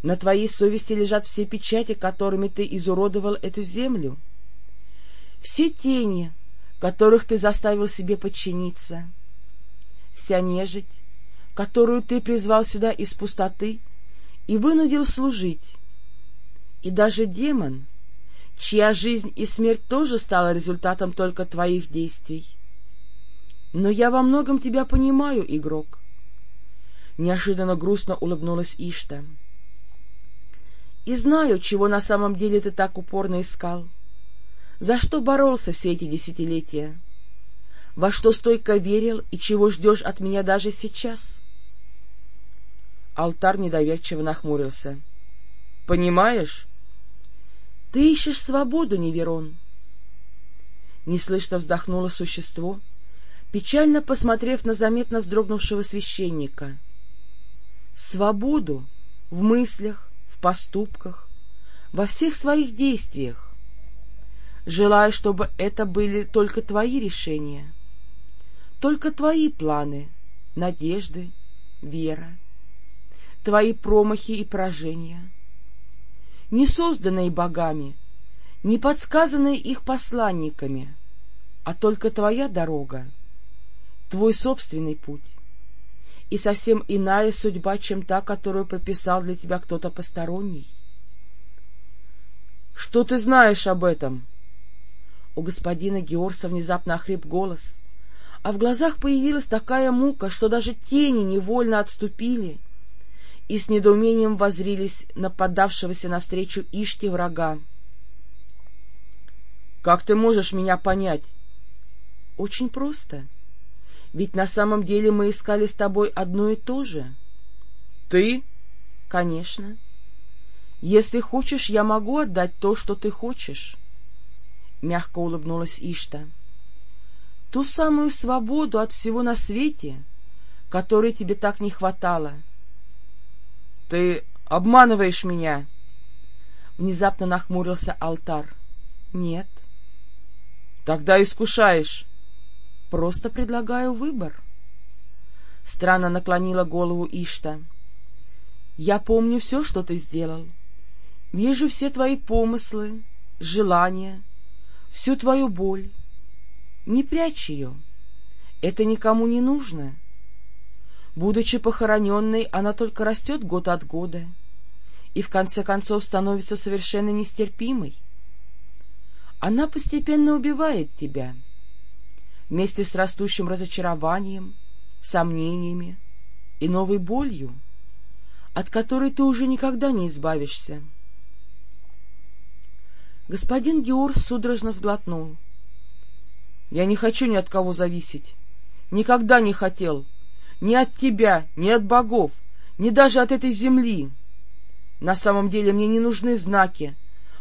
На твоей совести лежат все печати, которыми ты изуродовал эту землю. Все тени, которых ты заставил себе подчиниться, вся нежить, которую ты призвал сюда из пустоты и вынудил служить, и даже демон, чья жизнь и смерть тоже стала результатом только твоих действий. Но я во многом тебя понимаю, игрок. Неожиданно грустно улыбнулась Ишта. И знаю, чего на самом деле ты так упорно искал. — за что боролся все эти десятилетия? Во что стойко верил и чего ждешь от меня даже сейчас? Алтарь недоверчиво нахмурился. — Понимаешь? — Ты ищешь свободу, Неверон. Неслышно вздохнуло существо, печально посмотрев на заметно вздрогнувшего священника. — Свободу в мыслях, в поступках, во всех своих действиях желая, чтобы это были только твои решения, только твои планы, надежды, вера, твои промахи и поражения, не созданные богами, не подсказанные их посланниками, а только твоя дорога, твой собственный путь и совсем иная судьба, чем та, которую прописал для тебя кто-то посторонний. — Что ты знаешь об этом? У господина Георса внезапно охрип голос, а в глазах появилась такая мука, что даже тени невольно отступили и с недоумением возрились на поддавшегося навстречу Ишти врага. — Как ты можешь меня понять? — Очень просто. Ведь на самом деле мы искали с тобой одно и то же. — Ты? — Конечно. Если хочешь, я могу отдать то, что ты хочешь мягко улыбнулась Ишта. — Ту самую свободу от всего на свете, которой тебе так не хватало. — Ты обманываешь меня! Внезапно нахмурился алтар. — Нет. — Тогда искушаешь. — Просто предлагаю выбор. Странно наклонила голову Ишта. — Я помню все, что ты сделал. Вижу все твои помыслы, желания, всю твою боль. Не прячь ее. Это никому не нужно. Будучи похороненной, она только растет год от года и в конце концов становится совершенно нестерпимой. Она постепенно убивает тебя вместе с растущим разочарованием, сомнениями и новой болью, от которой ты уже никогда не избавишься. Господин Геур судорожно сглотнул. — Я не хочу ни от кого зависеть. Никогда не хотел. Ни от тебя, ни от богов, ни даже от этой земли. На самом деле мне не нужны знаки,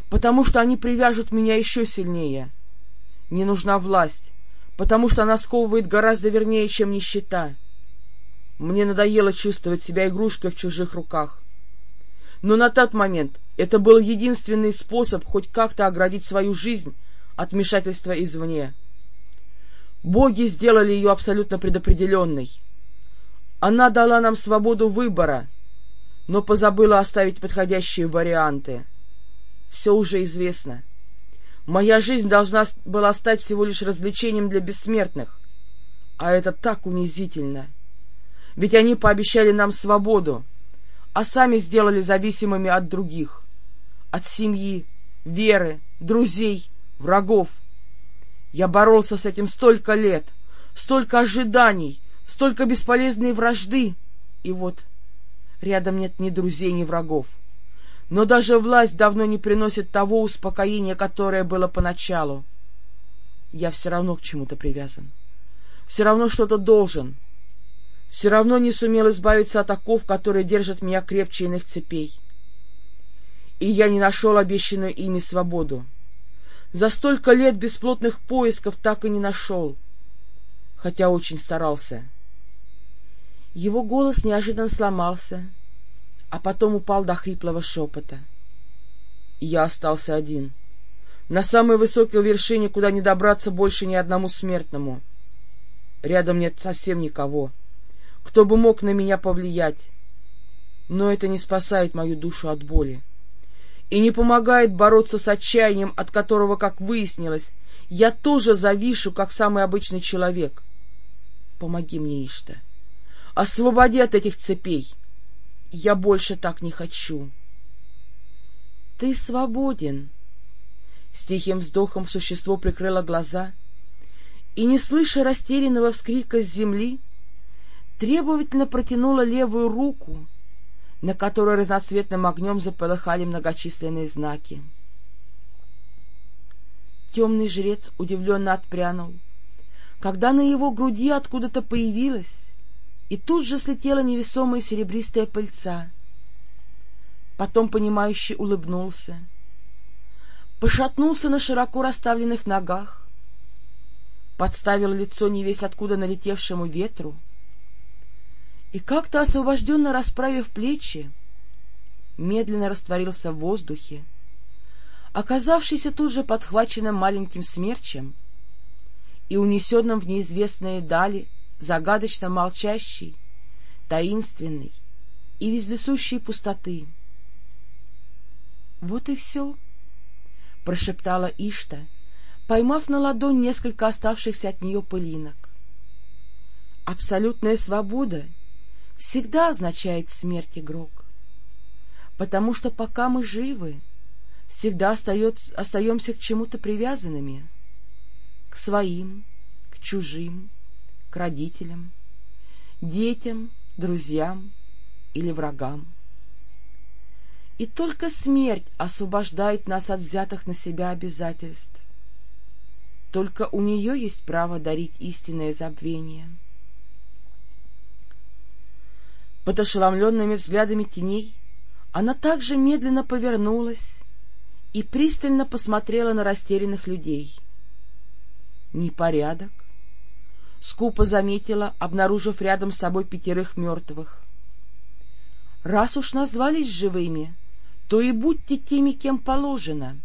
потому что они привяжут меня еще сильнее. Не нужна власть, потому что она сковывает гораздо вернее, чем нищета. Мне надоело чувствовать себя игрушкой в чужих руках. Но на тот момент это был единственный способ хоть как-то оградить свою жизнь от вмешательства извне. Боги сделали ее абсолютно предопределенной. Она дала нам свободу выбора, но позабыла оставить подходящие варианты. Все уже известно. Моя жизнь должна была стать всего лишь развлечением для бессмертных, а это так унизительно. Ведь они пообещали нам свободу, а сами сделали зависимыми от других, от семьи, веры, друзей, врагов. Я боролся с этим столько лет, столько ожиданий, столько бесполезной вражды, и вот рядом нет ни друзей, ни врагов. Но даже власть давно не приносит того успокоения, которое было поначалу. Я все равно к чему-то привязан. Все равно что-то должен. Все равно не сумел избавиться от оков, которые держат меня крепче иных цепей. И я не нашел обещанную ими свободу. За столько лет бесплотных поисков так и не нашел, хотя очень старался. Его голос неожиданно сломался, а потом упал до хриплого шепота. Я остался один, на самой высокой вершине, куда не добраться больше ни одному смертному. Рядом нет совсем никого, кто бы мог на меня повлиять, но это не спасает мою душу от боли и не помогает бороться с отчаянием, от которого, как выяснилось, я тоже завишу, как самый обычный человек. Помоги мне, Ишта. Освободи от этих цепей. Я больше так не хочу. — Ты свободен. С тихим вздохом существо прикрыло глаза и, не слыша растерянного вскрика с земли, требовательно протянула левую руку, на которой разноцветным огнем заполыхали многочисленные знаки. Темный жрец удивленно отпрянул, когда на его груди откуда-то появилась и тут же слетела невесомая серебристая пыльца. Потом, понимающе улыбнулся, пошатнулся на широко расставленных ногах, подставил лицо невесть откуда налетевшему ветру и, как-то освобожденно расправив плечи, медленно растворился в воздухе, оказавшийся тут же подхваченным маленьким смерчем и унесенным в неизвестные дали загадочно молчащей, таинственной и вездесущей пустоты. — Вот и все, — прошептала Ишта, поймав на ладонь несколько оставшихся от нее пылинок. Абсолютная свобода всегда означает смерть игрок, потому что пока мы живы, всегда остается, остаемся к чему-то привязанными, к своим, к чужим, к родителям, детям, друзьям или врагам. И только смерть освобождает нас от взятых на себя обязательств. Только у нее есть право дарить истинное забвение. Под ошеломленными взглядами теней она также медленно повернулась и пристально посмотрела на растерянных людей. Непорядок, скупо заметила, обнаружив рядом с собой пятерых мертвых. Раз уж назвались живыми, то и будьте теми, кем положено.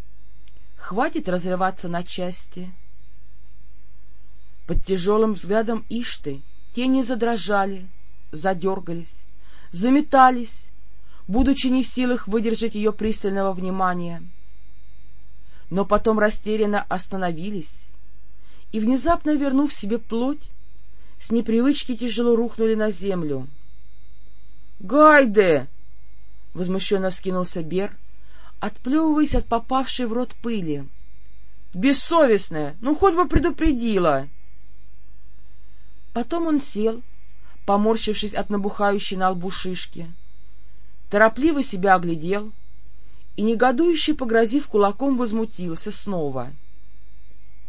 Хватит разрываться на части. Под тяжелым взглядом Ишты тени задрожали, задергались, заметались, будучи не в силах выдержать ее пристального внимания. Но потом растерянно остановились и, внезапно вернув себе плоть, с непривычки тяжело рухнули на землю. — Гайде! — возмущенно вскинулся Бер, отплевываясь от попавшей в рот пыли. — Бессовестная! Ну, хоть бы предупредила! Потом он сел, поморщившись от набухающей на лбу шишки, торопливо себя оглядел и, негодующе погрозив кулаком, возмутился снова —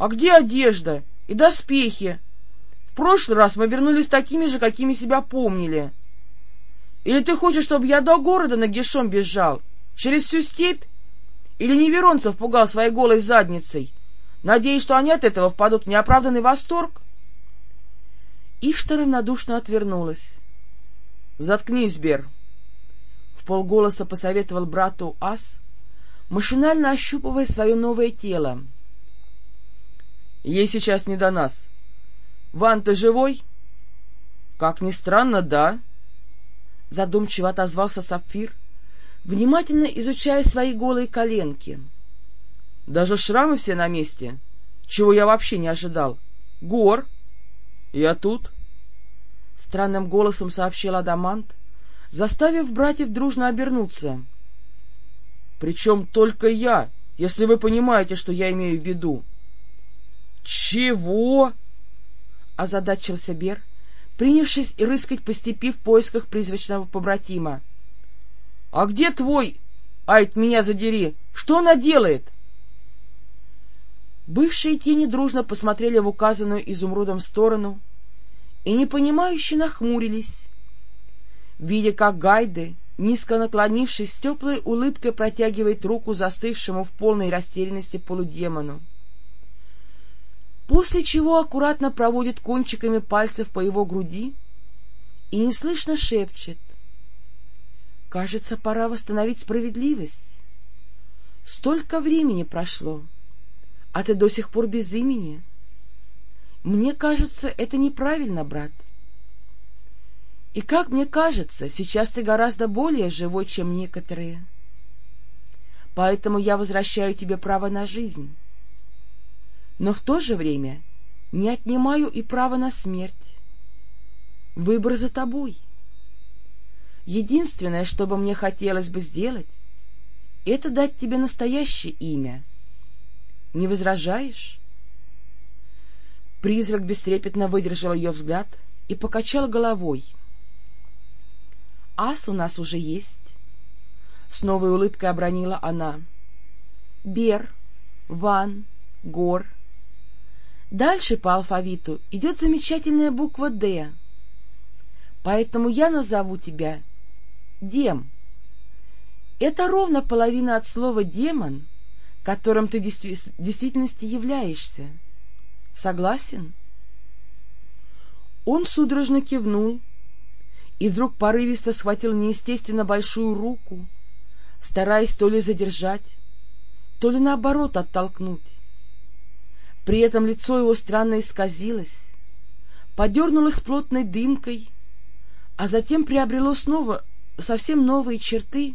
а где одежда и доспехи? В прошлый раз мы вернулись такими же, какими себя помнили. Или ты хочешь, чтобы я до города на нагишом бежал, через всю степь? Или неверонцев пугал своей голой задницей, надеясь, что они от этого впадут в неоправданный восторг? Ишта равнодушно отвернулась. — Заткнись, Бер! — в полголоса посоветовал брату Ас, машинально ощупывая свое новое тело. Ей сейчас не до нас. Ван, ты живой? Как ни странно, да, — задумчиво отозвался Сапфир, внимательно изучая свои голые коленки. — Даже шрамы все на месте, чего я вообще не ожидал. — Гор! Я тут! — странным голосом сообщил Адамант, заставив братьев дружно обернуться. — Причем только я, если вы понимаете, что я имею в виду. — Чего? — озадачился Бер, принявшись рыскать по степи в поисках призрачного побратима. — А где твой? Айт, меня задери! Что она делает? Бывшие тени дружно посмотрели в указанную изумрудом сторону и непонимающе нахмурились, видя, как Гайды, низко наклонившись, с теплой улыбкой протягивает руку застывшему в полной растерянности полудемону после чего аккуратно проводит кончиками пальцев по его груди и неслышно шепчет. «Кажется, пора восстановить справедливость. Столько времени прошло, а ты до сих пор без имени. Мне кажется, это неправильно, брат. И как мне кажется, сейчас ты гораздо более живой, чем некоторые. Поэтому я возвращаю тебе право на жизнь» но в то же время не отнимаю и право на смерть. Выбор за тобой. Единственное, что бы мне хотелось бы сделать, это дать тебе настоящее имя. Не возражаешь? Призрак бестрепетно выдержал ее взгляд и покачал головой. — Ас у нас уже есть. С новой улыбкой обронила она. — Бер, Ван, Гор — Дальше по алфавиту идет замечательная буква «Д». Поэтому я назову тебя Дем. Это ровно половина от слова «демон», которым ты в действительности являешься. Согласен? Он судорожно кивнул и вдруг порывисто схватил неестественно большую руку, стараясь то ли задержать, то ли наоборот оттолкнуть. При этом лицо его странно исказилось, подернулось плотной дымкой, а затем приобрело снова совсем новые черты,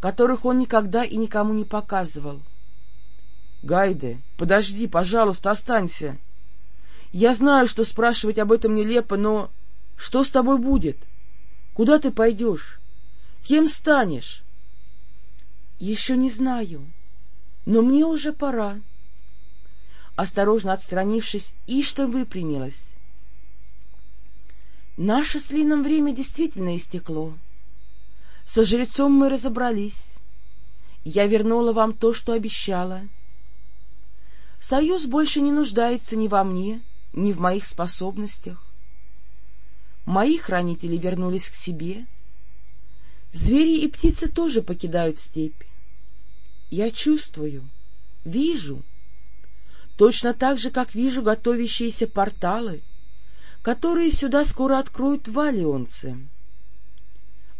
которых он никогда и никому не показывал. — Гайде, подожди, пожалуйста, останься. Я знаю, что спрашивать об этом нелепо, но что с тобой будет? Куда ты пойдешь? Кем станешь? — Еще не знаю, но мне уже пора осторожно отстранившись, Ишта выпрямилась. Наше с Лином время действительно истекло. Со жрецом мы разобрались. Я вернула вам то, что обещала. Союз больше не нуждается ни во мне, ни в моих способностях. Мои хранители вернулись к себе. Звери и птицы тоже покидают степь. Я чувствую, вижу — точно так же, как вижу готовящиеся порталы, которые сюда скоро откроют валионцы.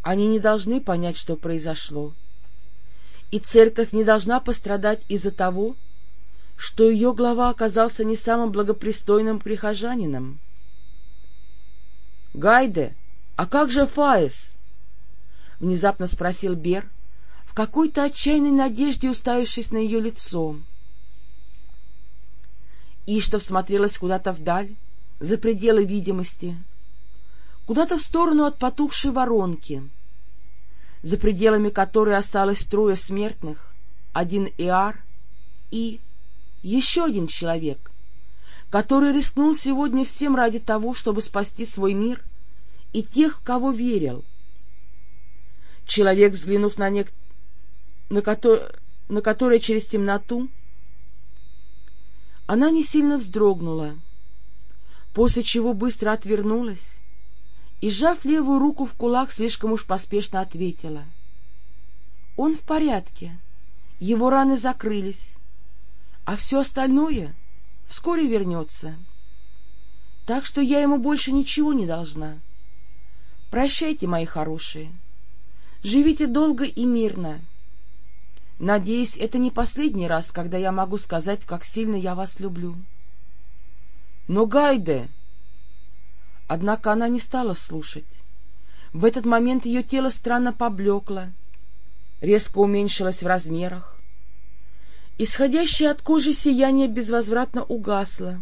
Они не должны понять, что произошло, и церковь не должна пострадать из-за того, что ее глава оказался не самым благопристойным прихожанином. — Гайде, а как же Фаис? — внезапно спросил Бер, в какой-то отчаянной надежде уставившись на ее лицо. Ишта всмотрелась куда-то вдаль, за пределы видимости, куда-то в сторону от потухшей воронки, за пределами которой осталось трое смертных, один Иар и еще один человек, который рискнул сегодня всем ради того, чтобы спасти свой мир и тех, в кого верил. Человек, взглянув на, нек... на, ко... на который через темноту она не сильно вздрогнула, после чего быстро отвернулась и, сжав левую руку в кулак, слишком уж поспешно ответила. — Он в порядке, его раны закрылись, а все остальное вскоре вернется. Так что я ему больше ничего не должна. Прощайте, мои хорошие, живите долго и мирно. Надеюсь, это не последний раз, когда я могу сказать, как сильно я вас люблю. Но Гайде... Однако она не стала слушать. В этот момент ее тело странно поблекло, резко уменьшилось в размерах. Исходящее от кожи сияние безвозвратно угасло.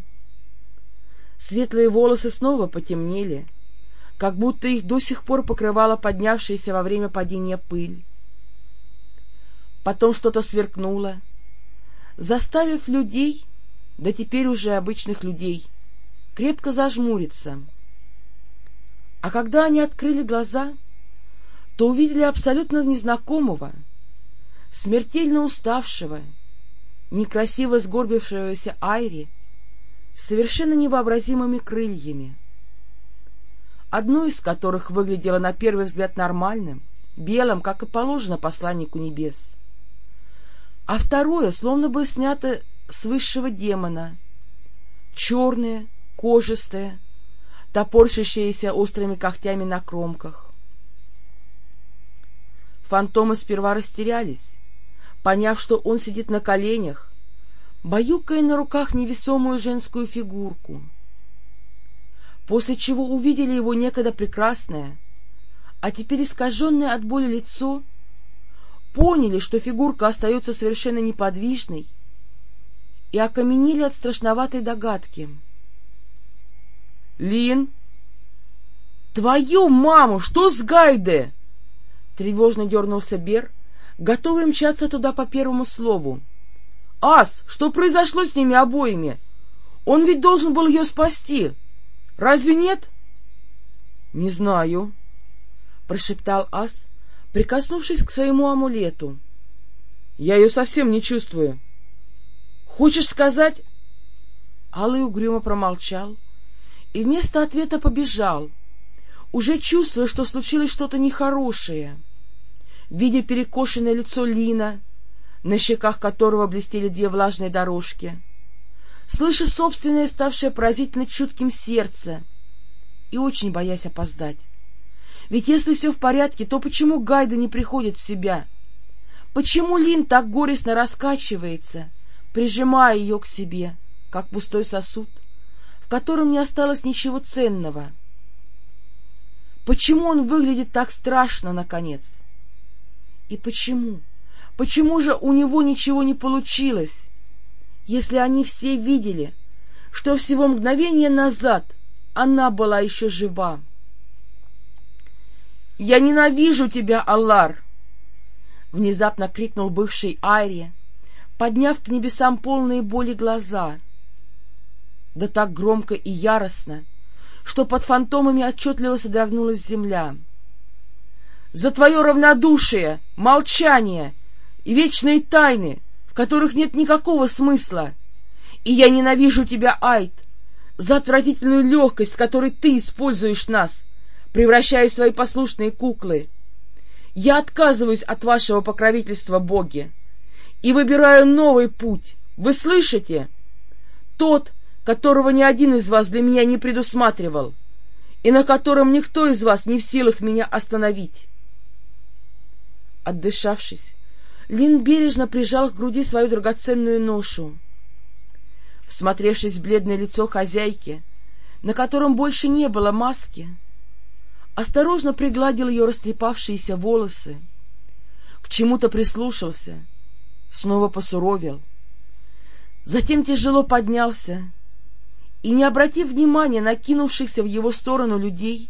Светлые волосы снова потемнели, как будто их до сих пор покрывала поднявшаяся во время падения пыль. Потом что-то сверкнуло, заставив людей, да теперь уже обычных людей, крепко зажмуриться — а когда они открыли глаза, то увидели абсолютно незнакомого, смертельно уставшего, некрасиво сгорбившегося Айри с совершенно невообразимыми крыльями, одно из которых выглядело на первый взгляд нормальным, белым, как и положено посланнику небес, а второе словно бы снято с высшего демона, черное, кожистое, топорщащиеся острыми когтями на кромках. Фантомы сперва растерялись, поняв, что он сидит на коленях, баюкая на руках невесомую женскую фигурку, после чего увидели его некогда прекрасное, а теперь искаженное от боли лицо, поняли, что фигурка остается совершенно неподвижной, и окаменели от страшноватой догадки — Лин? Твою маму, что с Гайде? Тревожно дернулся Бер, готовый мчаться туда по первому слову. Ас, что произошло с ними обоими? Он ведь должен был ее спасти. Разве нет? Не знаю, прошептал Ас, прикоснувшись к своему амулету. Я ее совсем не чувствую. Хочешь сказать? Алый угрюмо промолчал, и вместо ответа побежал, уже чувствуя, что случилось что-то нехорошее. Видя перекошенное лицо Лина, на щеках которого блестели две влажные дорожки, слыша собственное, ставшее поразительно чутким сердце, и очень боясь опоздать. Ведь если все в порядке, то почему Гайда не приходит в себя? Почему Лин так горестно раскачивается, прижимая ее к себе, как пустой сосуд? — в котором не осталось ничего ценного. Почему он выглядит так страшно, наконец? И почему? Почему же у него ничего не получилось, если они все видели, что всего мгновение назад она была еще жива? «Я ненавижу тебя, Аллар!» — внезапно крикнул бывший Айри, подняв к небесам полные боли глаза да так громко и яростно, что под фантомами отчетливо содрогнулась земля. «За твое равнодушие, молчание и вечные тайны, в которых нет никакого смысла! И я ненавижу тебя, Айт, за отвратительную легкость, с которой ты используешь нас, превращая в свои послушные куклы! Я отказываюсь от вашего покровительства, боги, и выбираю новый путь, вы слышите? Тот, которого ни один из вас для меня не предусматривал, и на котором никто из вас не в силах меня остановить. Отдышавшись, Лин бережно прижал к груди свою драгоценную ношу. Всмотревшись в бледное лицо хозяйки, на котором больше не было маски, осторожно пригладил ее растрепавшиеся волосы, к чему-то прислушался, снова посуровил. Затем тяжело поднялся и, не обратив внимания на кинувшихся в его сторону людей,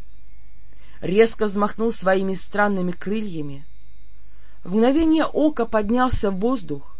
резко взмахнул своими странными крыльями, в мгновение ока поднялся в воздух